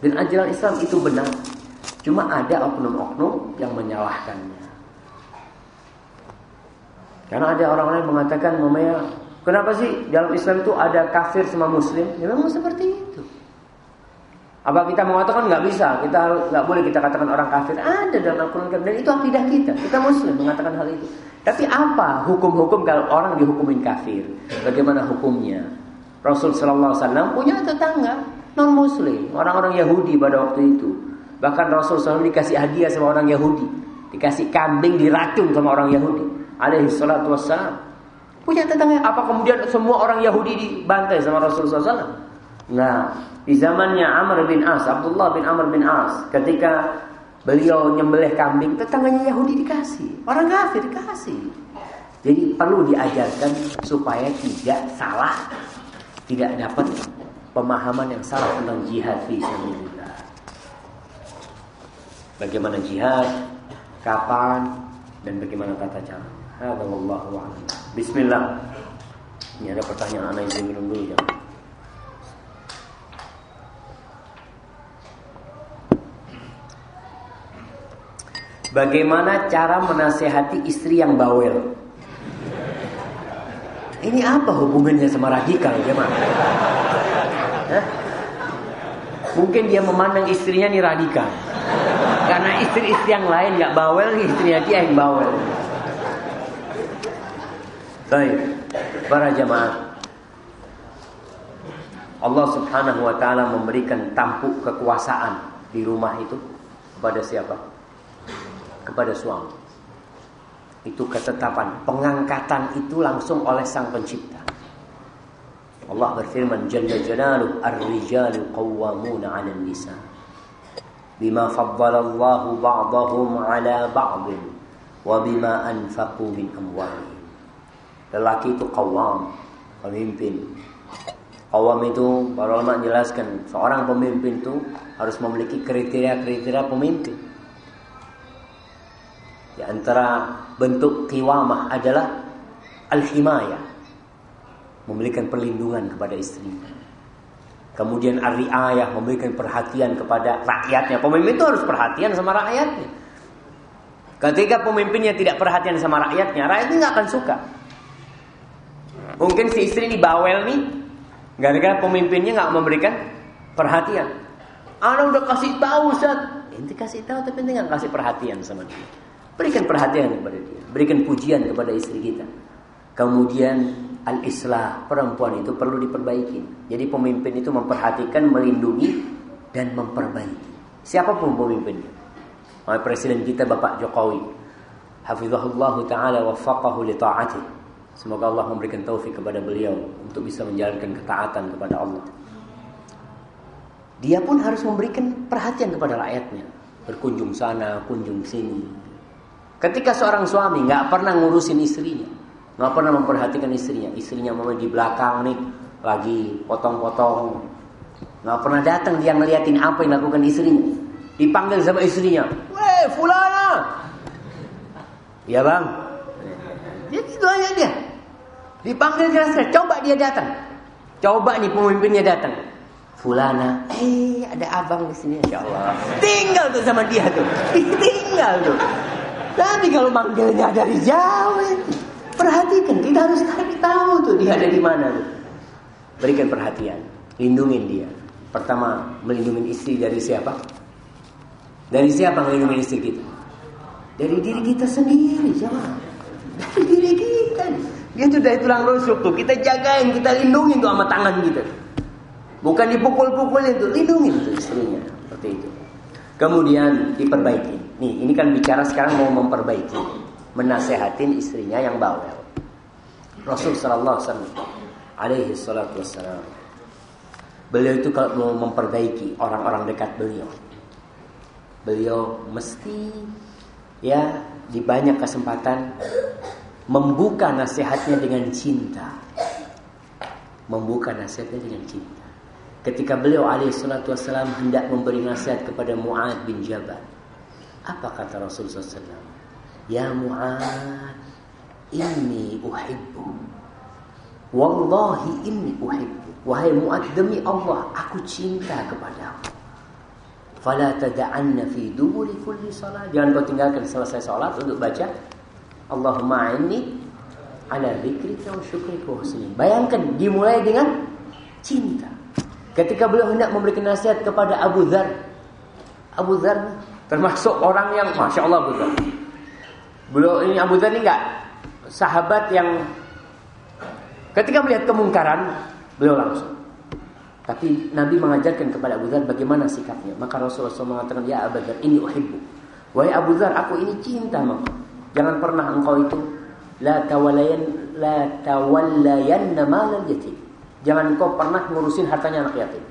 Dan ajaran Islam itu benar. Cuma ada oknum-oknum yang menyalahkannya. Karena ada orang-orang yang mengatakan, "Mamanya, kenapa sih dalam Islam itu ada kafir sama muslim?" Ya memang seperti itu. Apa kita mengatakan nggak bisa? Kita nggak boleh kita katakan orang kafir. Ada dalam Al-Quran dan itu akidah kita. Kita Muslim mengatakan hal itu. Tapi apa hukum-hukum kalau orang dihukumin kafir? Bagaimana hukumnya? Rasul Shallallahu Alaihi Wasallam punya tetangga non Muslim, orang-orang Yahudi pada waktu itu. Bahkan Rasul SAW dikasih hadiah sama orang Yahudi, dikasih kambing diracun sama orang Yahudi. Alaihi salatu wassalam. Punya tetangga. Apa kemudian semua orang Yahudi dibantai sama Rasul SAW? Nah, di zamannya Amr bin As, Abdullah bin Amr bin As, ketika beliau nyembelih kambing, tetangganya Yahudi dikasih, orang kafir dikasih. Jadi perlu diajarkan supaya tidak salah, tidak dapat pemahaman yang salah tentang jihad fi sabilillah. Bagaimana jihad, kapan, dan bagaimana tata cara. A'lam. Bismillah. Ini ada pertanyaan anak minum dulu jangan. Bagaimana cara menasehati istri yang bawel? Ini apa hubungannya sama radikal, jemaah? Mungkin dia memandang istrinya nih radikal. Karena istri-istri yang lain nggak bawel, istrinya dia yang bawel. Baik, para jemaah. Allah Subhanahu wa taala memberikan tampuk kekuasaan di rumah itu kepada siapa? Kepada suami. Itu ketetapan pengangkatan itu langsung oleh sang pencipta. Allah berfirman Jalla Jalaluh Ar-rijalu qawwamuna 'alan nisa bima faddalallahu ba'dahum 'ala ba'din wa bima anfaqu min amwalihim. Lelaki itu qawwam, pemimpin. Qawwam itu para ulama menjelaskan seorang pemimpin itu harus memiliki kriteria-kriteria pemimpin. Di antara bentuk kiwamah adalah al-himayah. Memberikan perlindungan kepada istrinya. Kemudian ar-riayah memberikan perhatian kepada rakyatnya. Pemimpin itu harus perhatian sama rakyatnya. Ketika pemimpinnya tidak perhatian sama rakyatnya, rakyatnya nggak akan suka. Mungkin si istri ini bawel nih, gara-gara pemimpinnya nggak memberikan perhatian. Anda udah kasih tahu, Ustaz. Inti kasih tahu tapi inti nggak kasih perhatian sama dia. Berikan perhatian kepada dia, berikan pujian kepada istri kita. Kemudian al-islah, perempuan itu perlu diperbaiki. Jadi pemimpin itu memperhatikan, melindungi dan memperbaiki. Siapa pun pemimpinnya. Oleh presiden kita Bapak Jokowi. Hafizahullah taala waffaqahu li ta'atih. Semoga Allah memberikan taufik kepada beliau untuk bisa menjalankan ketaatan kepada Allah. Dia pun harus memberikan perhatian kepada rakyatnya. Berkunjung sana, kunjung sini. Ketika seorang suami nggak pernah ngurusin istrinya, nggak pernah memperhatikan istrinya, istrinya mau di belakang nih lagi potong-potong, nggak pernah datang dia ngeliatin apa yang dilakukan istrinya. Dipanggil sama istrinya, weh fulana, ya bang, dia gitu aja dia. Dipanggil keras coba dia datang, coba nih pemimpinnya datang. Fulana, eh ada abang di sini, insya Allah. Tinggal tuh sama dia tuh, tinggal tuh. Tapi kalau manggilnya dari jauh, perhatikan. Kita harus cari tahu tuh dia ada di mana. Berikan perhatian, lindungin dia. Pertama, melindungi istri dari siapa? Dari siapa melindungi istri kita? Dari diri kita sendiri, siapa? Dari diri kita. Dia tuh dari tulang rusuk tuh. Kita jagain, kita lindungi tuh sama tangan kita. Bukan dipukul-pukulin tuh, lindungin tuh istrinya. Seperti itu. Kemudian diperbaiki. Nih, ini kan bicara sekarang mau memperbaiki, menasehatin istrinya yang bawel. Rasul sallallahu alaihi salatu wassalam. Beliau itu kalau mau memperbaiki orang-orang dekat beliau, beliau mesti ya di banyak kesempatan membuka nasihatnya dengan cinta. membuka nasihatnya dengan cinta. Ketika beliau alaihi salatu wassalam hendak memberi nasihat kepada Mu'ad bin Jabal. Apa kata Rasulullah SAW? Ya Mu'ad, inni uhibbu. Wallahi inni uhibbu. Wahai Mu'ad, demi Allah, aku cinta kepadamu. Fala tada'anna fi duburi kulli salat. Jangan kau tinggalkan selesai salat untuk baca Allahumma inni ala dzikrika wa syukrika wa. Bayangkan dimulai dengan cinta. Ketika beliau hendak memberikan nasihat kepada Abu Dhar. Abu Dhar termasuk orang yang Masya Allah Abu. Beliau ini Abu Dhar enggak sahabat yang ketika melihat kemungkaran beliau langsung. Tapi Nabi mengajarkan kepada Abu Dhar bagaimana sikapnya. Maka Rasulullah SAW mengatakan, Ya Abu Dhar, ini uhibbu. Wahai Abu Dhar, aku ini cinta maka. Jangan pernah engkau itu la tawalayan la tawallayan malal yatim. Jangan kau pernah ngurusin hartanya anak yatim.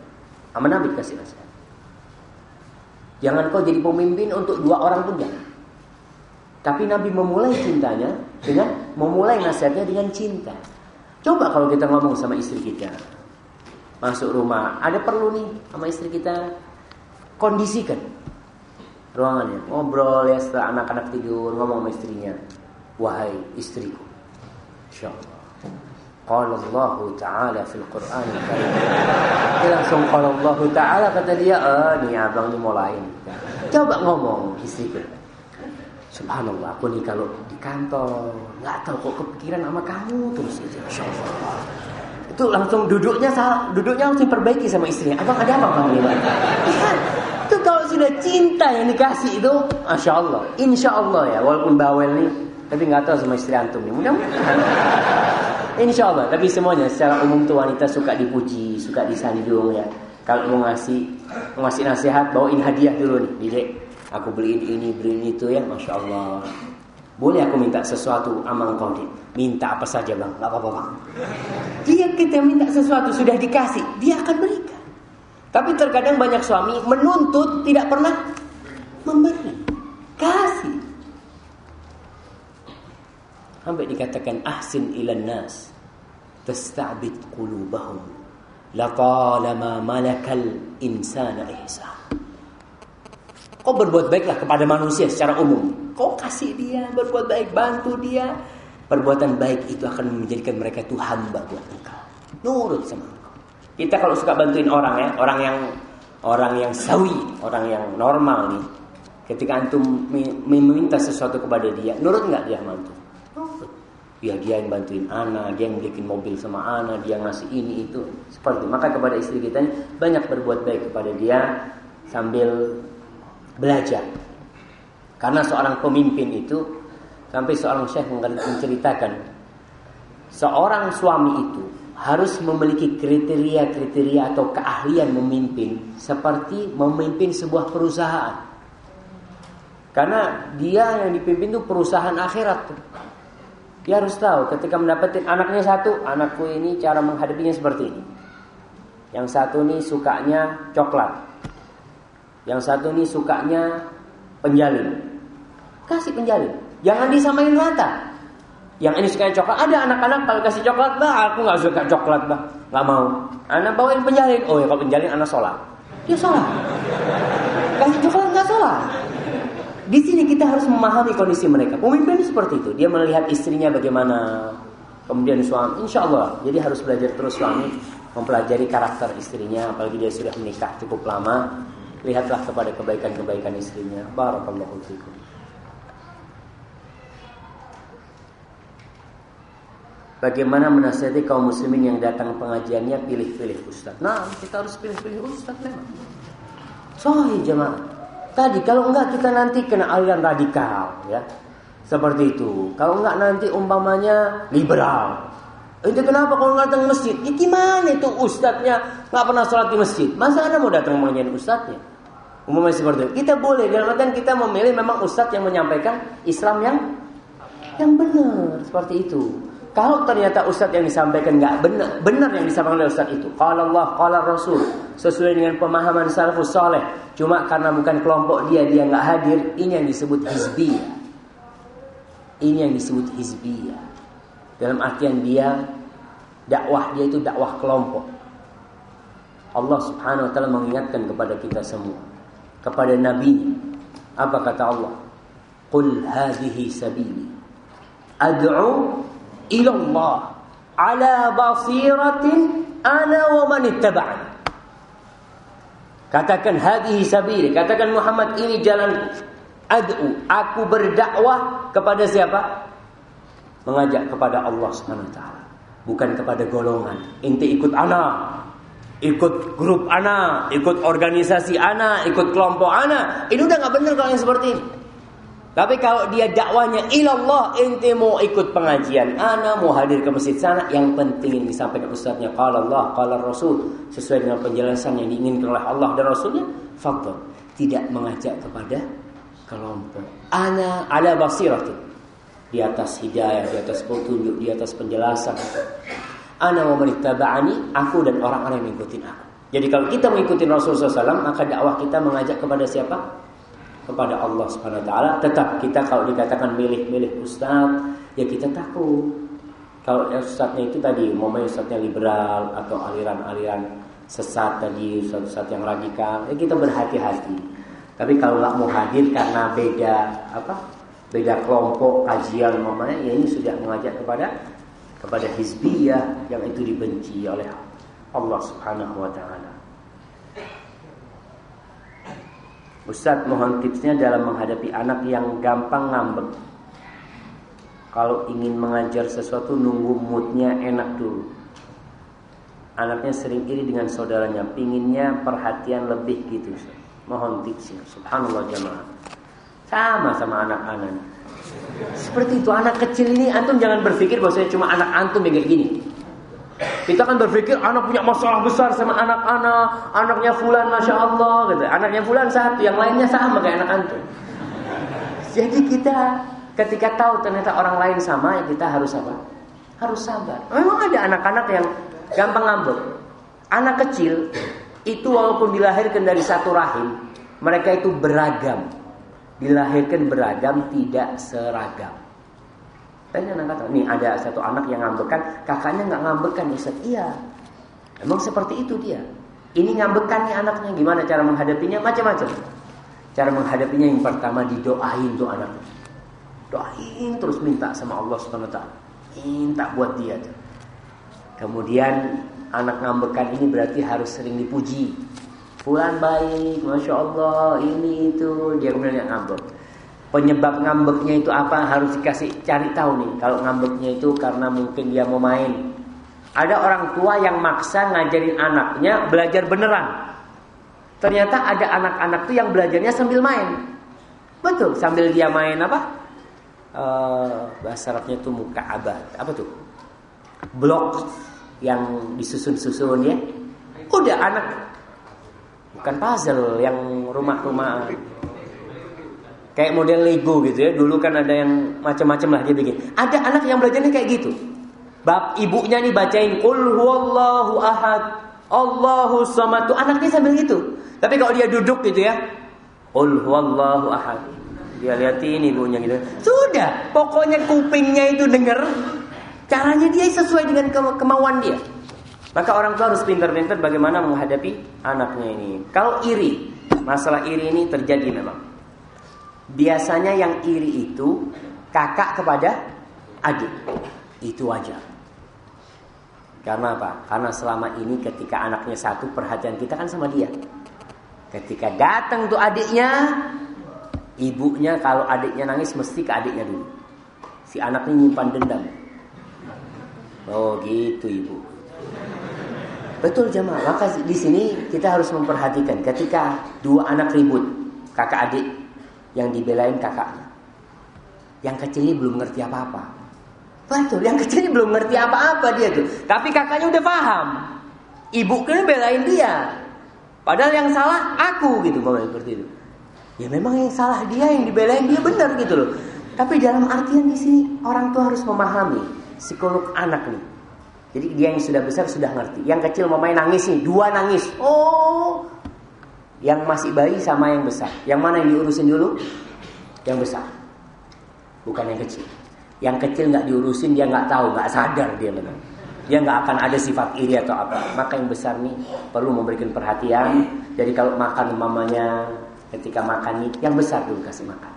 Aman Nabi kasih. Jangan kau jadi pemimpin untuk dua orang pun jangan. Tapi Nabi memulai cintanya dengan memulai nasihatnya dengan cinta. Coba kalau kita ngomong sama istri kita. Masuk rumah, ada perlu nih sama istri kita kondisikan ruangannya. Ngobrol ya setelah anak-anak tidur, ngomong sama istrinya. Wahai istriku. Insyaallah. Qala Allah Ta'ala fil Qur'an Dia langsung Qala Allah Ta'ala kata dia, "Eh, nih abang ini mulai." Coba ngomong istriku. Subhanallah, aku nih kalau di kantor nggak tahu kok kepikiran sama kamu terus aja. Itu langsung duduknya duduknya langsung perbaiki sama istrinya. Abang ada apa kamu ini? Lihat, itu kalau sudah cinta yang dikasih itu, Masya Allah, Insya Allah ya, walaupun bawel nih, tapi nggak tahu sama istri antum nih. Mudah-mudahan. Insya Allah, tapi semuanya secara umum tuh wanita suka dipuji, suka disanjung ya. Kalau mau ngasih mau ngasih nasihat, bawain hadiah dulu nih, Dede. Aku beliin ini, beliin itu ya, masya Allah. Boleh aku minta sesuatu amang kau. Minta apa saja bang, nggak apa-apa bang. Dia kita minta sesuatu sudah dikasih, dia akan berikan. Tapi terkadang banyak suami menuntut tidak pernah memberi. Kasih. Sampai dikatakan ahsin ilan nas tasta'bid qulubahum latalama malakal insana ihsan. Kau berbuat baiklah kepada manusia secara umum. Kau kasih dia, berbuat baik, bantu dia. Perbuatan baik itu akan menjadikan mereka itu hamba buat engkau. Nurut sama engkau. Kita kalau suka bantuin orang ya, orang yang orang yang sawi, orang yang normal nih. Ketika antum meminta sesuatu kepada dia, nurut nggak dia bantu? Ya dia yang bantuin anak, dia yang bikin mobil sama anak, dia ngasih ini itu seperti. Maka kepada istri kita ini banyak berbuat baik kepada dia sambil belajar. Karena seorang pemimpin itu sampai seorang syekh menceritakan seorang suami itu harus memiliki kriteria-kriteria atau keahlian memimpin seperti memimpin sebuah perusahaan. Karena dia yang dipimpin itu perusahaan akhirat. Dia harus tahu ketika mendapatkan anaknya satu, anakku ini cara menghadapinya seperti ini. Yang satu nih sukanya coklat. Yang satu nih sukanya penjalin. Kasih penjalin. Jangan disamain rata. Yang ini sukanya coklat. Ada anak-anak kalau kasih coklat, bah aku nggak suka coklat, bah nggak mau. Anak bawain penjalin. Oh ya kalau penjalin anak sholat. Dia sholat. Kasih coklat nggak sholat. Di sini kita harus memahami kondisi mereka. Pemimpin seperti itu. Dia melihat istrinya bagaimana. Kemudian suami, insya Allah. Jadi harus belajar terus suami mempelajari karakter istrinya. Apalagi dia sudah menikah cukup lama. Lihatlah kepada kebaikan-kebaikan istrinya. Barakallahu fikum. Bagaimana menasihati kaum muslimin yang datang pengajiannya pilih-pilih ustaz. Nah, kita harus pilih-pilih ustaz memang. Sahih jemaah. Tadi kalau enggak kita nanti kena aliran radikal ya. Seperti itu. Kalau enggak nanti umpamanya liberal. Itu kenapa kalau datang masjid? Ya, gimana itu ustadznya nggak pernah sholat di masjid? Masa anda mau datang mengajian ustadznya? Umumnya seperti itu. Kita boleh dalam artian kita memilih memang ustadz yang menyampaikan Islam yang yang benar seperti itu. Kalau ternyata ustadz yang disampaikan nggak benar, benar yang disampaikan oleh ustadz itu. Kalau Allah, kalau Rasul sesuai dengan pemahaman salafus soleh. Cuma karena bukan kelompok dia, dia nggak hadir. Ini yang disebut hizbiyah. Ini yang disebut hizbiyah. Dalam artian dia Dakwah dia itu dakwah kelompok. Allah Subhanahu wa taala mengingatkan kepada kita semua, kepada nabi. Apa kata Allah? Qul hadhihi sabili ad'u ila Allah ala basiratin ana wa man ittaba'ani. Katakan hadhihi sabili, katakan Muhammad ini jalan ad'u, aku berdakwah kepada siapa? Mengajak kepada Allah Subhanahu wa taala, bukan kepada golongan. Inti ikut ana, ikut grup ana, ikut organisasi ana, ikut kelompok ana. Ini udah nggak benar kalau yang seperti ini. Tapi kalau dia dakwanya ilallah ente mau ikut pengajian ana mau hadir ke masjid sana yang penting ini disampaikan ustaznya qala Allah qala Rasul. Sesuai dengan penjelasan yang diinginkan oleh Allah dan Rasulnya faktor tidak mengajak kepada kelompok. Ana ala basiratin di atas hidayah di atas petunjuk di atas penjelasan. Ana wa manittaba'ani aku dan orang-orang yang mengikuti aku. Jadi kalau kita mengikuti Rasulullah SAW maka dakwah kita mengajak kepada siapa kepada Allah Subhanahu wa taala. Tetap kita kalau dikatakan milih-milih ustaz, ya kita takut. Kalau ustaznya itu tadi, umpamanya ustaznya liberal atau aliran-aliran sesat tadi, ustaz-ustaz yang radikal, ya kita berhati-hati. Tapi kalau nggak mau hadir karena beda apa? Beda kelompok kajian umpamanya, ya ini sudah mengajak kepada kepada hizbiyah yang itu dibenci oleh Allah Subhanahu wa taala. Ustadz mohon tipsnya dalam menghadapi anak yang gampang ngambek. Kalau ingin mengajar sesuatu nunggu moodnya enak dulu. Anaknya sering iri dengan saudaranya, pinginnya perhatian lebih gitu. Mohon tipsnya. Subhanallah jamaah. Sama sama anak-anak. Seperti itu anak kecil ini antum jangan berpikir bahwa saya cuma anak antum yang kayak gini. Kita kan berpikir anak punya masalah besar sama anak-anak, anaknya fulan masya Allah, gitu. Anaknya fulan satu, yang lainnya sama kayak anak antum. Jadi kita ketika tahu ternyata orang lain sama, ya kita harus apa? Harus sabar. Memang ada anak-anak yang gampang ngambek. Anak kecil itu walaupun dilahirkan dari satu rahim, mereka itu beragam. Dilahirkan beragam, tidak seragam. Tanya anak kata, nih ada satu anak yang ngambekan, kakaknya nggak ngambekan Ustaz. Iya. Emang seperti itu dia. Ini ngambekan nih anaknya, gimana cara menghadapinya? Macam-macam. Cara menghadapinya yang pertama didoain tuh anak. Doain terus minta sama Allah taala. Minta buat dia tuh. Kemudian anak ngambekan ini berarti harus sering dipuji. Fulan baik, masya Allah, ini itu dia kemudian ngambek penyebab ngambeknya itu apa harus dikasih cari tahu nih kalau ngambeknya itu karena mungkin dia mau main. Ada orang tua yang maksa ngajarin anaknya belajar beneran. Ternyata ada anak-anak tuh yang belajarnya sambil main. Betul sambil dia main apa? Uh, bahasa Arabnya itu muka abad. Apa tuh? Blok yang disusun-susun ya. Udah anak bukan puzzle yang rumah-rumah Kayak model Lego gitu ya. Dulu kan ada yang macam-macam lah dia bikin. Ada anak yang belajarnya kayak gitu. Bab ibunya nih bacain Qul huwallahu ahad. Allahu samad. Tuh anaknya sambil gitu. Tapi kalau dia duduk gitu ya. Qul huwallahu ahad. Dia liatin ibunya gitu. Sudah, pokoknya kupingnya itu denger. Caranya dia sesuai dengan kemauan dia. Maka orang tua harus pintar-pintar bagaimana menghadapi anaknya ini. Kalau iri, masalah iri ini terjadi memang. Biasanya yang iri itu kakak kepada adik. Itu wajar. Karena apa? Karena selama ini ketika anaknya satu perhatian kita kan sama dia. Ketika datang tuh adiknya, ibunya kalau adiknya nangis mesti ke adiknya dulu. Si anaknya nyimpan dendam. Oh gitu ibu. Betul jemaah. Maka di sini kita harus memperhatikan ketika dua anak ribut, kakak adik, yang dibelain kakaknya. Yang kecil belum ngerti apa-apa. Betul, yang kecil belum ngerti apa-apa dia tuh. Tapi kakaknya udah paham. Ibu kan belain dia. Padahal yang salah aku gitu, Bapak seperti itu. Ya memang yang salah dia yang dibelain dia benar gitu loh. Tapi dalam artian di sini orang tua harus memahami psikolog anak nih. Jadi dia yang sudah besar sudah ngerti. Yang kecil mau main nangis nih, dua nangis. Oh, yang masih bayi sama yang besar. Yang mana yang diurusin dulu? Yang besar. Bukan yang kecil. Yang kecil nggak diurusin dia nggak tahu, nggak sadar dia memang. Dia nggak akan ada sifat iri atau apa. Maka yang besar nih perlu memberikan perhatian. Jadi kalau makan mamanya ketika makan yang besar dulu kasih makan.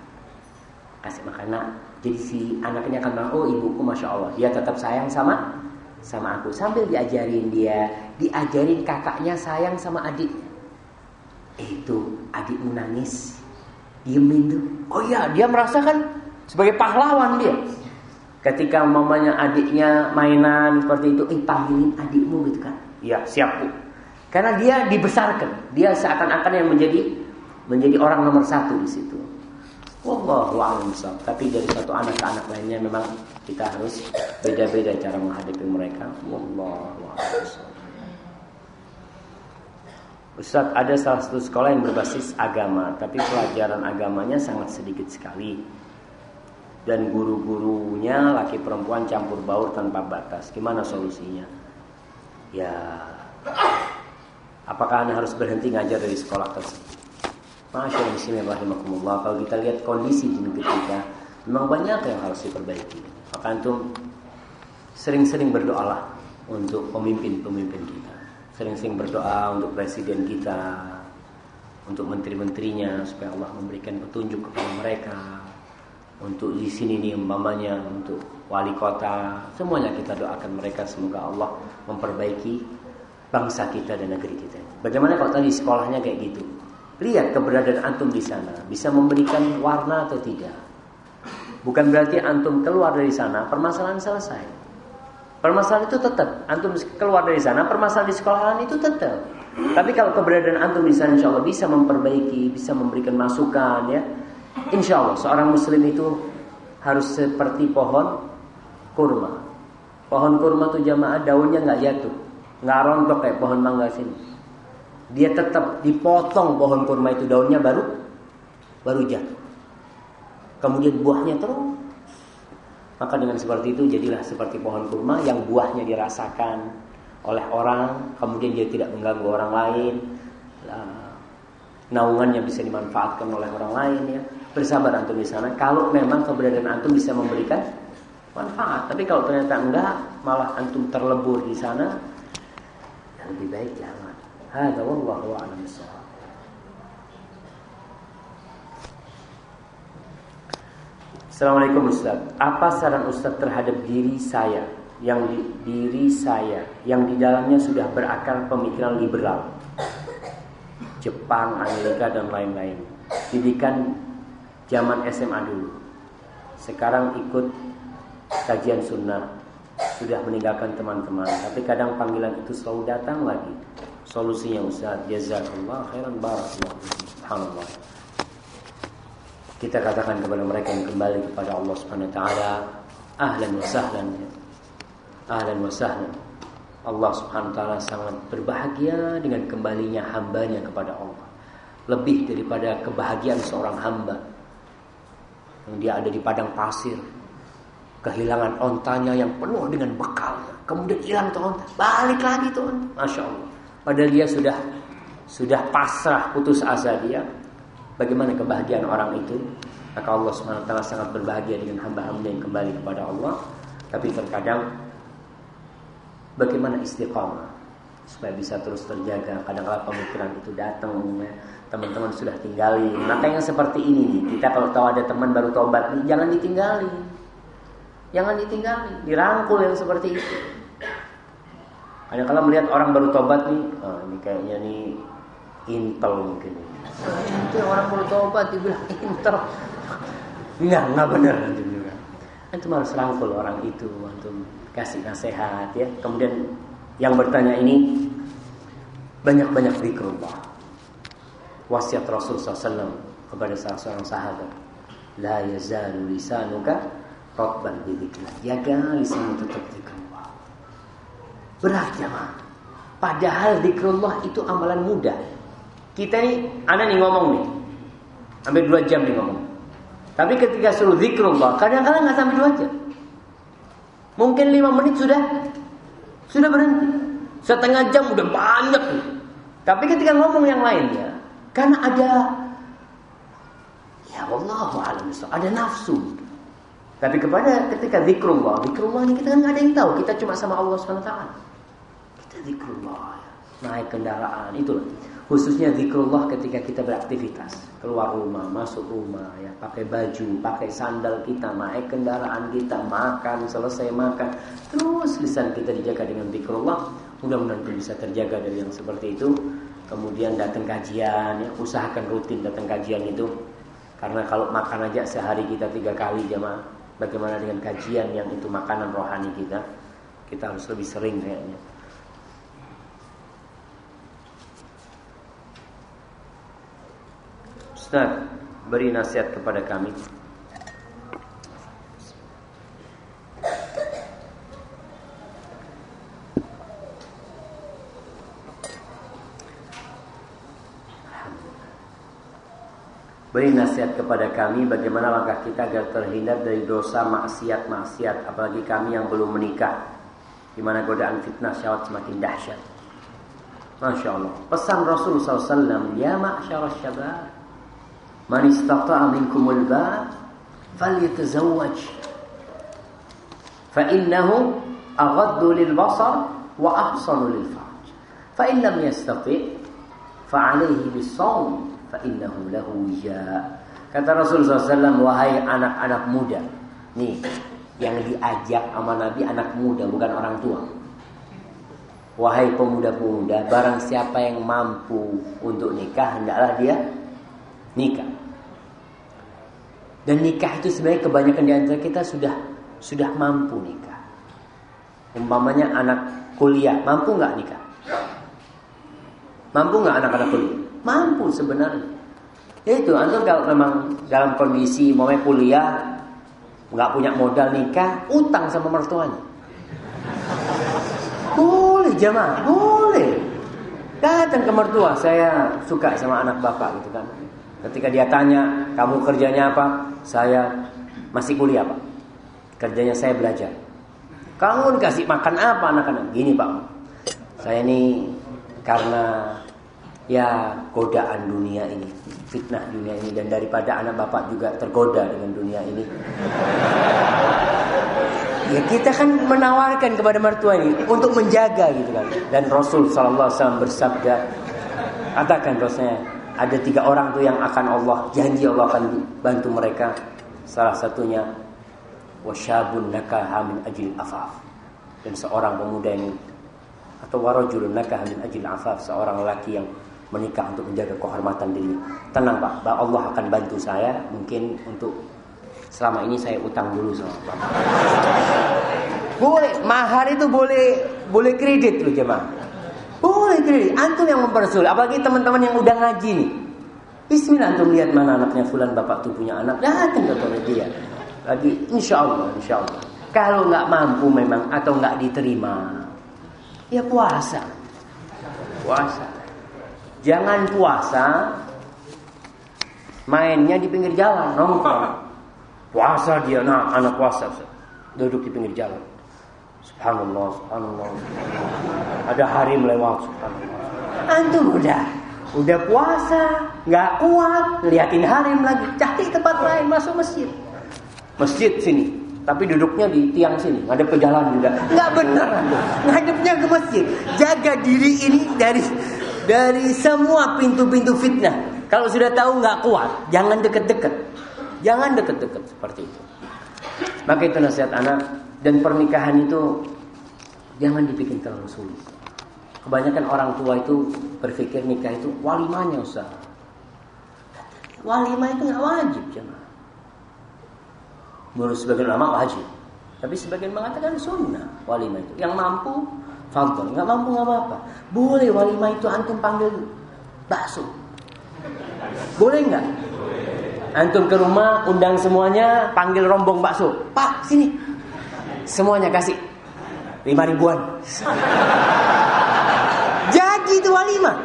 Kasih makan nak. Jadi si anaknya akan bilang, oh ibuku masya Allah, dia tetap sayang sama sama aku. Sambil diajarin dia, diajarin kakaknya sayang sama adiknya. Itu adikmu nangis, diemin tuh. Oh iya, dia merasakan sebagai pahlawan dia. Ketika mamanya adiknya mainan seperti itu, eh panggilin adikmu gitu kan. Iya, siap bu. Karena dia dibesarkan, dia seakan-akan yang menjadi menjadi orang nomor satu di situ. Wallahu a'lam Tapi dari satu anak ke anak lainnya memang kita harus beda-beda cara menghadapi mereka. Wallahu a'lam Ustaz, ada salah satu sekolah yang berbasis agama, tapi pelajaran agamanya sangat sedikit sekali dan guru-gurunya laki perempuan campur baur tanpa batas. Gimana solusinya? Ya, apakah anda harus berhenti ngajar dari sekolah tersebut? Masya Allah. Kalau kita lihat kondisi di negeri kita, memang banyak yang harus diperbaiki. Maka antum sering-sering berdoalah untuk pemimpin-pemimpin kita. Sering-sering berdoa untuk presiden kita, untuk menteri-menterinya supaya Allah memberikan petunjuk kepada mereka, untuk di sini nih umpamanya untuk wali kota semuanya kita doakan mereka semoga Allah memperbaiki bangsa kita dan negeri kita. Bagaimana kalau tadi sekolahnya kayak gitu? Lihat keberadaan antum di sana bisa memberikan warna atau tidak. Bukan berarti antum keluar dari sana permasalahan selesai. Permasalahan itu tetap antum keluar dari sana permasalahan di sekolahan itu tetap. Tapi kalau keberadaan antum di sana insya Allah bisa memperbaiki, bisa memberikan masukan ya, Insya Allah seorang muslim itu harus seperti pohon kurma. Pohon kurma itu jamaah daunnya nggak jatuh, nggak rontok kayak pohon mangga sini. Dia tetap dipotong pohon kurma itu daunnya baru baru jatuh. Kemudian buahnya terus. Maka dengan seperti itu jadilah seperti pohon kurma yang buahnya dirasakan oleh orang, kemudian dia tidak mengganggu orang lain. Naungannya bisa dimanfaatkan oleh orang lain ya bersabar antum di sana kalau memang keberadaan antum bisa memberikan manfaat. Tapi kalau ternyata enggak, malah antum terlebur di sana, ya lebih baik jangan. Hadza wallahu a'lam Assalamualaikum Ustaz. Apa saran Ustaz terhadap diri saya yang di, diri saya yang di dalamnya sudah berakar pemikiran liberal? Jepang, Amerika dan lain-lain. Didikan zaman SMA dulu. Sekarang ikut kajian sunnah, sudah meninggalkan teman-teman. Tapi kadang panggilan itu selalu datang lagi. Solusinya Ustaz, jazakallah khairan barakallah. Subhanallah. Kita katakan kepada mereka yang kembali kepada Allah Subhanahu wa taala, ahlan wa sahlan. Ahlan wa sahlan. Allah Subhanahu wa taala sangat berbahagia dengan kembalinya hambanya kepada Allah. Lebih daripada kebahagiaan seorang hamba yang dia ada di padang pasir kehilangan ontanya yang penuh dengan bekal kemudian hilang tuh onta balik lagi tuh onta. masya Allah padahal dia sudah sudah pasrah putus asa dia bagaimana kebahagiaan orang itu maka Allah swt sangat berbahagia dengan hamba-hamba yang kembali kepada Allah tapi terkadang bagaimana istiqamah supaya bisa terus terjaga kadang-kadang pemikiran itu datang ya teman-teman sudah tinggali. Maka yang seperti ini nih, kita kalau tahu ada teman baru tobat nih, jangan ditinggali. Jangan ditinggali, dirangkul yang seperti itu. Kalau melihat orang baru tobat nih, oh, ini kayaknya nih intel mungkin. Itu orang baru tobat dibilang intel. Enggak, enggak benar itu juga. Antum harus rangkul orang itu, antum kasih nasihat ya. Kemudian yang bertanya ini banyak-banyak zikrullah wasiat Rasul SAW kepada salah seorang sahabat. La yazalu lisanuka rotban bidzikrillah. Jaga lisanmu tetap zikrullah. Berat jemaah. Padahal zikrullah itu amalan mudah. Kita ini ada nih ngomong nih. Sampai dua jam nih ngomong. Tapi ketika suruh zikrullah, kadang-kadang nggak sampai dua jam. Mungkin lima menit sudah sudah berhenti. Setengah jam udah banyak Tapi ketika ngomong yang lainnya, karena ada ya Allah alam ada nafsu. Tapi kepada ketika zikrullah, zikrullah ini kita kan nggak ada yang tahu. Kita cuma sama Allah SWT. Kita zikrullah, naik kendaraan itulah. Khususnya zikrullah ketika kita beraktivitas, keluar rumah, masuk rumah, ya pakai baju, pakai sandal kita, naik kendaraan kita, makan, selesai makan, terus lisan kita dijaga dengan zikrullah. Mudah-mudahan bisa terjaga dari yang seperti itu. Kemudian datang kajian, ya, usahakan rutin datang kajian itu. Karena kalau makan aja sehari kita tiga kali jamaah, bagaimana dengan kajian yang itu makanan rohani kita? Kita harus lebih sering kayaknya. Ustaz, beri nasihat kepada kami. Beri nasihat kepada kami bagaimana langkah kita agar terhindar dari dosa maksiat-maksiat apalagi kami yang belum menikah di mana godaan fitnah syahwat semakin dahsyat. Masya Allah. Pesan Rasul SAW, Ya ma'asyara syabab, Man istata'a minkumul ba' falyatazawwaj. Fa'innahu aghaddu lil basar wa ahsanu lil farj. Fa'in lam yastati' fa'alaihi bis-sawm fa innahu lahu wija. Kata Rasul SAW, wahai anak-anak muda. Nih, yang diajak sama Nabi anak muda, bukan orang tua. Wahai pemuda-pemuda, barang siapa yang mampu untuk nikah, hendaklah dia nikah. Dan nikah itu sebenarnya kebanyakan di antara kita sudah sudah mampu nikah. Umpamanya anak kuliah, mampu nggak nikah? Mampu nggak anak-anak kuliah? Mampu sebenarnya. Ya itu, antum kalau memang dalam kondisi mau kuliah, nggak punya modal nikah, utang sama mertuanya. Boleh jemaah, boleh. Datang ke mertua, saya suka sama anak bapak gitu kan. Ketika dia tanya, kamu kerjanya apa? Saya masih kuliah pak. Kerjanya saya belajar. Kamu dikasih makan apa anak-anak? Gini pak, saya ini karena ya godaan dunia ini, fitnah dunia ini dan daripada anak bapak juga tergoda dengan dunia ini. Ya kita kan menawarkan kepada mertua ini untuk menjaga gitu kan. Dan Rasul Wasallam bersabda, katakan rasanya ada tiga orang tuh yang akan Allah janji Allah akan bantu mereka. Salah satunya wasyabun nakaha min ajil afaf. Dan seorang pemuda yang atau warajulun nakaha min ajil afaf, seorang lelaki yang menikah untuk menjaga kehormatan diri. Tenang Pak, Allah akan bantu saya mungkin untuk selama ini saya utang dulu sama Pak. Boleh, mahar itu boleh boleh kredit loh jemaah. Boleh kredit, antum yang mempersulit. Apalagi teman-teman yang udah ngaji nih. Bismillah antum lihat mana anaknya fulan bapak tuh punya anak, datang ke dia. Lagi insya Allah, insya Allah. Kalau nggak mampu memang atau nggak diterima, ya puasa. Puasa. Jangan puasa mainnya di pinggir jalan nongkrong. Puasa dia, nah anak puasa duduk di pinggir jalan. Subhanallah, subhanallah. Ada hari melewat, subhanallah. Antum udah, udah puasa, nggak kuat, liatin harim lagi, cari tempat lain masuk masjid. Masjid sini, tapi duduknya di tiang sini, ngadep ke jalan juga. Nggak benar antum, ngadepnya ke masjid. Jaga diri ini dari dari semua pintu-pintu fitnah. Kalau sudah tahu nggak kuat, jangan deket-deket. Jangan deket-deket seperti itu. Maka itu nasihat anak dan pernikahan itu jangan dibikin terlalu sulit. Kebanyakan orang tua itu berpikir nikah itu walimahnya usah. Walimah itu nggak wajib jemaah. Menurut sebagian ulama wajib. Tapi sebagian mengatakan sunnah walimah itu. Yang mampu Fadol, nggak mampu nggak apa-apa. Boleh walimah itu antum panggil bakso. Boleh nggak? Antum ke rumah, undang semuanya, panggil rombong bakso. Pak, sini. Semuanya kasih. Lima ribuan. Jadi itu walimah.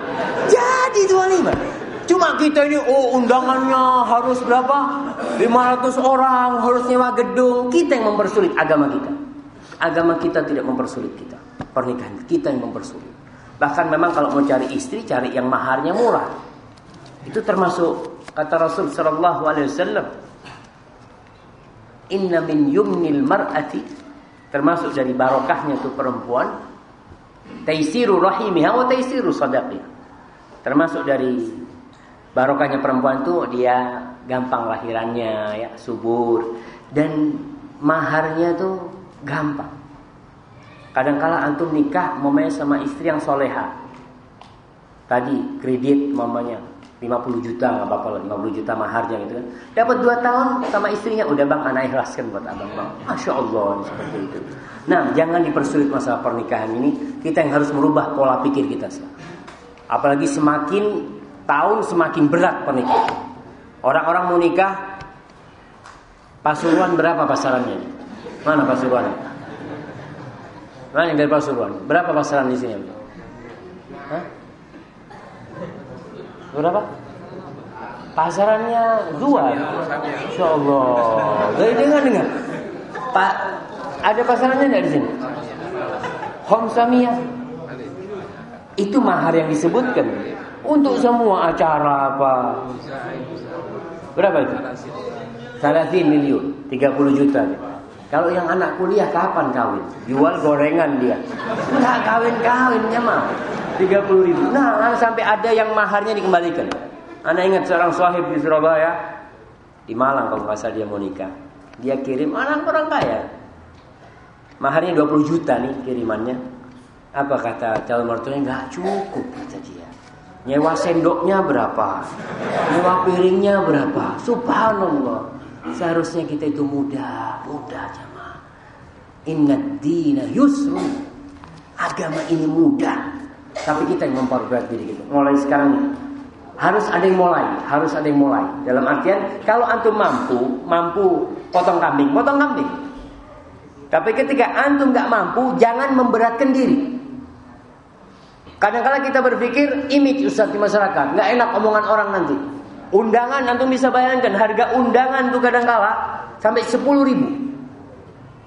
Jadi itu walimah. Cuma kita ini, oh undangannya harus berapa? 500 orang, harus nyewa gedung. Kita yang mempersulit agama kita. Agama kita tidak mempersulit kita. Pernikahan kita yang mempersulit. Bahkan memang kalau mau cari istri, cari yang maharnya murah. Itu termasuk kata Rasul Shallallahu Alaihi Wasallam. Inna min yumnil mar'ati termasuk dari barokahnya itu perempuan taisiru rahimiha wa taisiru sadaqi. Termasuk dari barokahnya perempuan itu dia gampang lahirannya ya, subur dan maharnya tuh gampang. Kadangkala antum nikah mamanya sama istri yang soleha. Tadi kredit mamanya 50 juta nggak apa-apa lah 50 juta maharnya gitu kan. Dapat 2 tahun sama istrinya udah bang anak ikhlaskan buat abang bang. Masya Allah seperti itu. Nah jangan dipersulit masalah pernikahan ini. Kita yang harus merubah pola pikir kita apalagi semakin tahun semakin berat pernikahan. Orang-orang mau nikah Pasuruan berapa pasarannya? Mana Pasuruan mana yang dari Pasuruan? Berapa pasaran di sini Hah? Berapa? Pasarannya dua. Insya Allah. Jadi dengar dengar. Pak, ada pasarannya enggak di sini? Home Samia. Itu mahar yang disebutkan untuk semua acara apa? Berapa itu? 30 miliar, 30 juta. Kalau yang anak kuliah kapan kawin? Jual gorengan dia. Enggak kawin-kawinnya mah. 30 ribu. Nah, sampai ada yang maharnya dikembalikan. Anda ingat seorang sahib di Surabaya, di Malang kalau nggak dia mau nikah. Dia kirim anak orang kaya. Maharnya 20 juta nih kirimannya. Apa kata calon mertuanya? Nggak cukup kata dia. Nyewa sendoknya berapa? Nyewa piringnya berapa? Subhanallah. Seharusnya kita itu mudah, mudah jemaah. Inna dina yusru. Agama ini mudah. Tapi kita yang memperberat diri kita. Mulai sekarang nih. Harus ada yang mulai, harus ada yang mulai. Dalam artian kalau antum mampu, mampu potong kambing, potong kambing. Tapi ketika antum nggak mampu, jangan memberatkan diri. Kadang-kadang kita berpikir image Ustaz di masyarakat, nggak enak omongan orang nanti. Undangan antum bisa bayangkan harga undangan tuh kadang-kala sampai 10 ribu.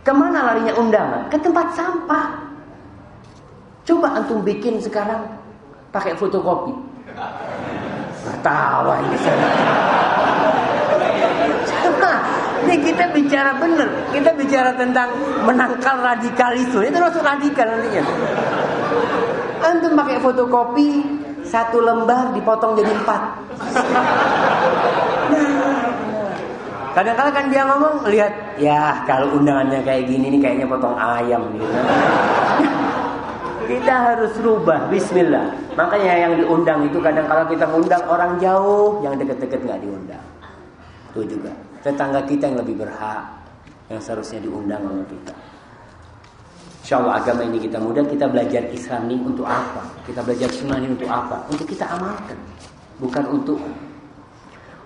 Ke mana larinya undangan? Ke tempat sampah. Coba antum bikin sekarang pakai fotokopi. Tawa ini saya. Ini kita bicara benar. Kita bicara tentang menangkal radikalisme. Itu termasuk radikal nantinya. Antum pakai fotokopi satu lembar dipotong jadi empat. Kadang-kadang kan dia ngomong lihat ya kalau undangannya kayak gini nih kayaknya potong ayam gitu. Kita harus rubah Bismillah Makanya yang diundang itu kadang kadang kita undang orang jauh Yang deket-deket nggak diundang Itu juga Tetangga kita yang lebih berhak Yang seharusnya diundang oleh kita Insya Allah agama ini kita mudah Kita belajar Islam ini untuk apa? Kita belajar sunnah ini untuk apa? Untuk kita amalkan. Bukan untuk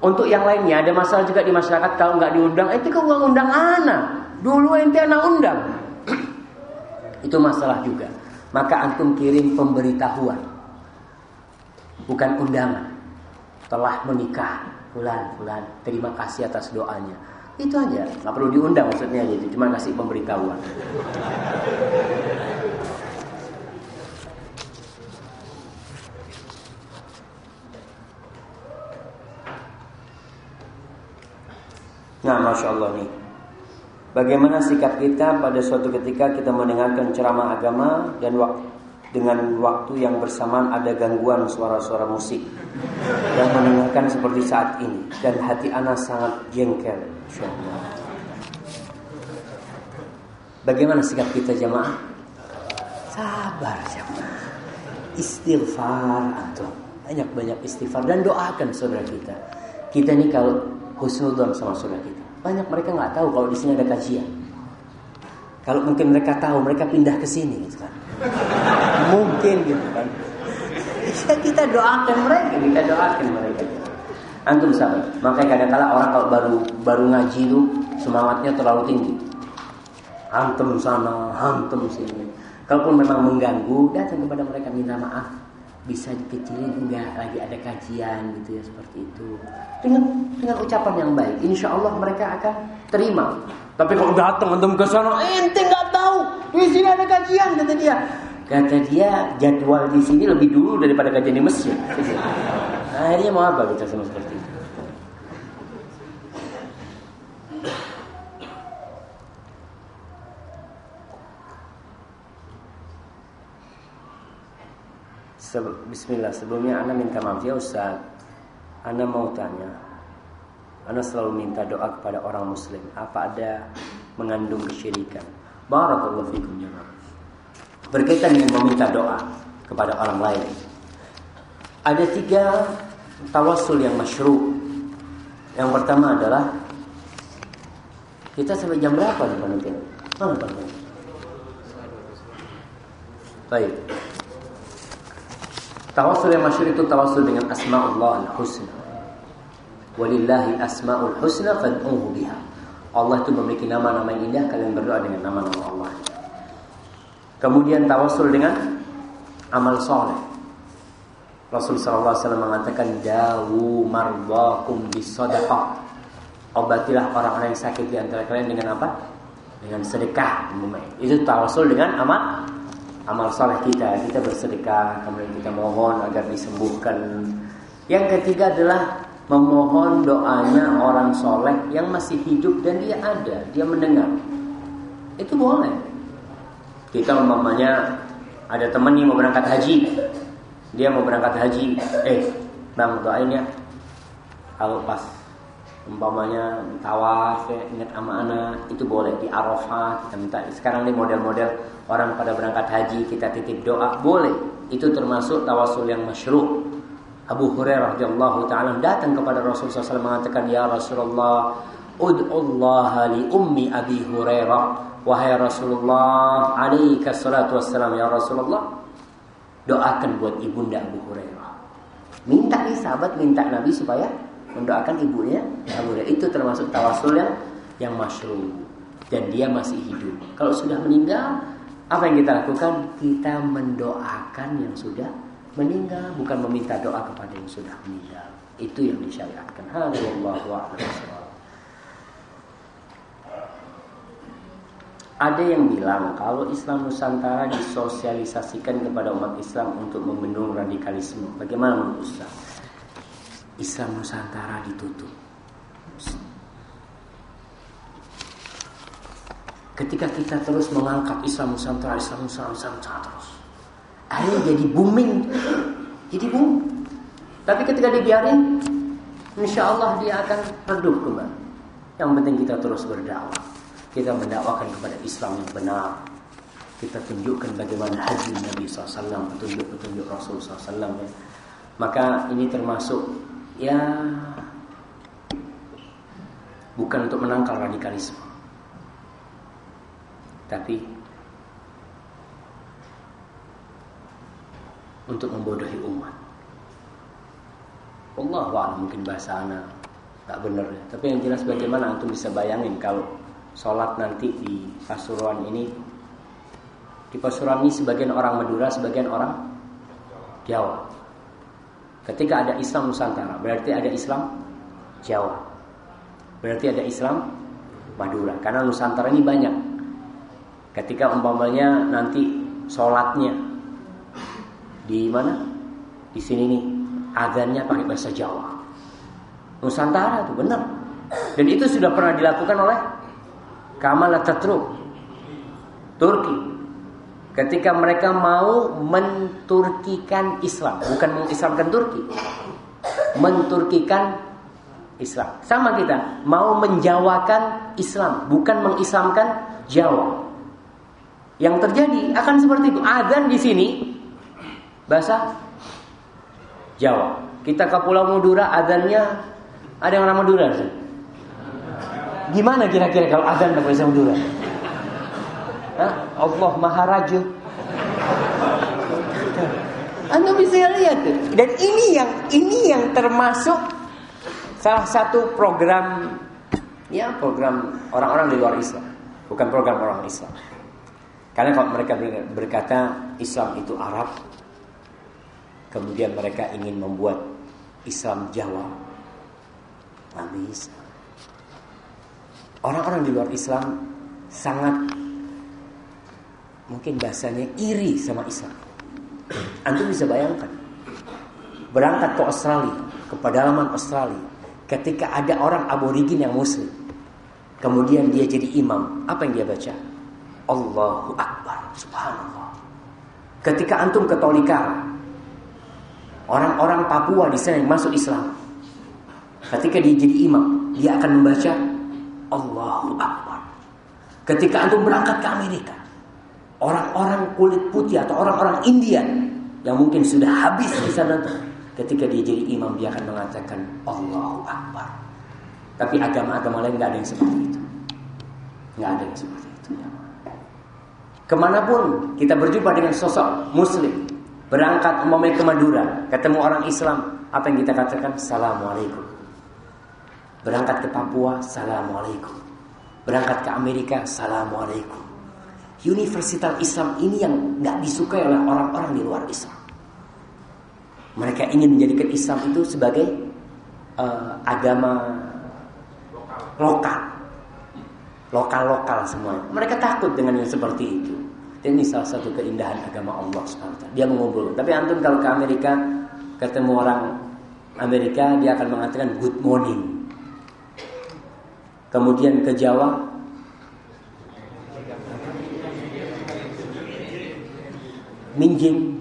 Untuk yang lainnya. Ada masalah juga di masyarakat Kalau nggak diundang Itu kau nggak undang anak? Dulu ente anak undang. Itu masalah juga. Maka antum kirim pemberitahuan. Bukan undangan. Telah menikah. Bulan bulan terima kasih atas doanya itu aja nggak perlu diundang maksudnya gitu cuma kasih pemberitahuan Nah, masya Allah nih. Bagaimana sikap kita pada suatu ketika kita mendengarkan ceramah agama dan waktu dengan waktu yang bersamaan ada gangguan suara-suara musik yang mendengarkan seperti saat ini dan hati anak sangat jengkel. Bagaimana sikap kita jamaah? Sabar jamaah. Istighfar atau banyak-banyak istighfar dan doakan saudara kita. Kita ini kalau husnudon sama saudara kita banyak mereka nggak tahu kalau di sini ada kajian. Kalau mungkin mereka tahu, mereka pindah ke sini gitu kan. Mungkin gitu kan. Ya kita doakan mereka, kita doakan mereka. Antum sabar. Makanya kadang-kala orang kalau baru baru ngaji itu semangatnya terlalu tinggi. Hantem sana, hantem sini. Kalaupun memang mengganggu, datang kepada mereka minta maaf bisa dikecilin enggak lagi ada kajian gitu ya seperti itu dengan dengan ucapan yang baik insya Allah mereka akan terima tapi kalau datang antum ke sana ente nggak tahu di sini ada kajian kata dia Kata dia jadwal di sini lebih dulu daripada kajian di masjid. Akhirnya mau apa kita semua seperti itu? Bismillah sebelumnya Ana minta maaf ya Ustaz. Ana mau tanya. Ana selalu minta doa kepada orang muslim. Apa ada mengandung kesyirikan? Barakallahu fikum ya jemaah Berkaitan dengan meminta doa Kepada orang lain Ada tiga Tawasul yang masyru Yang pertama adalah Kita sampai jam berapa nih panitia? Mana? Baik Tawasul yang masyhur itu tawasul dengan asma'ullah al-husna. Walillahi asma'ul husna fad'uhu biha. Allah itu memiliki nama-nama yang indah, kalian berdoa dengan nama-nama Allah. Kemudian tawasul dengan amal soleh. Rasul SAW mengatakan dawu marwakum bisadaqah. Obatilah orang-orang yang sakit di antara kalian dengan apa? Dengan sedekah. Itu tawasul dengan amal amal saleh kita, kita bersedekah, kemudian kita mohon agar disembuhkan. Yang ketiga adalah memohon doanya orang soleh yang masih hidup dan dia ada, dia mendengar. Itu boleh. Kita umpamanya ada teman yang mau berangkat haji, dia mau berangkat haji, eh bang doain ya. Kalau pas umpamanya tawaf ya, ingat sama anak itu boleh di Arafah kita minta. Sekarang ini model-model orang pada berangkat haji kita titip doa boleh. Itu termasuk tawasul yang masyru' Abu Hurairah radhiyallahu taala datang kepada Rasulullah SAW mengatakan ya Rasulullah ud'ullaha li ummi Abi Hurairah wahai Rasulullah alaika salatu wassalam ya Rasulullah doakan buat ibunda Abu Hurairah minta nih sahabat minta Nabi supaya mendoakan ibunya Abu Itu termasuk tawasul yang yang masyru dan dia masih hidup. Kalau sudah meninggal, apa yang kita lakukan? Kita mendoakan yang sudah meninggal, bukan meminta doa kepada yang sudah meninggal. Itu yang disyariatkan. Ada yang bilang kalau Islam Nusantara disosialisasikan kepada umat Islam untuk membendung radikalisme. Bagaimana menurut Ustaz? Islam Nusantara ditutup. Ketika kita terus mengangkat Islam Nusantara, Islam Nusantara, Islam Nusantara terus. Akhirnya jadi booming. Jadi boom. Tapi ketika dibiarin, insya Allah dia akan redup kembali. Yang penting kita terus berdakwah. Kita mendakwakan kepada Islam yang benar. Kita tunjukkan bagaimana haji Nabi SAW, petunjuk-petunjuk Rasul SAW. Ya. Maka ini termasuk ya bukan untuk menangkal radikalisme tapi untuk membodohi umat Allah wa'ala mungkin bahasa anak tak benar ya. tapi yang jelas bagaimana antum bisa bayangin kalau sholat nanti di Pasuruan ini di Pasuruan ini sebagian orang Madura sebagian orang Jawa Ketika ada Islam Nusantara, berarti ada Islam Jawa. Berarti ada Islam Madura. Karena Nusantara ini banyak. Ketika umpamanya nanti sholatnya di mana? Di sini nih, adanya pakai bahasa Jawa. Nusantara itu benar. Dan itu sudah pernah dilakukan oleh Kamal Ataturk Turki ketika mereka mau menturkikan Islam, bukan mengislamkan Turki. Menturkikan Islam. Sama kita, mau menjawakan Islam, bukan mengislamkan Jawa. Yang terjadi akan seperti itu. Adzan di sini bahasa Jawa. Kita ke Pulau Madura adzannya ada yang orang Madura sih. Gimana kira-kira kalau adzan bahasa Madura? Allah Maharaja. Anda bisa lihat dan ini yang ini yang termasuk salah satu program ya program orang-orang di luar Islam, bukan program orang Islam. Karena kalau mereka berkata Islam itu Arab, kemudian mereka ingin membuat Islam Jawa, nggak bisa. Orang-orang di luar Islam sangat mungkin bahasanya iri sama Islam. Antum bisa bayangkan berangkat ke Australia, ke pedalaman Australia, ketika ada orang aborigin yang muslim, kemudian dia jadi imam, apa yang dia baca? Allahu Akbar, Subhanallah. Ketika antum ke Tolikara, Orang-orang Papua di sana yang masuk Islam. Ketika dia jadi imam, dia akan membaca Allahu Akbar. Ketika antum berangkat ke Amerika, orang-orang kulit putih atau orang-orang India yang mungkin sudah habis di sana ketika dia jadi imam dia akan mengatakan Allahu Akbar. Tapi agama-agama lain nggak ada yang seperti itu. Nggak ada yang seperti itu. Ke mana pun kita berjumpa dengan sosok Muslim, berangkat umpamanya ke Madura, ketemu orang Islam, apa yang kita katakan? Assalamualaikum. Berangkat ke Papua, Assalamualaikum. Berangkat ke Amerika, Assalamualaikum. Universitas Islam ini yang nggak disukai oleh orang-orang di luar Islam. Mereka ingin menjadikan Islam itu sebagai uh, agama lokal lokal-lokal semua. Mereka takut dengan yang seperti itu. Ini salah satu keindahan agama Allah SWT. Dia mengumpulkan. Tapi antum kalau ke Amerika ketemu orang Amerika dia akan mengatakan good morning. Kemudian ke Jawa minjing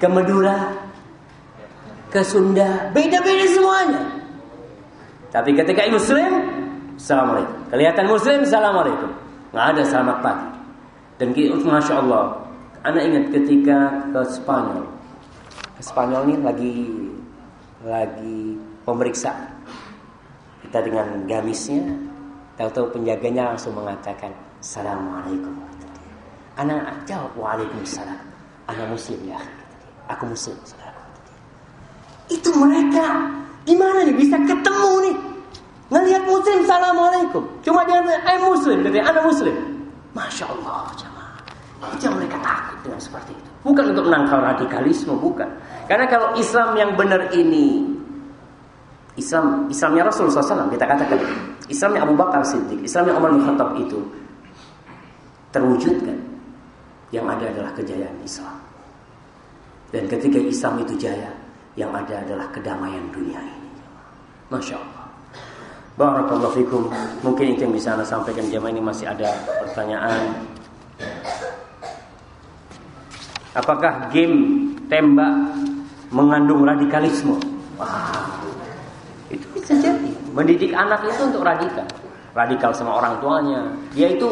ke Madura ke Sunda beda-beda semuanya tapi ketika Muslim Assalamualaikum. Kelihatan muslim, Assalamualaikum. Nggak ada selamat pagi. Dan Masya Allah, Anda ingat ketika ke Spanyol. Ke Spanyol ini lagi lagi pemeriksaan. Kita dengan gamisnya, tahu-tahu penjaganya langsung mengatakan Assalamualaikum. Anak jawab Waalaikumsalam. Anak muslim ya. Aku muslim. Itu mereka gimana nih bisa ketemu nih Ngelihat muslim assalamualaikum. Cuma dia eh muslim, katanya anak muslim. Masya Allah jemaah. Itu mereka takut dengan seperti itu. Bukan untuk menangkal radikalisme, bukan. Karena kalau Islam yang benar ini Islam Islamnya Rasulullah SAW kita katakan Islamnya Abu Bakar Siddiq, Islamnya Umar bin Khattab itu terwujudkan. Yang ada adalah kejayaan Islam. Dan ketika Islam itu jaya, yang ada adalah kedamaian dunia ini. Masya Allah. Barakallahu fikum. Mungkin itu yang bisa Anda sampaikan jamaah ini masih ada pertanyaan. Apakah game tembak mengandung radikalisme? Wah, jadi. Mendidik anak itu untuk radikal. Radikal sama orang tuanya. Dia itu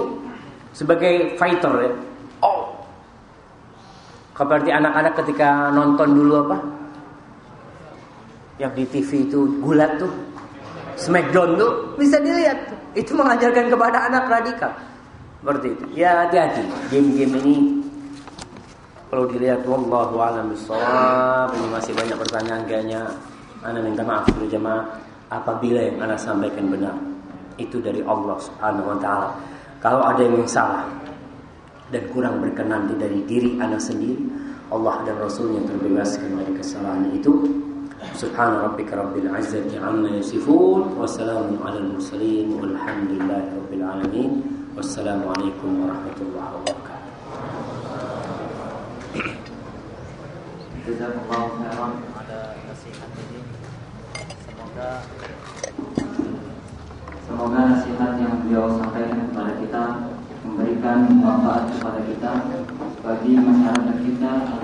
sebagai fighter ya. Oh. Seperti anak-anak ketika nonton dulu apa? Yang di TV itu gulat tuh Smackdown tuh bisa dilihat. Itu mengajarkan kepada anak radikal. Seperti itu. Ya hati-hati. Game-game ini perlu dilihat wallahu alam bisawab. Ini masih banyak pertanyaan kayaknya. Anda minta maaf dulu jemaah apabila yang Anda sampaikan benar. Itu dari Allah Subhanahu wa taala. Kalau ada yang salah dan kurang berkenan dari diri Anda sendiri, Allah dan Rasulnya terbebaskan dari kesalahan itu سبحان ربك رب العزة عما يصفون وسلام على المرسلين والحمد لله رب العالمين والسلام عليكم ورحمة الله وبركاته semoga nasihat yang beliau sampaikan kepada kita memberikan manfaat kepada kita bagi masyarakat kita atau